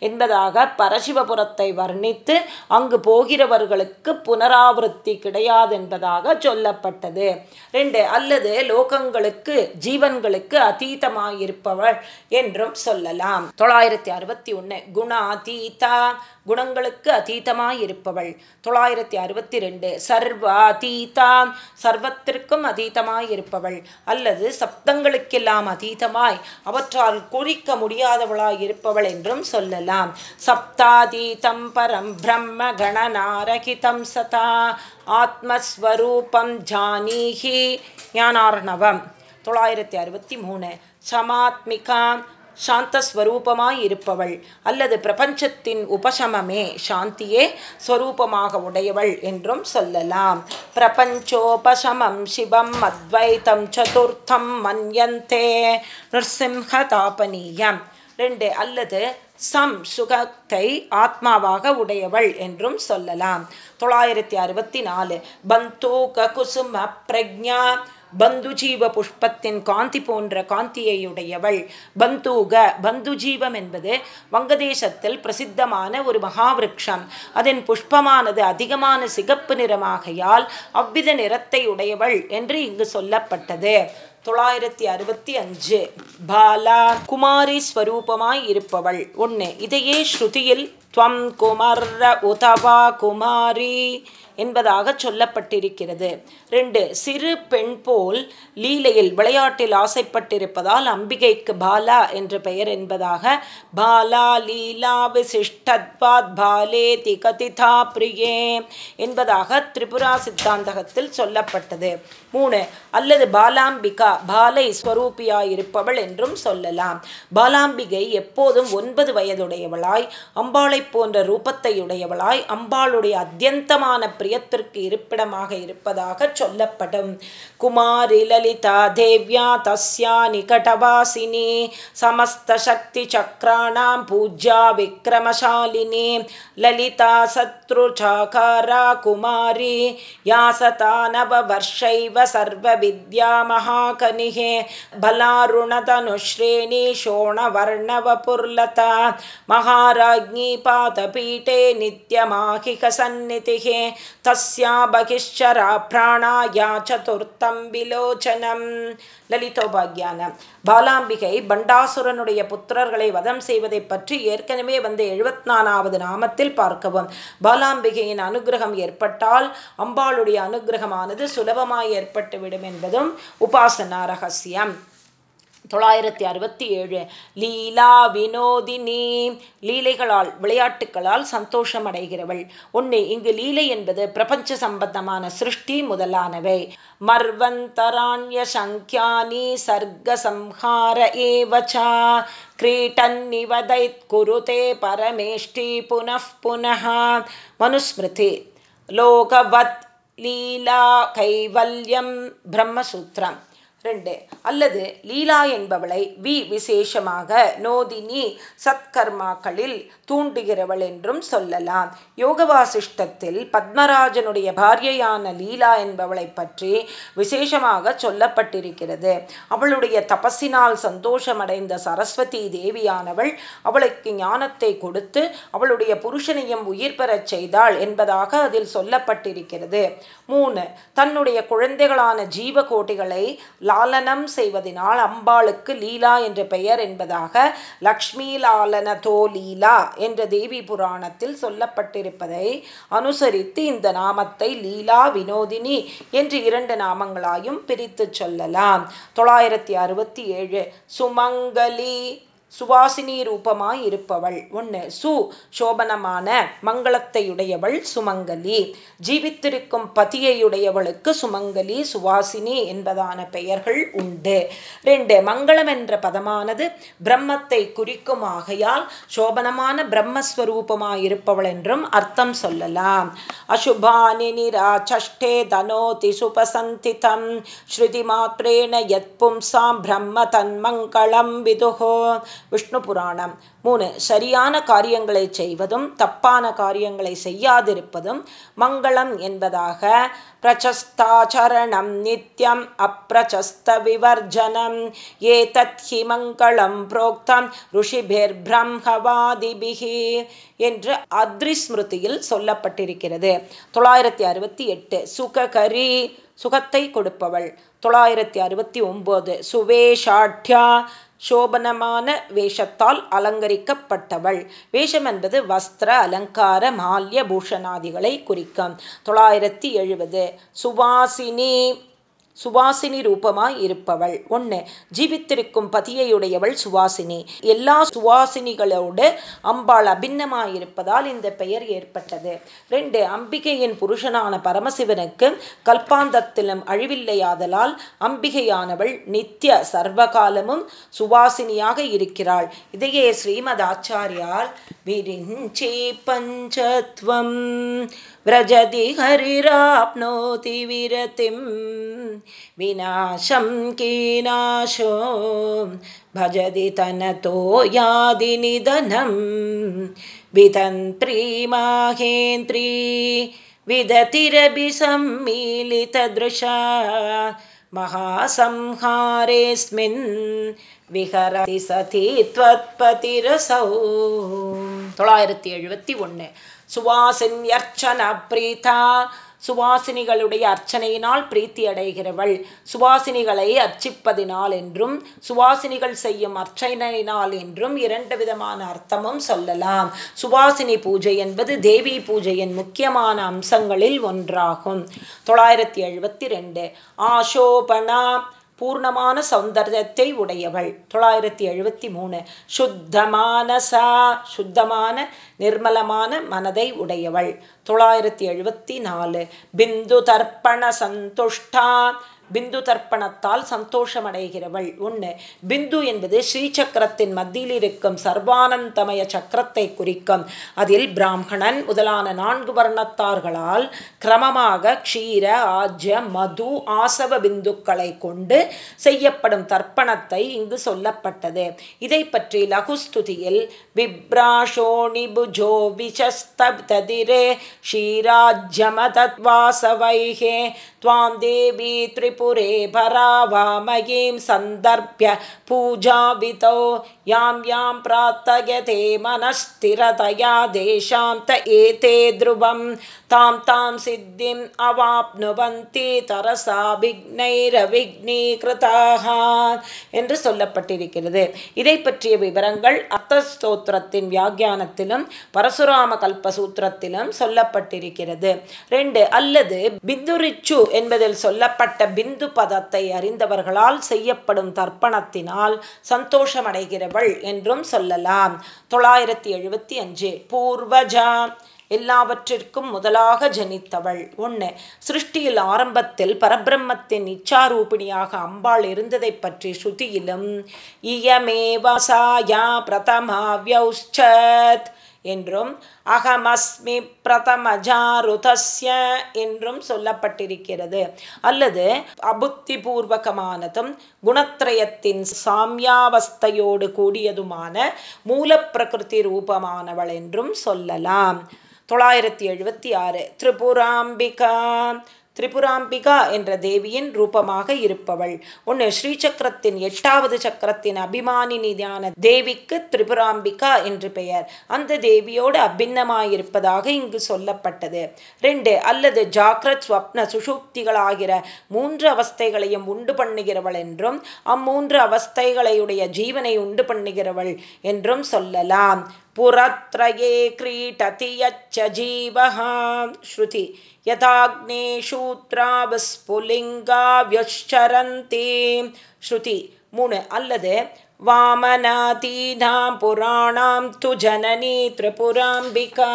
என்பதாக பரசிவபுரத்தை வர்ணித்து அங்கு போகிறவர்களுக்கு புனராவருத்தி கிடையாது என்பதாக சொல்லப்பட்டது ரெண்டு அல்லது லோகங்களுக்கு ஜீவன்களுக்கு அதீதமாயிருப்பவள் என்றும் சொல்லலாம் சொல்லலாம் தொள்ளாயிரத்தி அறுபத்தி ஒன்று குணாதீதா குணங்களுக்கு அதீதமாய் இருப்பவள் தொள்ளாயிரத்தி அறுபத்தி ரெண்டு சர்வாதீதா சர்வத்திற்கும் அதீதமாய் இருப்பவள் அல்லது சப்தங்களுக்கெல்லாம் அதீதமாய் அவற்றால் குறிக்க முடியாதவளாய் இருப்பவள் என்றும் சொல்லலாம். சப்தாதீதம் பரம் பிரம்ம கணநாரகிதம் சதா ஆத்மஸ்வரூபம் ஜானீஹி ஞானார்ணவம். தொள்ளாயிரத்தி அறுபத்தி மூணு சமாத்மிகாம் சாந்தஸ்வரூபமாய் இருப்பவள் அல்லது பிரபஞ்சத்தின் உபசமமே சாந்தியே ஸ்வரூபமாக உடையவள் என்றும் சொல்லலாம். பிரபஞ்சோபசமம் சிவம் அத்வைத்தம் சதுர்த்தம் மன்யந்தே நிருசிம்ஹதாபனீயம். ரெண்டு அல்லது சம் சுகத்தை ஆத்மாவாக உடையவள் என்றும் சொல்லலாம். தொள்ளாயிரத்தி அறுபத்தி நாலு. பந்தூக குசும பிரக்ஞா பந்துஜீவ புஷ்பத்தின் காந்தி போன்ற காந்தியையுடையவள் பந்தூக. பந்துஜீவம் என்பது வங்கதேசத்தில் பிரசித்தமான ஒரு மகாவிருக்ஷம். அதன் புஷ்பமானது அதிகமான சிகப்பு நிறமாகையால் அவ்வித நிறத்தை உடையவள் என்று இங்கு சொல்லப்பட்டது. தொள்ளாயிரத்தி அறுபத்தி அஞ்சு. பாலா குமாரி ஸ்வரூபமாய் இருப்பவள். ஒன்று இதையே ஸ்ருதியில் துவம் குமர்ர உதவா குமாரி. என்பதாக சொல்லப்பட்டிருக்கிறது. ரெண்டு சிறு பெண் போல் லீலையில் விளையாட்டில் ஆசைப்பட்டிருப்பதால் அம்பிகைக்கு பாலா என்ற பெயர் என்பதாக பாலா லீலா விசிஷ்டத்வாத் பாலே திகதிதா பிரியே என்பதாக திரிபுரா சித்தாந்தகத்தில் சொல்லப்பட்டது. மூணு அல்லது பாலாம்பிகா பாலை ஸ்வரூபியாயிருப்பவள் என்றும் சொல்லலாம். பாலாம்பிகை எப்போதும் ஒன்பது வயதுடையவளாய் அம்பாளை போன்ற ரூபத்தையுடையவளாய் அம்பாளுடைய அத்தியந்தமான பிரியத்திற்கு இருப்பிடமாக இருப்பதாக சொல்லப்படும். குமாரி லலிதா தேவ்யா தஸ்யா நிகடவாசினி சமஸ்த சக்தி சக்ராணாம் பூஜா விக்ரமசாலினி லலிதா சத்ரு சாகாரா குமாரி யாசதா வர்ஷைவ सर्वविद्या बलारुणतनुश्रेणी शोणवर्णवपुर्लता महाराज्ञी पादपीठे नित्यमाखिकसन्नितिः तस्या बहिश्चरा प्राणाया चतुर्थं विलोचनम्। லலிதோபாகியானம் பாலாம்பிகை பண்டாசுரனுடைய புத்திரர்களை வதம் செய்வதை பற்றி ஏற்கனவே வந்த எழுபத்தி நாலாவது நாமத்தில் பார்க்கவும். பாலாம்பிகையின் அனுகிரகம் ஏற்பட்டால் அம்பாளுடைய அனுகிரகமானது சுலபமாய் ஏற்பட்டுவிடும் என்பதும் உபாசனா ரகசியம். தொள்ளாயிரத்தி அறுபத்தி ஏழு. லீலா வினோதினி லீலைகளால் விளையாட்டுகளால் சந்தோஷம் அடைகிறவள் ஒன்று இங்கு லீலை என்பது பிரபஞ்ச சம்பந்தமான சிருஷ்டி முதலானவை. மர்வந்தராண்ய சங்கியானி சர்க்கசம்ஹார ஏவச்சா கிரீட்டன்னிவதைத் குருதே பரமேஷ்டி புனః புனः. மனுஸ்மிருதி. லோகவத் லீலா கைவல்யம் பிரம்மசூத்திரம். ரெண்டு அல்லது லீலா என்பவளை வி விசேஷமாக நோதினி சத்கர்மாக்களில் தூண்டுகிறவள் என்றும் சொல்லலாம். யோகவாசிஷ்டத்தில் பத்மராஜனுடைய பாரியையான லீலா என்பவளை பற்றி விசேஷமாக சொல்லப்பட்டிருக்கிறது. அவளுடைய தபஸினால் சந்தோஷமடைந்த சரஸ்வதி தேவியானவள் அவளுக்கு ஞானத்தை கொடுத்து அவளுடைய புருஷனையும் உயிர் பெறச் செய்தாள் என்பதாக அதில் சொல்லப்பட்டிருக்கிறது. மூணு. தன்னுடைய குழந்தைகளான ஜீவகோட்டிகளை லாலனம் செய்வதனால் அம்பாளுக்கு லீலா என்ற பெயர் என்பதாக லக்ஷ்மி லாலனதோ லீலா என்ற தேவி புராணத்தில் சொல்லப்பட்டிருப்பதை அனுசரித்து இந்த நாமத்தை லீலா வினோதினி என்று இரண்டு நாமங்களாயும் பிரித்து சொல்லலாம். தொள்ளாயிரத்தி அறுபத்தி ஏழு சுமங்கலி சுவாசினி ரூபமாய் இருப்பவள் ஒன்று சு சோபனமான மங்களத்தையுடையவள் சுமங்கலி. ஜீவித்திருக்கும் பதியையுடையவளுக்கு சுமங்கலி சுவாசினி என்பதான பெயர்கள் உண்டு. ரெண்டு மங்களம் என்ற பதமானது பிரம்மத்தை குறிக்கும் ஆகையால் சோபனமான பிரம்மஸ்வரூபமாயிருப்பவள் என்றும் அர்த்தம் சொல்லலாம். அசுபானி நிராச்சஷ்டே தனோதி சுபசந்திதம். ஸ்ருதி மாத்திரேன யத் பும்சாம் பிரம்ம தன்மங்களம் விதுகோ விஷ்ணு புராணம். மூணு சரியான காரியங்களை செய்வதும் தப்பான காரியங்களை செய்யாதிருப்பதும் மங்களம் என்பதாக பிரச்சஸ்தாச்சரணம் நித்யம் அப்பிரச்சஸ்த விவர்ஜனம். ஏ தத்ஹி மங்களம் புரோக்தம் ருஷிபிர் பிரம்மவாதிபிகி என்று அத்ரிஸ்மிருதியில் சொல்லப்பட்டிருக்கிறது. தொள்ளாயிரத்தி அறுபத்தி எட்டு சுககரி சுகத்தை கொடுப்பவள். தொள்ளாயிரத்தி அறுபத்தி ஒம்பது சுவேஷாட்யா சோபனமான வேஷத்தால் அலங்கரிக்கப்பட்டவள். வேஷம் என்பது வஸ்திர அலங்கார மால்ய பூஷணாதிகளை குறிக்கும். தொள்ளாயிரத்தி எழுபது. சுவாசினி. சுவாசினி ரூபமாய் இருப்பவள். ஒன்று ஜீவித்திருக்கும் பதியையுடையவள் சுவாசினி. எல்லா சுவாசினிகளோடு அம்பாள் அபிநமாயிருப்பதால் இந்த பெயர் ஏற்பட்டது. ரெண்டு அம்பிகையின் புருஷனான பரமசிவனுக்கு கல்பாந்தத்திலும் அழிவில்லையாதலால் அம்பிகையானவள் நித்திய சர்வகாலமும் சுவாசினியாக இருக்கிறாள். இதையே ஸ்ரீமத் ஆச்சாரியால் விரிஞ்சி பஞ்சத்வம் व्रजति हरिराप्नोति विरतिं विनाशं कीनाशो भजति तनतो यादिनिधनं वितन्त्री माहेन्द्री विदतिरभिसम्मीलितदृशा महासंहारेऽस्मिन् விஹரதி சதி त्वत्पतिरसौ தொள்ளாயிரத்தி எழுபத்தி ஒன்று சுவாசின்யர்ச்சன பிரீதா. சுவாசினிகளுடைய அர்ச்சனையினால் பிரீத்தி அடைகிறவள். சுவாசினிகளை அர்ச்சிப்பதினால் என்றும் சுவாசினிகள் செய்யும் அர்ச்சனையினால் என்றும் இரண்டு விதமான அர்த்தமும் சொல்லலாம். சுவாசினி பூஜை என்பது தேவி பூஜையின் முக்கியமான அம்சங்களில் ஒன்றாகும். தொள்ளாயிரத்தி எழுபத்தி ரெண்டு. ஆஷோபனா பூர்ணமான சௌந்தர்யத்தை உடையவள். தொள்ளாயிரத்தி எழுபத்தி மூணு. சுத்தமான சா சுத்தமான நிர்மலமான மனதை உடையவள். தொள்ளாயிரத்தி எழுபத்தி நாலு. பிந்து தர்ப்பண சந்துஷ்டா பிந்து தர்ப்பணத்தால் சந்தோஷமடைகிறவள். ஒன்று பிந்து என்பது ஸ்ரீசக்கரத்தின் மத்தியில் இருக்கும் சர்வானந்தமய சக்கரத்தை குறிக்கும். அதில் பிராமணன் முதலான நான்கு வர்ணத்தார்களால் கிரமமாக க்ஷீர ஆஜ்ய மது ஆசவ பிந்துக்களை கொண்டு செய்யப்படும் தர்ப்பணத்தை இங்கு சொல்லப்பட்டது. இதை பற்றி லகுஸ்துதியில் விப்ராஷோணிபுஜோ விஷஸ்ததிரே ஷீராஜ்யமதத்வாசவைகே துவாம் தேவி திரிபு त्रिपुरे भरावामयीं सन्दर्भ्य पूजावितौ यां यां प्रार्थयते मनस्थिरतया देशां त एते ध्रुवं तां तां सिद्धिम् अवाप्नुवन्ति तरसा விக்னைரவிக்னீகிருதாக என்று சொல்லப்பட்டிருக்கிறது இதை பற்றிய விவரங்கள் அர்த்தஸ்தோத்திரத்தின் வியாக்கியானத்திலும் பரசுராம கல்பசூத்திரத்திலும் சொல்லப்பட்டிருக்கிறது ரெண்டு அல்லது பிந்துரிச்சு என்பதில் சொல்லப்பட்ட பிந்து பதத்தை அறிந்தவர்களால் செய்யப்படும் தர்ப்பணத்தினால் சந்தோஷமடைகிறவள் என்றும் சொல்லலாம். தொள்ளாயிரத்தி எழுபத்தி அஞ்சு பூர்வஜா எல்லாவற்றிற்கும் முதலாக ஜனித்தவள். ஒன்று சிருஷ்டியில் ஆரம்பத்தில் பரபிரம்மத்தின் இச்சாரூபிணியாக அம்பாள் இருந்ததை பற்றி ஸ்ருதியிலும் இயமேவசாயா பிரதமாவியௌச்சத் என்றும் அகமஸ்மி பிரதமஜாருதஸ்ய என்றும் சொல்லப்பட்டிருக்கிறது. அல்லது அபுத்தி பூர்வகமானதும் குணத்திரயத்தின் சாமியாவஸ்தையோடு கூடியதுமான மூலப்பிரகிருதி ரூபமானவள் என்றும் சொல்லலாம். தொள்ளாயிரத்தி எழுபத்தி ஆறு திரிபுராம்பிகா திரிபுராம்பிகா என்ற தேவியின் ரூபமாக இருப்பவள். ஒன்று ஸ்ரீசக்கரத்தின் எட்டாவது சக்கரத்தின் அபிமானினிதான தேவிக்கு திரிபுராம்பிகா என்று பெயர். அந்த தேவியோடு அபிநமாயிருப்பதாக இங்கு சொல்லப்பட்டது. ரெண்டு அல்லது ஜாக்ரத் ஸ்வப்ன சுஷூக்திகளாகிற மூன்று அவஸ்தைகளையும் உண்டு பண்ணுகிறவள் என்றும் அம்மூன்று அவஸ்தைகளையுடைய ஜீவனை உண்டு பண்ணுகிறவள் என்றும் சொல்லலாம். पुरत्रये क्रीटति यच्च जीवः श्रुति यथाग्नेशूत्रावस्फुलिङ्गाव्यश्चरन्ति श्रुति मुण அல்லது வாமனாதீனாம் புராணாம் து ஜனனி திரிபுராம்பிகா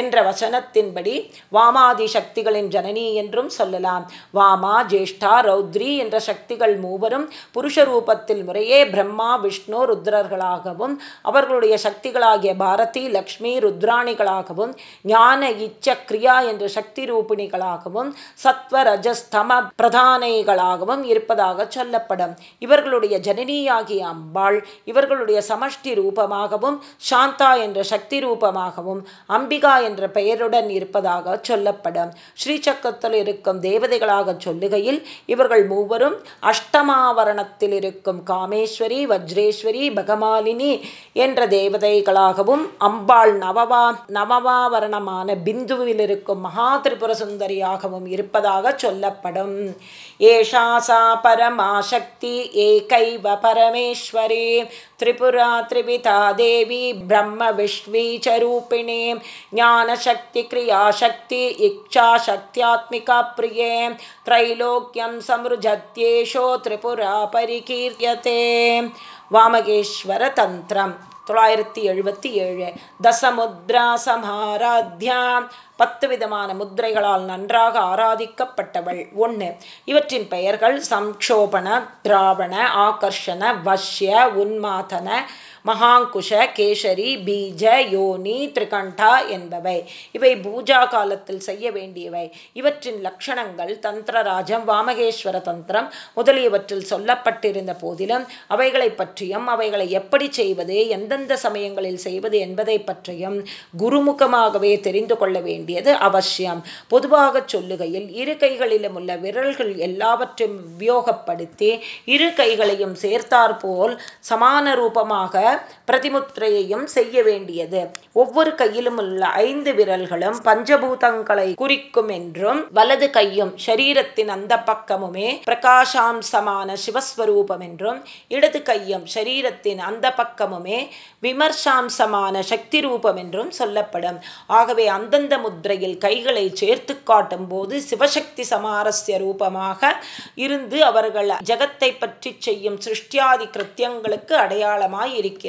என்ற வசனத்தின்படி வாமாதி சக்திகளின் ஜனனி என்றும் சொல்லலாம். வாமா ஜேஷ்டா ரௌத்ரி என்ற சக்திகள் மூவரும் புருஷ ரூபத்தில் முறையே பிரம்மா விஷ்ணு ருத்ரர்களாகவும் அவர்களுடைய சக்திகளாகிய பாரதி லக்ஷ்மி ருத்ராணிகளாகவும் ஞான இச்ச கிரியா என்ற சக்தி ரூபிணிகளாகவும் சத்வ ரஜஸ்தம பிரதானைகளாகவும் இருப்பதாக சொல்லப்படும். இவர்களுடைய ஜனனியாகிய அம்பாள் இவர்களுடைய சமஷ்டி ரூபமாகவும் சாந்தா என்ற சக்தி ரூபமாகவும் அம்பிகா என்ற பெயருடன் இருப்பதாக சொல்லப்படும். ஸ்ரீசக்கரத்தில் இருக்கும் தேவதைகளாக சொல்லுகையில் இவர்கள் மூவரும் அஷ்டமாவரணத்தில் இருக்கும் காமேஸ்வரி வஜ்ரேஸ்வரி பகமாலினி என்ற தேவதைகளாகவும் அம்பாள் நவவா நவவாவரணமான பிந்துவில் இருக்கும் மகா திரிபுர சுந்தரியாகவும் இருப்பதாக சொல்லப்படும். ஏஷா சா பரமாசக்தி ஏகைவ பரமேஸ்வரே त्रिपुरा त्रिविता देवी ब्रह्मविश्वी च रूपिणी ज्ञानशक्तिक्रियाशक्ति इच्छाशक्त्यात्मिका प्रिये त्रैलोक्यं समृजत्येषो त्रिपुरा परिकीर्यते वामगेश्वरतन्त्रम् தொள்ளாயிரத்தி எழுபத்தி ஏழு தசமுத்ரா சமாராத்யா பத்து விதமான முத்திரைகளால் நன்றாக ஆராதிக்கப்பட்டவள். ஒன்று இவற்றின் பெயர்கள் சம்ஷோபண திராவண ஆகர்ஷண வஷ்ய உன்மாதன மகாங்குஷ கேசரி பீஜ யோனி திரிகண்டா என்பவை. இவை பூஜா காலத்தில் செய்ய வேண்டியவை. இவற்றின் லட்சணங்கள் தந்திரராஜம் வாமகேஸ்வர தந்திரம் முதலியவற்றில் சொல்லப்பட்டிருந்த போதிலும் அவைகளை பற்றியும் அவைகளை எப்படி செய்வது எந்தெந்த சமயங்களில் செய்வது என்பதை பற்றியும் குருமுகமாகவே தெரிந்து கொள்ள வேண்டியது அவசியம். பொதுவாக சொல்லுகையில் இரு கைகளிலும் உள்ள விரல்கள் எல்லாவற்றையும் உபயோகப்படுத்தி இரு கைகளையும் சேர்த்தாற்போல் சமான ரூபமாக பிரதிமுத்திரையையும் செய்ய வேண்டியது. ஒவ்வொரு கையிலும் உள்ள ஐந்து விரல்களும் பஞ்சபூதங்களை குறிக்கும் என்றும் வலது கையும் ஷரீரத்தின் அந்த பக்கமுமே பிரகாசாம்சமான சிவஸ்வரூபம் என்றும் இடது கையும் ஷரீரத்தின் அந்த பக்கமுமே விமர்சாம்சமான சக்தி ரூபம் என்றும் சொல்லப்படும். ஆகவே அந்தந்த முத்திரையில் கைகளை சேர்த்து காட்டும் போது சிவசக்தி சமாரஸ்ய ரூபமாக இருந்து அவர்கள் ஜகத்தை பற்றி செய்யும் சிருஷ்டியாதி கிருத்தியங்களுக்கு அடையாளமாய் இருக்கிறது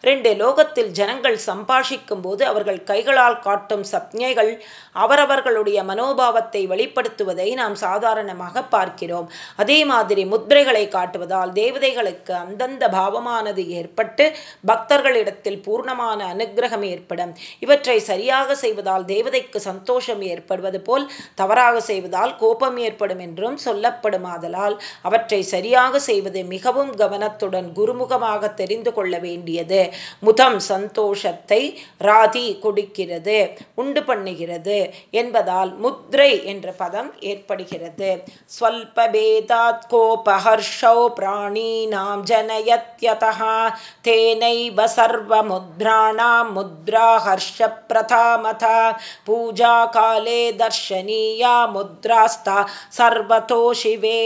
ரெண்டு லோகத்தில் ஜனங்கள் சம்பாஷிக்கும் போது அவர்கள் கைகளால் காட்டும் சப்ஞைகள் அவரவர்களுடைய மனோபாவத்தை வெளிப்படுத்துவதை நாம் சாதாரணமாக பார்க்கிறோம். அதே மாதிரி முத்திரைகளை காட்டுவதால் தேவதைகளுக்கு அந்தந்த பாவமானது ஏற்பட்டு பக்தர்களிடத்தில் பூர்ணமான அனுகிரகம் ஏற்படும். இவற்றை சரியாக செய்வதால் தேவதைக்கு சந்தோஷம் ஏற்படுவது போல் தவறாக செய்வதால் கோபம் ஏற்படும் என்றும் சொல்லப்படும் ஆதலால் அவற்றை சரியாக செய்வது மிகவும் கவனத்துடன் குருமுகமாக தெரிந்து கொள்ள வேண்டியது. முதம் சந்தோஷத்தை ராதி கொடுக்கிறது உண்டு பண்ணுகிறது. என்பதால் முத்ரை என்ற பதம் ஏற்படுகிறது. ஸ்வல்பேதாத் கோபஹர்ஷௌ பிராணீனாம் ஜனயத்யதா தேனைவ சர்வமுத்ராணாம் முத்ரா ஹர்ஷ பிரதாமதா பூஜா காலே தர்ஷனீயா முத்ராஸ்தா சர்வதோ சிவே.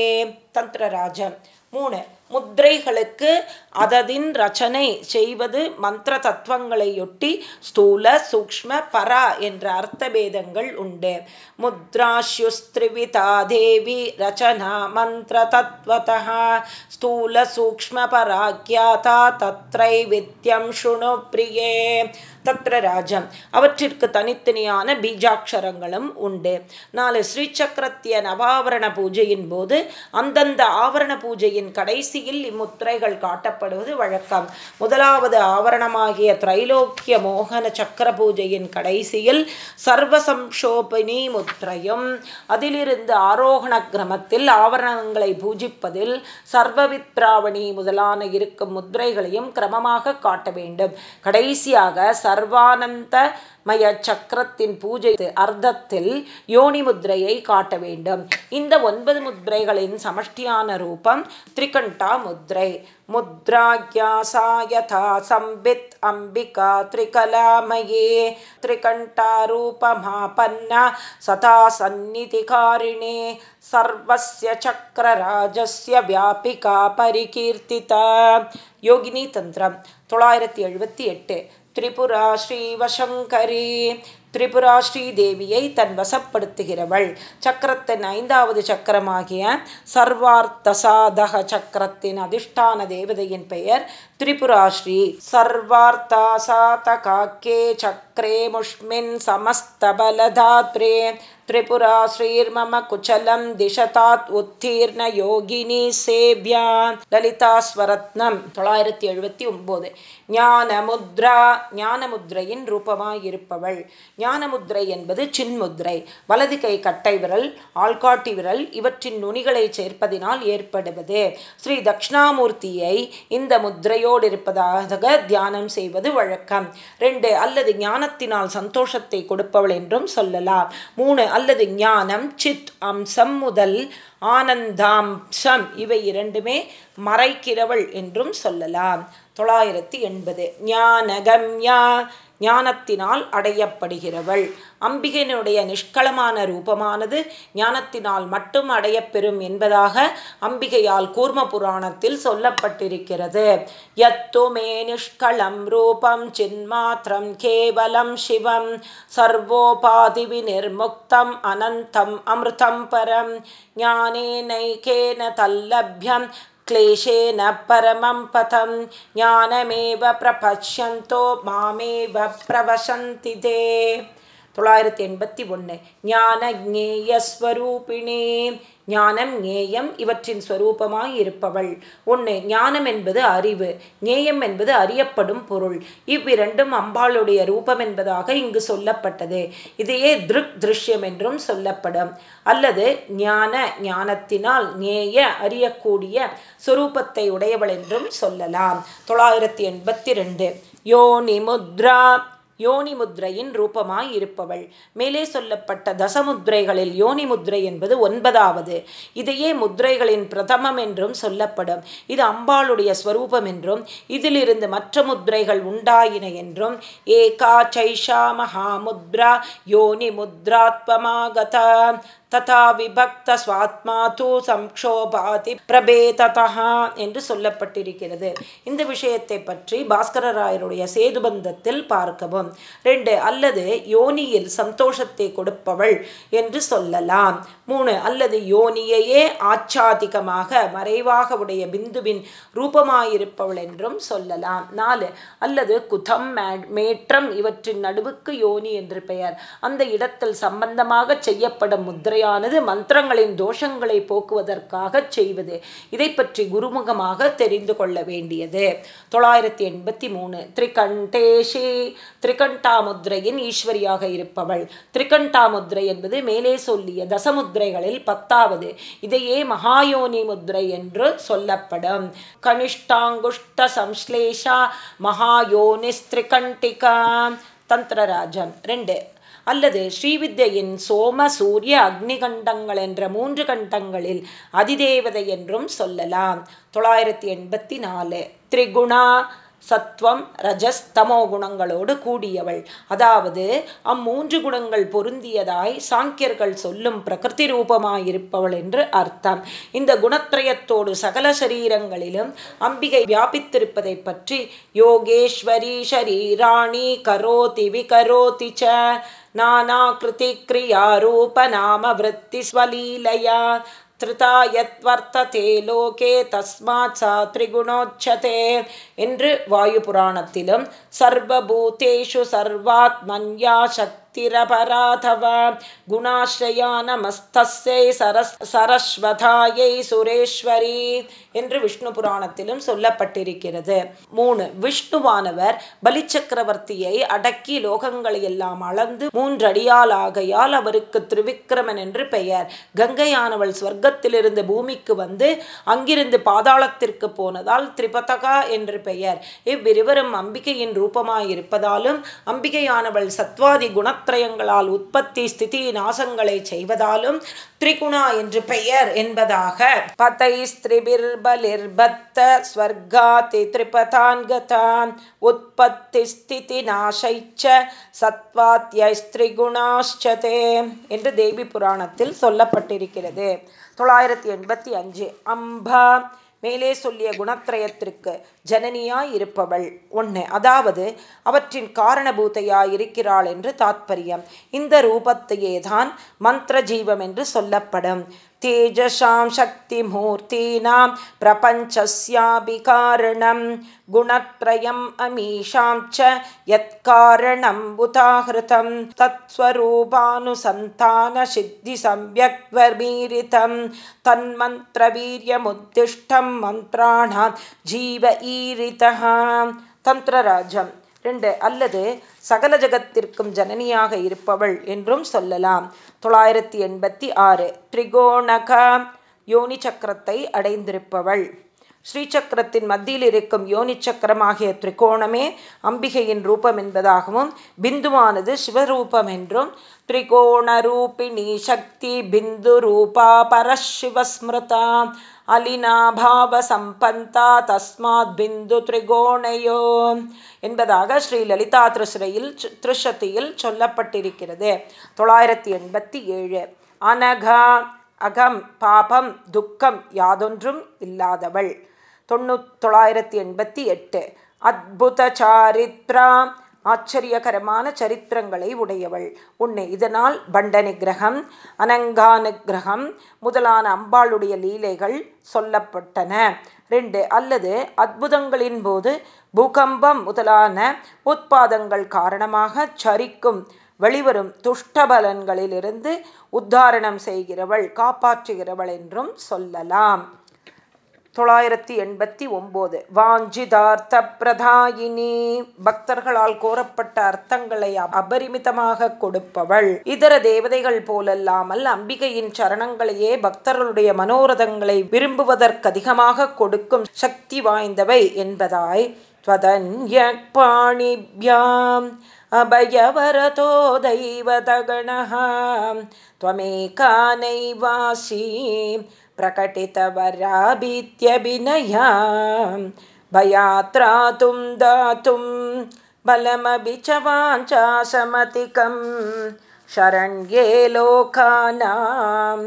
தந்திரராஜம் மூணு. முத்திரைகளுக்கு அததின் ரச்சனை செய்வது மந்திர தத்துவங்களையொட்டி ஸ்தூல சூக்ம பரா என்ற அர்த்தபேதங்கள் உண்டு. முத்ராஷ்யுஸ்திரிவிதா தேவி ரச்சனா மந்திர தத்வதா ஸ்தூல சூக்ம பராக்கியாதா தத்ரை வித்யம் சுணு பிரியே. தத்ர ராஜம் அவற்றிற்கு தனித்தனியான பீஜாட்சரங்களும் உண்டு. நாலு ஸ்ரீசக்கரத்திய நவாவரண பூஜையின் போது அந்தந்த ஆவரண பூஜையின் கடைசியில் இம்முத்திரைகள் காட்டப்படுவது வழக்கம். முதலாவது ஆவரணமாகிய திரைலோக்கிய மோகன சக்கர பூஜையின் கடைசியில் சர்வசம்ஷோபினி முத்திரையும் அதிலிருந்து ஆரோகண கிரமத்தில் ஆவரணங்களை பூஜிப்பதில் சர்வவித்ராவணி முதலான இருக்கும் முத்திரைகளையும் கிரமமாக காட்ட வேண்டும். கடைசியாக சர்வ மய சக்கரத்தின் பூஜை அர்த்தத்தில் யோனி முத்ரையை காட்ட வேண்டும் இந்த ஒன்பது முத்ரைகளின் சமஷ்டியான ரூபம் திரிகண்டா முத்ரை मुद्राज्ञासा यथा संवित् अम्बिका त्रिकलामये त्रिकण्ठारूपमापन्ना सता सन्निधिकारिणे सर्वस्य चक्रराजस्य व्यापिका परिकीर्तिता யோகினி தந்திரம் தொள்ளாயிரத்தி எழுபத்தி எட்டு திரிபுரா ஸ்ரீவசங்கரி திரிபுரா ஸ்ரீதேவியை தன் வசப்படுத்துகிறவள். சக்கரத்தின் ஐந்தாவது சக்கரமாகிய சர்வார்த்தசாதக சக்கரத்தின் அதிஷ்டான தேவதையின் பெயர் திரிபுராஸ்ரீ सर्वार्थासातकाख्ये चक्रे मुष्मिन् समस्तबलधात्रे त्रिपुरा श्रीर्मम कुचलं दिशतात् உத்தீர்ண யோகினி சேவ்யா லலிதாஸ்வரத்னம் தொள்ளாயிரத்தி எழுபத்தி ஒன்பது ஞானமுத்ரா ஞானமுத்ரையின் ரூபமாயிருப்பவள் ஞானமுத்ரை என்பது சின்முத்ரை வலது கை கட்டை விரல் ஆள்காட்டி விரல் இவற்றின் நுனிகளை சேர்ப்பதினால் ஏற்படுவது ஸ்ரீ தக்ஷணாமூர்த்தியை இந்த முத்ரையோ நிலையோடு இருப்பதாக தியானம் செய்வது வழக்கம். ரெண்டு அல்லது ஞானத்தினால் சந்தோஷத்தை கொடுப்பவள் என்றும் சொல்லலாம். மூணு அல்லது ஞானம் சித் அம்சம் முதல் ஆனந்தாம்சம் இவை இரண்டுமே மறைக்கிறவள் என்றும் சொல்லலாம். தொள்ளாயிரத்தி எண்பது. ஞானகம்யா ஞானத்தினால் அடையப்படுகிறவள். அம்பிகையினுடைய நிஷ்களமான ரூபமானது ஞானத்தினால் மட்டும் அடையப்பெறும் என்பதாக அம்பிகையால் கூர்ம புராணத்தில் சொல்லப்பட்டிருக்கிறது யத்துமே நிஷ்களம் ரூபம் சின்மாத்திரம் கேவலம் சிவம் சர்வோபாதிவி நிர்முக்தம் அனந்தம் அமிர்தம் பரம் ஞானேனைகேன தல்லபியம் क्लेशेन परमं पथं ज्ञानमेव प्रपश्यन्तो मामेव प्रवशन्ति ते தொள்ளாயிரத்தி எண்பத்தி ஒன்று ஞான ஜேயஸ்வரூபிணே ஞானம் ஞேயம் இவற்றின் ஸ்வரூபமாய் இருப்பவள் ஒன்று ஞானம் என்பது அறிவு ஞேயம் என்பது அறியப்படும் பொருள். இவ்விரண்டும் அம்பாளுடைய ரூபம் என்பதாக இங்கு சொல்லப்பட்டது. இதையே திருக் திருஷ்யம் என்றும் சொல்லப்படும். அல்லது ஞான ஞானத்தினால் ஞேய அறியக்கூடிய சொரூபத்தை உடையவள் என்றும் சொல்லலாம். தொள்ளாயிரத்தி எண்பத்தி ரெண்டு. யோனி முத்ரா யோனி முத்ரையின் ரூபமாய் இருப்பவள் மேலே சொல்லப்பட்ட தசமுத்ரைகளில் யோனி முத்ரை என்பது ஒன்பதாவது. இதையே முத்ரைகளின் பிரதமம் என்றும் சொல்லப்படும். இது அம்பாளுடைய ஸ்வரூபம் என்றும் இதிலிருந்து மற்ற முத்ரைகள் உண்டாயின என்றும் ஏகா சைஷா மகாமுத்ரா யோனிமுத்ராத்பமாகதா ததா விபக்த சுவாத்மா தூ சம்ஷோபாதி பிரபேததா என்று சொல்லப்பட்டிருக்கிறது. இந்த விஷயத்தை பற்றி பாஸ்கரராயருடைய சேதுபந்தத்தில் பார்க்கவும். ரெண்டு அல்லது யோனியில் சந்தோஷத்தை கொடுப்பவள் என்று சொல்லலாம். மூணு அல்லது யோனியையே ஆச்சாதிகமாக மறைவாக உடைய பிந்துவின் ரூபமாயிருப்பவள் என்றும் சொல்லலாம். நாலு அல்லது குதம் மேற்றம் இவற்றின் நடுவுக்கு யோனி என்று பெயர். அந்த இடத்தில் சம்பந்தமாக செய்யப்படும் முத்திரை முறையானது மந்திரங்களின் தோஷங்களை போக்குவதற்காக செய்வது. இதை பற்றி குருமுகமாக தெரிந்து கொள்ள வேண்டியது. தொள்ளாயிரத்தி எண்பத்தி மூணு. திரிகண்டேஷி திரிகண்டாமுத்ரையின் ஈஸ்வரியாக இருப்பவள். திரிகண்டாமுத்ரை என்பது மேலே சொல்லிய தசமுத்ரைகளில் பத்தாவது. இதையே மகாயோனி முத்ரை என்று சொல்லப்படும். கனிஷ்டாங்குஷ்ட சம்ஸ்லேஷா மகாயோனிஸ்திரிகண்டிகா தந்திரராஜம். ரெண்டு. அல்லது ஸ்ரீவித்யின் சோம சூரிய அக்னி கண்டங்கள் என்ற மூன்று கண்டங்களில் அதிதேவதை என்றும் சொல்லலாம். தொள்ளாயிரத்தி எண்பத்தி நாலு. திரிகுணா சத்வம் ரஜஸ் தமோ குணங்களோடு கூடியவள். அதாவது அம்மூன்று குணங்கள் பொருந்தியதாய் சாங்கியர்கள் சொல்லும் பிரகிருதி ரூபமாயிருப்பவள் என்று அர்த்தம். இந்த குணத்ரயத்தோடு சகல சரீரங்களிலும் அம்பிகை வியாபித்திருப்பதை பற்றி யோகேஸ்வரி ஷரீராணி கரோதி விகரோதி ச नानाकृतिक्रियारूपनामवृत्तिस्वलीलया திருதா யத்வர்த்ததே லோகே தஸ்மாத் சா திரிகுணோச்சதே என்று வாயு புராணத்திலும் சர்வபூதேஷு சர்வாத்மன்யா சக்திரபராதவ குணாஸ்ரயா நமஸ்தை சரஸ் சரஸ்வதாயை சுரேஸ்வரி என்று விஷ்ணு புராணத்திலும் சொல்லப்பட்டிருக்கிறது. மூணு விஷ்ணுவானவர் பலிச்சக்கரவர்த்தியை அடக்கி லோகங்களை எல்லாம் அளந்து மூன்றடியால் ஆகையால் அவருக்கு திருவிக்கிரமன் என்று பெயர். கங்கையானவள் ஸ்வர்க்கத்திலிருந்து பூமிக்கு வந்து அங்கிருந்து பாதாளத்திற்கு போனதால் திரிபதகா என்று பெயர். இவ்விருவரும் அம்பிகையின் ரூபமாயிருப்பதாலும் அம்பிகையானவள் சத்வாதி குணத்திரயங்களால் உற்பத்தி ஸ்திதி நாசங்களை செய்வதாலும் திரிகுணா என்று பெயர் என்பதாக. பதை ஸ்திரிபிர்பலிர்பத்த ஸ்வர்காதி திரிபதான் கதான் உற்பத்தி ஸ்திதி நாசைச்ச சத்வாத்யஸ்திரிகுணாஷ்சதே என்று தேவி புராணத்தில் சொல்லப்பட்டிருக்கிறது. தொள்ளாயிரத்தி எண்பத்தி அஞ்சு. அம்பா மேலே சொல்லிய குணத்திரயத்திற்கு ஜனனியாயிருப்பவள். ஒன்று அதாவது அவற்றின் காரணபூதையாயிருக்கிறாள் என்று தாத்பரியம். இந்த ரூபத்தையே தான் மந்திர ஜீவம் என்று சொல்லப்படும். तेजसां शक्तिमूर्तीनां प्रपञ्चस्यापि कारणं गुणत्रयम् अमीषां च यत्कारणम् उदाहृतं तत्स्वरूपानुसन्तानसिद्धिसम्यक्वर्मीरितं तन्मन्त्रवीर्यमुद्दिष्टं मन्त्राणां जीव ईरितः तन्त्रराजम् ரெண்டு அல்லது சகல ஜகத்திற்கும் ஜனனியாக இருப்பவள் என்றும் சொல்லலாம். தொள்ளாயிரத்தி எண்பத்தி ஆறு. திரிகோணக யோனி சக்கரத்தை அடைந்திருப்பவள். ஸ்ரீசக்கரத்தின் மத்தியில் இருக்கும் யோனி சக்கரமாகிய திரிகோணமே அம்பிகையின் ரூபம் என்பதாகவும் பிந்துவானது சிவரூபம் என்றும் திரிகோண ரூபிணி சக்தி பிந்து ரூபா பரசிவஸ்மிருதா அலினாபாவ சம்பந்தா தஸ்மாத் பிந்து திரிகோணையோ என்பதாக ஸ்ரீ லலிதா திருசிரையில் திருஷத்தியில் சொல்லப்பட்டிருக்கிறது. தொள்ளாயிரத்தி எண்பத்தி ஏழு. அனகா அகம் பாபம் துக்கம் யாதொன்றும் இல்லாதவள். தொண்ணூ தொள்ளாயிரத்தி எண்பத்தி எட்டு. அத்புத சாரித்ரா ஆச்சரியகரமான சரித்திரங்களை உடையவள். உன்னை இதனால் பண்டனை கிரகம் அனங்கானு அனங்கானுகிரகம் முதலான அம்பாளுடைய லீலைகள் சொல்லப்பட்டன. ரெண்டு அல்லது அற்புதங்களின் போது பூகம்பம் முதலான உத்பாதங்கள் காரணமாக சரிக்கும் வெளிவரும் துஷ்டபலன்களிலிருந்து உத்தாரணம் செய்கிறவள் காப்பாற்றுகிறவள் என்றும் சொல்லலாம். தொள்ளாயிரத்தி எண்பத்தி ஒம்போது வாஞ்சிதார்த்த பிரதாயினி பக்தர்களால் கோரப்பட்ட அர்த்தங்களை அபரிமிதமாக கொடுப்பவள் இதர தேவதைகள் போலல்லாமல் அம்பிகையின் சரணங்களையே பக்தர்களுடைய மனோரதங்களை விரும்புவதற்கதிகமாக கொடுக்கும் சக்தி வாய்ந்தவை என்பதாய் त्वदन्यक्पाणिभ्याम् अभयवरतो दैवतगणः त्वमेका नैवासी प्रकटितवराभीत्यभिनया भयात्रातुं दातुं बलमभि च वाञ्चाशमतिकं शरण्ये लोकानां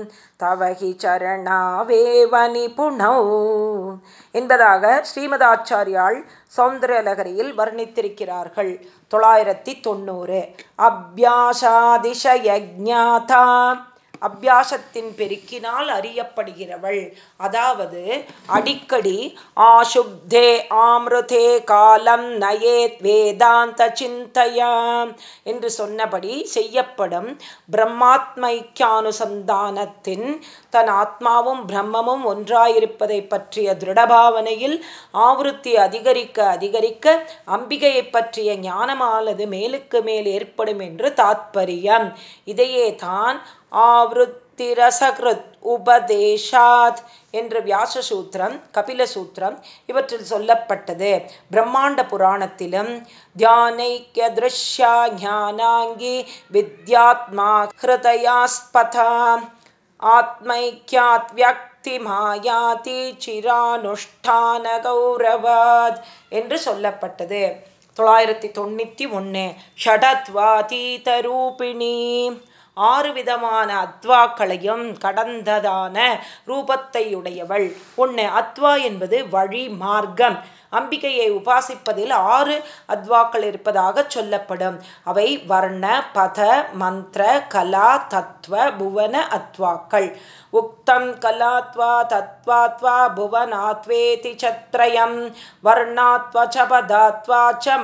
தவ ஹி சரணாவேவ நிபுணௌ என்பதாக ஸ்ரீமதாச்சாரியால் சௌந்தரலகரியில் வர்ணித்திருக்கிறார்கள் தொள்ளாயிரத்தி தொண்ணூறு அபியாசாதிஷயஜாதா அபியாசத்தின் பெருக்கினால் அறியப்படுகிறவள். அதாவது அடிக்கடி ஆசுப்தே ஆமிருதே காலம் நயேத் வேதாந்த சிந்தையாம் என்று சொன்னபடி செய்யப்படும் பிரம்மாத்மைக்கானுசந்தானத்தின் தன் ஆத்மாவும் பிரம்மமும் ஒன்றாயிருப்பதை பற்றிய திருடபாவனையில் ஆவருத்தி அதிகரிக்க அதிகரிக்க அம்பிகையை பற்றிய ஞானமானது மேலுக்கு மேல் ஏற்படும் என்று தாத்பரியம். இதையே தான் ஆவருத்திரசகிருத் உபதேஷாத் என்ற வியாச சூத்திரம் கபில சூத்திரம் இவற்றில் சொல்லப்பட்டது. பிரம்மாண்ட புராணத்திலும் தியானைக்கிய திருஷ்யா ஞானாங்கி வித்யாத்மா ஹிருதயாஸ்பதா ஆத்மைக்கியாத் வியக்தி மாயாதி சிரானுஷ்டான கௌரவாத் என்று சொல்லப்பட்டது. தொள்ளாயிரத்தி தொண்ணூற்றி ஒன்று ஷடத்வாதீத ரூபிணி. ஆறு விதமான அத்வாக்களையும் கடந்ததான ரூபத்தையுடையவள். ஒன்று அத்வா என்பது வழி மார்க்கம் அம்பிகையை உபாசிப்பதில் ஆறு அத்வாக்கள் இருப்பதாக சொல்லப்படும். அவை வர்ண பத மந்திர கலா தத்துவ புவன அத்வாக்கள். உக்தம் கலாத்வா தத்வாத்வா புவனாத்வேதி சத்ரயம் வர்ணாத்வ ச பதாத்வா ச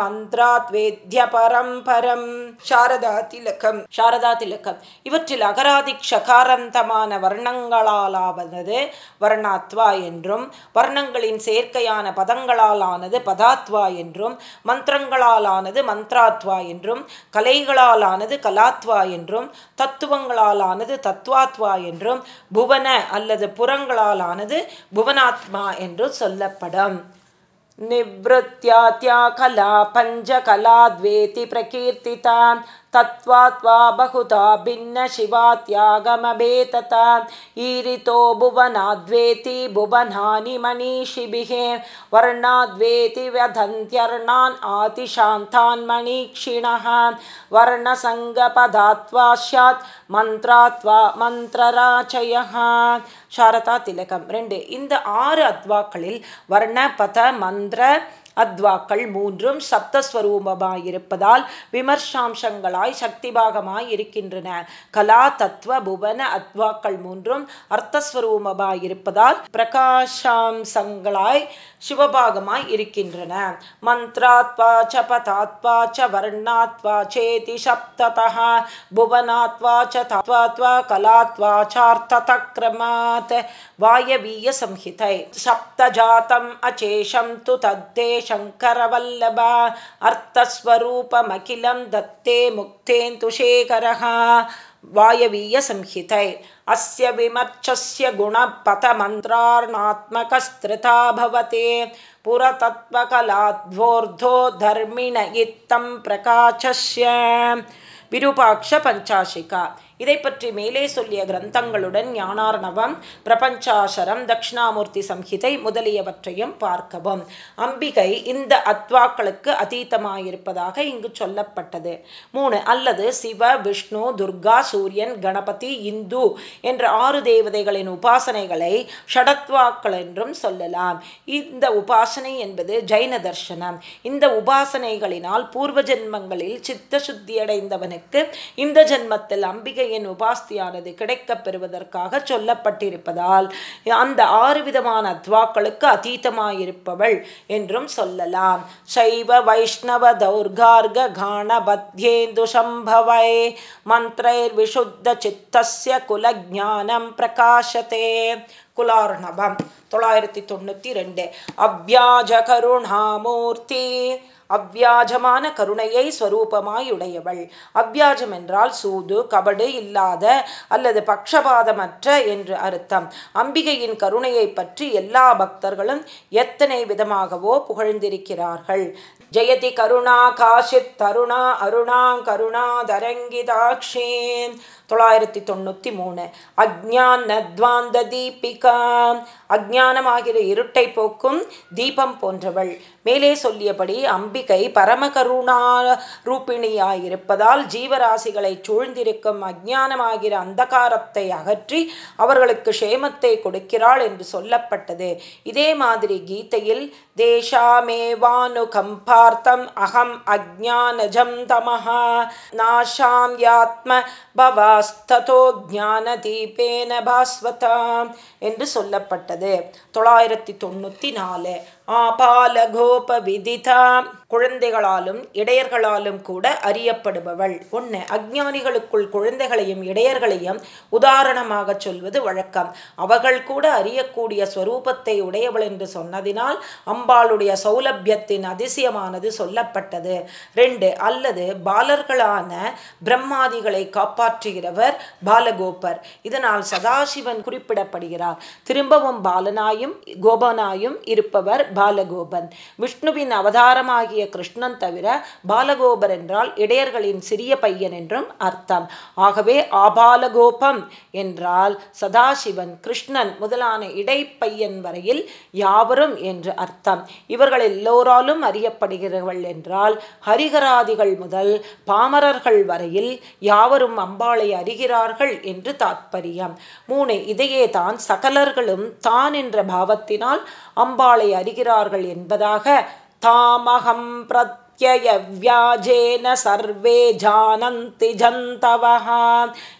பரம்பரம் சாரதா திலக்கம் சாரதா திலக்கம் இவற்றில் அகராதி ஷகாரந்தமான வர்ணங்களாலாவது வர்ணாத்வா என்றும் வர்ணங்களின் சேர்க்கையான பதங்களாலானது பதாத்வா என்றும் மந்திரங்களாலானது மந்த்ராத்வா என்றும் கலைகளாலானது கலாத்வா என்றும் தத்துவங்களாலானது தத்வாத்வா என்றும் புவன அல்லது புறங்களாலானது புவனாத்மா என்று சொல்லப்படும் निवृत्त्यात्या कला पञ्चकलाद्वेति प्रकीर्तिता तत्त्वात्वा बहुधा भिन्नशिवात्यागमभेतता ईरितो भुवनाद्वेति भुवनानि मनीषिभिः वर्णाद्वेति व्यधन्त्यर्णान् आतिशान्तान् मणीक्षिणः वर्णसङ्गपदात्वा स्यात् மந்த்ராத்வா மந்திரராச்சய சாரதா திலகம் ரெண்டு இந்த ஆறு அத்வாக்களில் வர்ண பத மந்திர அத்வாக்கள் மூன்றும் சப்தஸ்வரூபமாய் இருப்பதால் விமர்சாம்சங்களாய் சக்திபாகமாய் இருக்கின்றன. கலா தத்துவ புவன அத்வாக்கள் மூன்றும் அர்த்தஸ்வரூபமாய் இருப்பதால் பிரகாஷாம்சங்களாய் சிவபாகமாய் இருக்கின்றன மந்த்ராத்வா ச பதாத்வா ச வர்ணாத்வா சேதி சப்ததः புவனாத்வா ச தத்வாத்வா கலாத்வா சார்த்ததக்ரமாத் வாயவீய சம்ஹிதை சப்தஜாத்தம் அச்சேஷம் து தத்தே शङ्करवल्लभ अर्थस्वरूपमखिलं दत्ते मुक्तेन्दुशेखरः वायवीय संहितै अस्य विमक्षस्य गुणपथमन्त्रार्णात्मकस्तृता भवते। पुरतत्त्वकलाध्वोर्धो धर्मिण इत्थं प्रकाशस्य। विरूपाक्ष पञ्चाशिका। இதை பற்றி மேலே சொல்லிய கிரந்தங்களுடன் ஞானார்ணவம் பிரபஞ்சாசரம் தட்சிணாமூர்த்தி சம்ஹிதை முதலியவற்றையும் பார்க்கவும். அம்பிகை இந்த அத்வாக்களுக்கு அதீதமாயிருப்பதாக இங்கு சொல்லப்பட்டது. மூணு அல்லது சிவ விஷ்ணு துர்கா சூரியன் கணபதி இந்து என்ற ஆறு தேவதைகளின் உபாசனைகளை ஷடத்வாக்கள் என்றும் சொல்லலாம். இந்த உபாசனை என்பது ஜைன தர்ஷனம். இந்த உபாசனைகளினால் பூர்வ ஜென்மங்களில் சித்த சுத்தியடைந்தவனுக்கு இந்த ஜென்மத்தில் அம்பிகை தேவதையின் உபாஸ்தியானது கிடைக்கப் பெறுவதற்காக சொல்லப்பட்டிருப்பதால் அந்த ஆறு விதமான அத்வாக்களுக்கு அதீதமாயிருப்பவள் என்றும் சொல்லலாம். சைவ வைஷ்ணவ தௌர்கார்க காணபத்யேந்து சம்பவை மந்திரைர் விஷுத்த சித்தஸ்ய குலஜானம் பிரகாசத்தே குலார்ணவம் தொள்ளாயிரத்தி தொண்ணூத்தி ரெண்டு. அவ்யாஜ கருணாமூர்த்தி அவ்வியாஜமான கருணையை ஸ்வரூபமாயுடையவள். அவ்வியாஜம் என்றால் சூது கபடு இல்லாத அல்லது பக்ஷபாதமற்ற என்று அர்த்தம். அம்பிகையின் கருணையை பற்றி எல்லா பக்தர்களும் எத்தனை விதமாகவோ புகழ்ந்திருக்கிறார்கள். ஜெயதி கருணா காஷித் தருணா அருணா கருணா தரங்கிதாட்சேன் தொள்ளாயிரத்தி தொண்ணூற்றி மூணு. அஜ்ஞான் நத்வாந்த தீபிகா அஜ்ஞானமாகிற இருட்டை போக்கும் தீபம் போன்றவள். மேலே சொல்லியபடி அம்பிகை பரமகருணா ரூபிணியாயிருப்பதால் ஜீவராசிகளை சூழ்ந்திருக்கும் அஜ்ஞானமாகிற அந்தகாரத்தை அகற்றி அவர்களுக்கு க்ஷேமத்தை கொடுக்கிறாள் என்று சொல்லப்பட்டது. இதே மாதிரி கீதையில் தேஷாமேவானு கம்பார்த்தம் அகம் அஜ்ஞானஜம் தமஹா. நாஷாம் யாத்ம பவா स्ततो ज्ञानदीपेन भास्वता என்று சொல்லப்பட்டது. தொள்ளாயிரத்தி தொண்ணூத்தி நாலு ஆபாலகோப விதிதா குழந்தைகளாலும் இடையர்களாலும் கூட அறியப்படுபவள். ஒன்று அஜ்ஞானிகளுக்குள் குழந்தைகளையும் இடையர்களையும் உதாரணமாக சொல்வது வழக்கம். அவர்கள் கூட அறியக்கூடிய ஸ்வரூபத்தை உடையவள் என்று சொன்னதினால் அம்பாளுடைய சௌலபியத்தின் அதிசயமானது சொல்லப்பட்டது. ரெண்டு அல்லது பாலர்களான பிரம்மாதிகளை காப்பாற்றுகிறவர் பாலகோபர். இதனால் சதாசிவன் குறிப்பிடப்படுகிறார். திரும்பவும் பாலனாயும் கோபனாயும் இருப்பவர் பாலகோபன். விஷ்ணுவின் அவதாரமாகிய கிருஷ்ணன் தவிர பாலகோபர் என்றால் இடையர்களின் சிறிய பையன் என்றும் அர்த்தம். ஆகவே ஆபாலகோபம் என்றால் சதாசிவன் கிருஷ்ணன் முதலான இடைப்பையன் வரையில் யாவரும் என்று அர்த்தம். இவர்கள் எல்லோராலும் அறியப்படுகிறவள் என்றால் ஹரிகராதிகள் முதல் பாமரர்கள் வரையில் யாவரும் அம்பாளை அறிகிறார்கள் என்று தாற்பயம். மூணு இதையே தான் சகலர்களும் தான் என்ற பாவத்தினால் அம்பாளை அறிகிறார்கள் என்பதாக தாமகம் பிரத் வியாஜேன சர்வே ஜானந்தி ஜந்தவஹா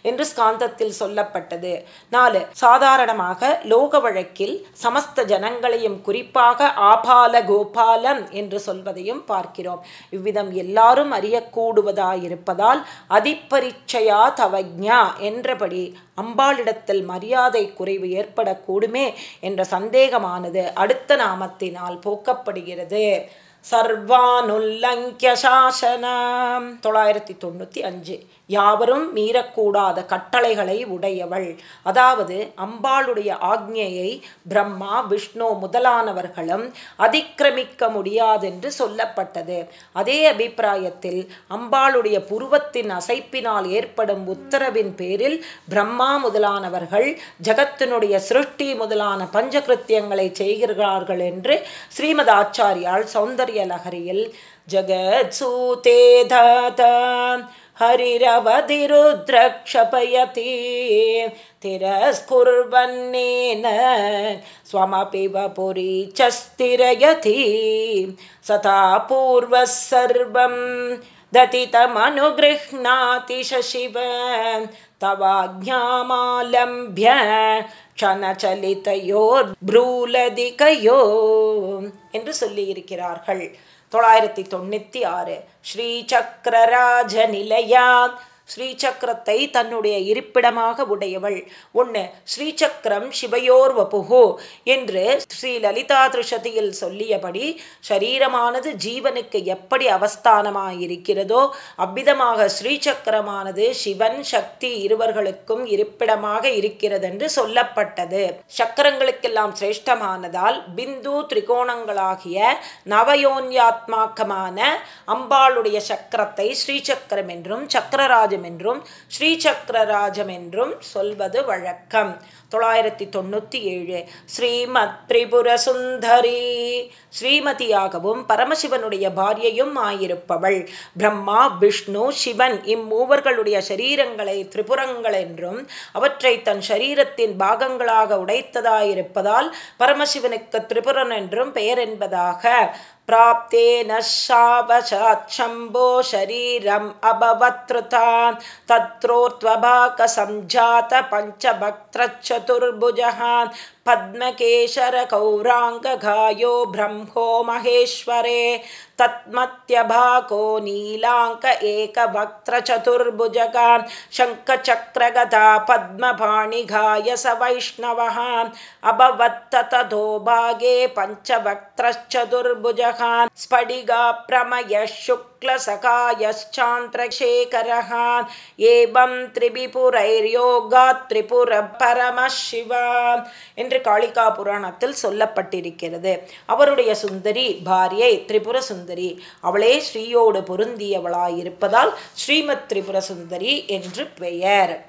என்று ஸ்காந்தத்தில் சொல்லப்பட்டது. நாலு சாதாரணமாக லோக வழக்கில் சமஸ்த ஜனங்களையும் குறிப்பாக ஆபால கோபாலம் என்று சொல்வதையும் பார்க்கிறோம். இவ்விதம் எல்லாரும் அறியக்கூடுவதாயிருப்பதால் அதிப்பரிச்சையா தவஜா என்றபடி அம்பாளிடத்தில் மரியாதை குறைவு ஏற்படக்கூடுமே என்ற சந்தேகமானது அடுத்த நாமத்தினால் போக்கப்படுகிறது. சர்வானுல்லங்கிய சாசனம் தொள்ளாயிரத்தி தொண்ணூற்றி அஞ்சு. யாவரும் மீறக்கூடாத கட்டளைகளை உடையவள். அதாவது அம்பாளுடைய ஆக்ஞையை பிரம்மா விஷ்ணு முதலானவர்களும் அதிக்கிரமிக்க முடியாதென்று சொல்லப்பட்டது. அதே அபிப்பிராயத்தில் அம்பாளுடைய புருவத்தின் அசைப்பினால் ஏற்படும் உத்தரவின் பேரில் பிரம்மா முதலானவர்கள் ஜகத்தினுடைய சிருஷ்டி முதலான பஞ்சகிருத்தியங்களை செய்கிறார்கள் என்று ஸ்ரீமத் ஆச்சாரியால் சௌந்தர்ய லகரியில் ஜகத்சூதே हरिरवधिरुद्रक्षपयति तिरस्कुर्वन्नेन स्वमपि वपुरी च स्थिरयति सता पूर्वः सर्वं दतितमनुगृह्णाति शशिव तवाज्ञामालम्भ्य க்ஷணச்சலிதையோர்பிரூலதிகையோ என்று சொல்லியிருக்கிறார்கள் தொள்ளாயிரத்தி தொண்ணூத்தி ஆறு ஸ்ரீ சக்கரராஜ நிலையாத் ஸ்ரீசக்கரத்தை தன்னுடைய இருப்பிடமாக உடையவள். ஒன்று ஸ்ரீசக்கரம் சிவையோர் வபுகு என்று ஸ்ரீ லலிதா திருஷதியில் சொல்லியபடி சரீரமானது ஜீவனுக்கு எப்படி அவஸ்தானமாயிருக்கிறதோ அவ்விதமாக ஸ்ரீசக்கரமானது சிவன் சக்தி இருவர்களுக்கும் இருப்பிடமாக இருக்கிறது என்று சொல்லப்பட்டது. சக்கரங்களுக்கெல்லாம் சிரேஷ்டமானதால் பிந்து திரிகோணங்களாகிய நவயோன்யாத்மாக்கமான அம்பாளுடைய சக்கரத்தை ஸ்ரீசக்கரம் என்றும் சக்கரராஜம் என்றும் ஸ்ரீசக்கரராஜம் என்றும் சொல்வது வழக்கம். தொள்ளாயிரத்தி தொண்ணூற்றி ஏழு ஸ்ரீமத் திரிபுர சுந்தரி ஸ்ரீமதியாகவும் பரமசிவனுடைய பாரியையும் ஆயிருப்பவள். பிரம்மா விஷ்ணு சிவன் இம்மூவர்களுடைய சரீரங்களை திரிபுரங்கள் என்றும் அவற்றை தன் சரீரத்தின் பாகங்களாக உடைத்ததாயிருப்பதால் பரமசிவனுக்கு திரிபுரன் என்றும் பெயர் என்பதாக प्राप्तेन शावशात् शम्भो शरीरम् अभवत्रुता तत्रोत्वभाकसञ्जात पञ्चभक्त्रचतुर्भुजः पद्मकेशरकौराङ्गगायो ब्रह्मो महेश्वरे तत्मत्यभाको नीलाङ्क एकवक्त्रचतुर्भुजगान् शङ्खचक्रगधा पद्मभाणिगाय स वैष्णवः अभवत्ततो अभवत्ततधोभागे पञ्चभक्त्रश्चतुर्भुजगान् स्फटिगाप्रमयशुक् शुक्लसखायश्चान्त्रशेखरः एवं त्रिभिपुरैर्योगात् त्रिपुरपरमः शिव என்று காளிகா புராணத்தில் சொல்லப்பட்டிருக்கிறது அவருடைய சுந்தரி பாரியை திரிபுர சுந்தரி அவளே ஸ்ரீயோடு பொருந்தியவளாயிருப்பதால் ஸ்ரீமத் திரிபுர சுந்தரி என்று பெயர்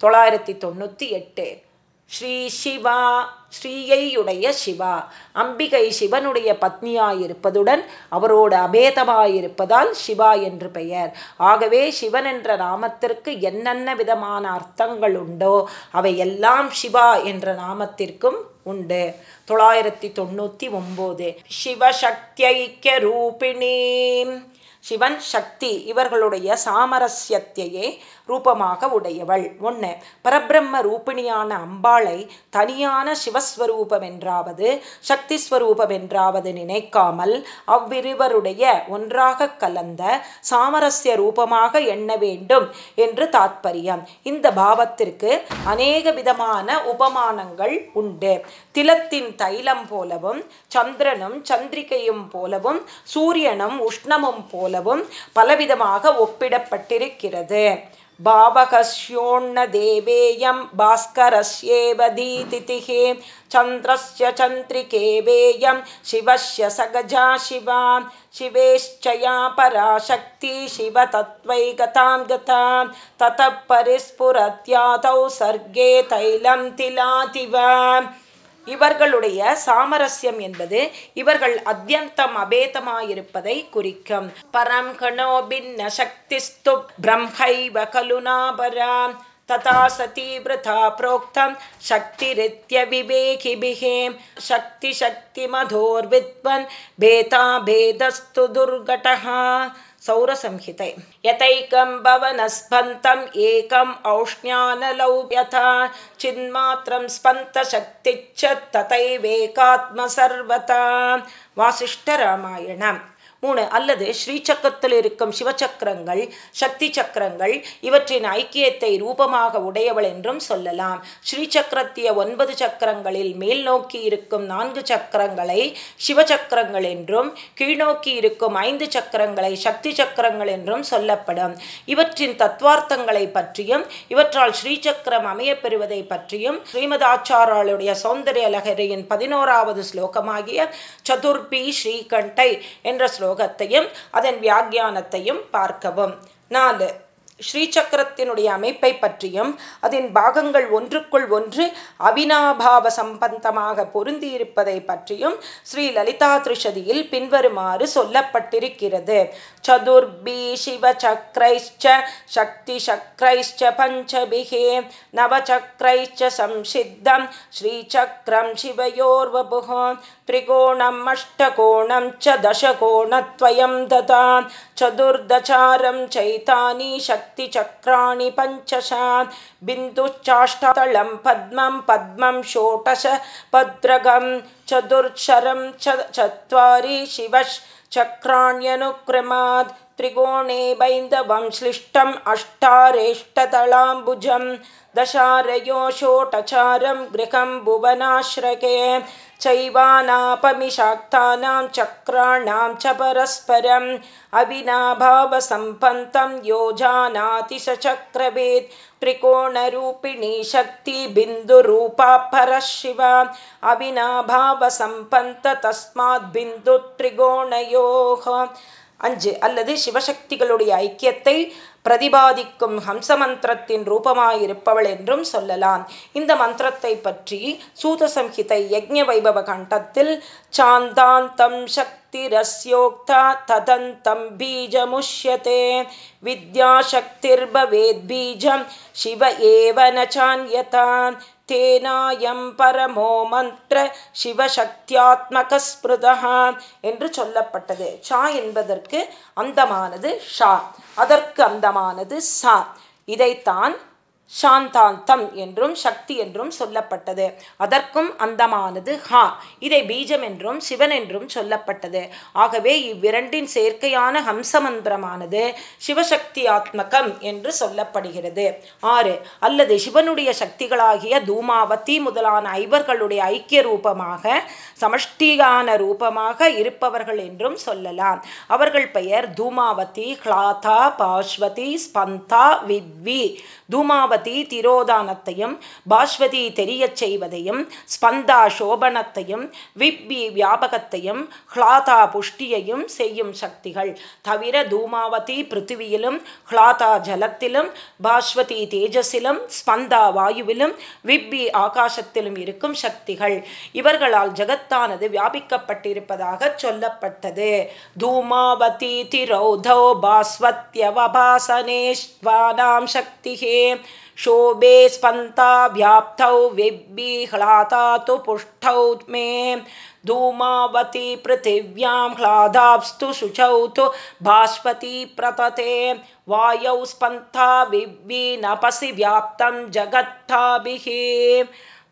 தொள்ளாயிரத்தி தொண்ணூற்றி எட்டு ஸ்ரீ சிவா ஸ்ரீயையுடைய சிவா. அம்பிகை சிவனுடைய பத்னியாயிருப்பதுடன் அவரோடு அபேதமாயிருப்பதால் சிவா என்று பெயர். ஆகவே சிவன் என்ற நாமத்திற்கு என்னென்ன விதமான அர்த்தங்கள் உண்டோ அவை எல்லாம் சிவா என்ற நாமத்திற்கும் உண்டு. தொள்ளாயிரத்தி தொண்ணூற்றி ஒம்போது. சிவசக்தியைக்கிய ரூபிணி. சிவன் சக்தி இவர்களுடைய சாமரஸ்யத்தையே ரூபமாக உடையவள். ஒன்று பரபிரம்ம ரூபிணியான அம்பாளை தனியான சிவஸ்வரூபம் என்றாவது சக்தி ஸ்வரூபம் என்றாவது நினைக்காமல் அவ்விருவருடைய ஒன்றாக கலந்த சாமரஸ்ய ரூபமாக எண்ண வேண்டும் என்று தாத்பரியம். இந்த பாவத்திற்கு அநேக விதமான உபமானங்கள் உண்டு. திலத்தின் தைலம் போலவும் சந்திரனும் சந்திரிகையும் போலவும் சூரியனும் உஷ்ணமும் போலவும் பலவிதமாக ஒப்பிடப்பட்டிருக்கிறது. भावकस्योण्णदेवेयं भास्करस्येव धीतिथिः चन्द्रस्य चन्द्रिकेवेयं शिवस्य सगजा शिवा शिवेश्चया पराशक्ति शिवतत्त्वैकतां गता ततः परिस्फुरत्यातौ सर्गे तैलं तिलातिव இவர்களுடைய சாமரஸ்யம் என்பது இவர்கள் அத்தியந்தம் அபேதமாயிருப்பதை குறிக்கும் பரம் கணோ பின்ன சக்திஸ்து பிரம்மைவ கலுனாபரா तथा सती वृथा प्रोक्तं शक्तिरित्यविवेकिभिः शक्तिशक्तिमधोर्विद्वन् भेदाभेदस्तु दुर्घटः सौरसंहिते। यतैकं भवनस्पन्तम् एकम् औष्ण्यानलौ यथा चिन्मात्रं स्पन्तशक्तिच्च तथैवेकात्मसर्वता वासिष्ठरामायणम् மூணு அல்லது ஸ்ரீசக்கரத்தில் இருக்கும் சிவசக்கரங்கள் சக்தி சக்கரங்கள் இவற்றின் ஐக்கியத்தை ரூபமாக உடையவள் என்றும் சொல்லலாம். ஸ்ரீசக்கரத்திய ஒன்பது சக்கரங்களில் மேல் நோக்கி இருக்கும் நான்கு சக்கரங்களை சிவசக்கரங்கள் என்றும் கீழ்நோக்கி இருக்கும் ஐந்து சக்கரங்களை சக்தி சக்கரங்கள் என்றும் சொல்லப்படும். இவற்றின் தத்துவார்த்தங்களை பற்றியும் இவற்றால் ஸ்ரீசக்கரம் அமைய பெறுவதை பற்றியும் ஸ்ரீமதாச்சாராளுடைய சௌந்தரிய லகரியின் பதினோராவது ஸ்லோகமாகிய சதுர்பி ஸ்ரீகண்டை என்ற ஸ்லோகம் ஸ்லோகத்தையும் அதன் வியாக்கியானத்தையும் பார்க்கவும். நாலு ஸ்ரீசக்கரத்தினுடைய அமைப்பை பற்றியும் அதன் பாகங்கள் ஒன்றுக்குள் ஒன்று அவினாபாவ சம்பந்தமாக பொருந்தியிருப்பதை பற்றியும் ஸ்ரீ லலிதா திருஷதியில் பின்வருமாறு சொல்லப்பட்டிருக்கிறது. சதுர்பி சிவ சக்ரைஷ்ச சக்தி சக்ரைஷ்ச பஞ்சபிகே நவச்சக்ரைஷ்ச சம்சித்தம் ஸ்ரீசக்ரம் சிவயோர்வபுகோ திரிகோணம் அஷ்டகோணம் ச தசகோணத்வயம் ததா சதுர்தசாரம் சைதானி சக்தி शक्तिचक्राणि पञ्चशा बिन्दुश्चाष्टतलं पद्मं पद्मं षोडश पद्रगं च चत्वारि शिवश्चक्राण्यनुक्रमात्। त्रिकोणे बैन्दवं श्लिष्टम् अष्टारेष्टतलाम्बुजं। दशारयोषोटचारं गृहं भुवनाश्रके चैवानापमिषाक्तानां चक्राणां च परस्परम् अविनाभावसम्पन्तं यो चक्रवेत् त्रिकोणरूपिणी शक्तिबिन्दुरूपा परशिवा अविनाभावसम्पन्त तस्माद्बिन्दुत्रिगोणयोः அஞ்சு அல்லது சிவசக்திகளுடைய ஐக்கியத்தை பிரதிபாதிக்கும் ஹம்ச மந்திரத்தின் ரூபமாயிருப்பவள் என்றும் சொல்லலாம். இந்த மந்திரத்தை பற்றி சூத சம்ஹிதை வைபவ கண்டத்தில் சாந்தாந்தம் சக்திரஸ்யோக்தா ததந்தம் பீஜமுஷ்யதே வித்யாசக்திர்பவேத் பீஜம் சிவ ஏவ நச்சான்யதான் தேனாயம் பரமோ மந்திர சிவசக்தியாத்மகஸ்மிருதா என்று சொல்லப்பட்டது. சா என்பதற்கு அந்தமானது ஷா. அதற்கு அந்தமானது சா. இதைத்தான் சாந்தாந்தம் என்றும் சக்தி என்றும் சொல்லப்பட்டது. அதற்கும் அந்தமானது ஹா. இதை பீஜம் என்றும் சிவன் என்றும் சொல்லப்பட்டது. ஆகவே இவ்விரண்டின் சேர்க்கையான ஹம்சமந்திரமானது சிவசக்தி ஆத்மகம் என்று சொல்லப்படுகிறது. ஆறு. அல்லது சிவனுடைய சக்திகளாகிய தூமாவதி முதலான ஐவர்களுடைய ஐக்கிய ரூபமாக சமஷ்டியான ரூபமாக இருப்பவர்கள் என்றும் சொல்லலாம். அவர்கள் பெயர் தூமாவதி கிளாதா பாஸ்வதி ஸ்பந்தா வித்வி. தூமாவதி திரோதானத்தையும் பாஸ்வதி தெரியச் செய்வதையும் ஸ்பந்தா சோபனத்தையும் விப்பி வியாபகத்தையும் ஹ்லாதா புஷ்டியையும் செய்யும் சக்திகள். தவிர தூமாவதி பிருத்திவியிலும் ஹ்லாதா ஜலத்திலும் பாஸ்வதி தேஜஸிலும் ஸ்பந்தா வாயுவிலும் விப்பி ஆகாசத்திலும் இருக்கும் சக்திகள். இவர்களால் ஜகத்தானது வியாபிக்கப்பட்டிருப்பதாக சொல்லப்பட்டது. தூமாவதி திரௌதோ பாஸ்வத்யவபாசனேஷ்வானாம் சக்திகே. शोभे स्पन्ताभ्याप्तौ विब्बिह्लाता तु पुष्टौ मे धूमावती पृथिव्यां ह्लादाप्स्तु शुचौ तु भास्वती प्रतते वायौ स्पन्था विब्बि नपसि व्याप्तं जगत्ताभिः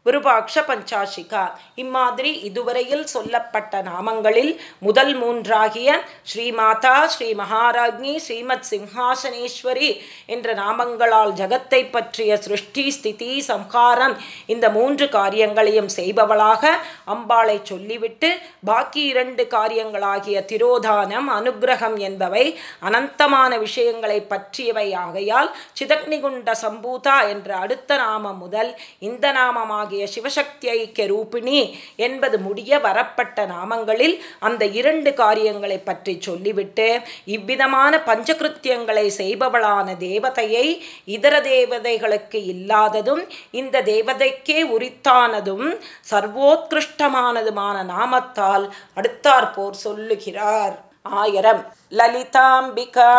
விருபாக்ஷ பஞ்சாஷிகா இம்மாதிரி இதுவரையில் சொல்லப்பட்ட நாமங்களில் முதல் மூன்றாகிய ஸ்ரீமாதா ஸ்ரீ மகாராஜ்னி ஸ்ரீமத் சிம்ஹாசனேஸ்வரி என்ற நாமங்களால் ஜகத்தை பற்றிய சிருஷ்டி ஸ்திதி சம்ஹாரம் இந்த மூன்று காரியங்களையும் செய்பவளாக அம்பாளை சொல்லிவிட்டு பாக்கி இரண்டு காரியங்களாகிய திரோதானம் அனுகிரகம் என்பவை அனந்தமான விஷயங்களை பற்றியவை ஆகையால் சிதக்னிகுண்ட சம்பூதா என்ற அடுத்த நாமம் முதல் இந்த நாமமாக ஆகிய சிவசக்தி ஐக்கிய ரூபிணி என்பது முடிய வரப்பட்ட நாமங்களில் அந்த இரண்டு காரியங்களை பற்றி சொல்லிவிட்டு இவ்விதமான பஞ்சகிருத்தியங்களை செய்பவளான தேவதையை இதர தேவதைகளுக்கு இல்லாததும் இந்த தேவதைக்கே உரித்தானதும் சர்வோத்கிருஷ்டமானதுமான நாமத்தால் அடுத்தாற்போர் சொல்லுகிறார். ஆயிரம். லலிதாம்பிகா.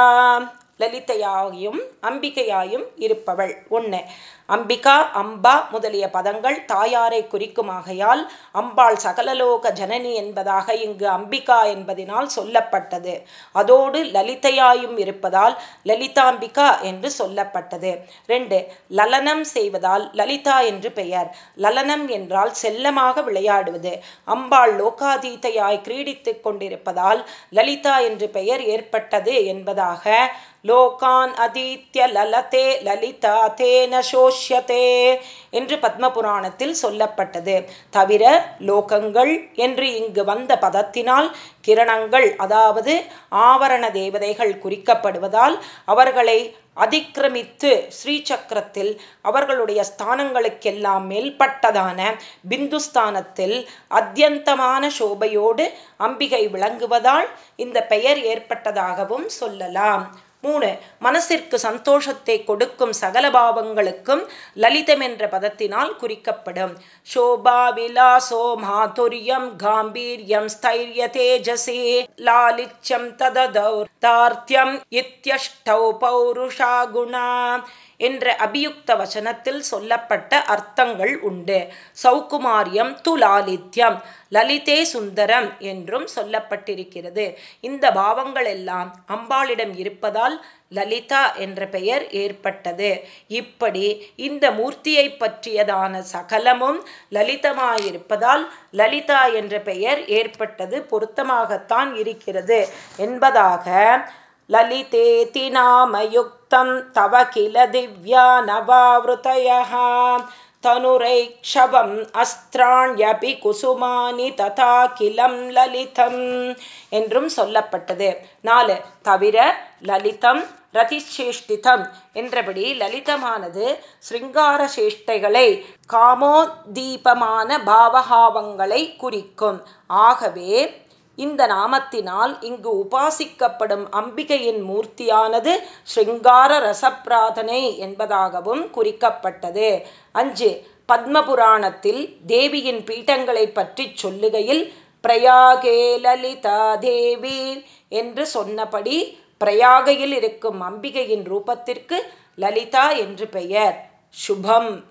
லலிதையாயும் அம்பிகையாயும் இருப்பவள். ஒன்று அம்பிகா அம்பா முதலிய பதங்கள் தாயாரை குறிக்குமாகையால் அம்பாள் சகலலோக ஜனனி என்பதாக இங்கு அம்பிகா என்பதினால் சொல்லப்பட்டது. அதோடு லலிதையாயும் இருப்பதால் லலிதாம்பிகா என்று சொல்லப்பட்டது. ரெண்டு லலனம் செய்வதால் லலிதா என்று பெயர். லலனம் என்றால் செல்லமாக விளையாடுவது. அம்பாள் லோகாதீத்தையாய் கிரீடித்து கொண்டிருப்பதால் லலிதா என்று பெயர் ஏற்பட்டது என்பதாக லோகான் அதீத்ய லலதே லலிதா தேன சோஷ்யதே என்று பத்ம புராணத்தில் சொல்லப்பட்டது. தவிர லோகங்கள் என்று இங்கு வந்த பதத்தினால் கிரணங்கள் அதாவது ஆவரண தேவதைகள் குறிக்கப்படுவதால் அவர்களை அதிக்கிரமித்து ஸ்ரீசக்கரத்தில் அவர்களுடைய ஸ்தானங்களுக்கெல்லாம் மேல்பட்டதான பிந்துஸ்தானத்தில் அத்தியந்தமான சோபையோடு அம்பிகை விளங்குவதால் இந்த பெயர் ஏற்பட்டதாகவும் சொல்லலாம். மூணு மனசிற்கு சந்தோஷத்தை கொடுக்கும் சகல பாவங்களுக்கும் லலிதம் என்ற பதத்தினால் குறிக்கப்படும். சோபா விலாசோ மாதுரியம் காம்பீரியம் ஸ்தைரிய தேஜசே லாலிச்சம் தததௌர்த்தார்த்தியம் இத்தியஷ்டௌ பௌருஷா குணா. என்ற அபியுக்த வசனத்தில் சொல்லப்பட்ட அர்த்தங்கள் உண்டு. சௌகுமாரியம் துலாலித்யம் லலிதே சுந்தரம் என்றும் சொல்லப்பட்டிருக்கிறது. இந்த பாவங்கள் எல்லாம் அம்பாளிடம் இருப்பதால் லலிதா என்ற பெயர் ஏற்பட்டது. இப்படி இந்த மூர்த்தியை பற்றியதான சகலமும் லலிதமாயிருப்பதால் லலிதா என்ற பெயர் ஏற்பட்டது பொருத்தமாகத்தான் இருக்கிறது என்பதாக ललितेति नामयुक्तं तव किल दिव्या नवावृतयः தனுரைக்ஷவம் அஸ்திராண்யபி குசுமானி ததா கிலம் லலிதம் என்றும் சொல்லப்பட்டது நாலு தவிர லலிதம் ரதிசேஷ்டிதம் என்றபடி லலிதமானது சிருங்கார சேஷ்டைகளை காமோதீபமான பாவகாவங்களை குறிக்கும் ஆகவே இந்த நாமத்தினால் இங்கு உபாசிக்கப்படும் அம்பிகையின் மூர்த்தியானது ஸ்ருங்கார ரசப்பிராதனை என்பதாகவும் குறிக்கப்பட்டது. அஞ்சு பத்மபுராணத்தில் தேவியின் பீட்டங்களை பற்றி சொல்லுகையில் பிரயாகே லலிதா தேவி என்று சொன்னபடி பிரயாகையில் இருக்கும் அம்பிகையின் ரூபத்திற்கு லலிதா என்று பெயர். சுபம்.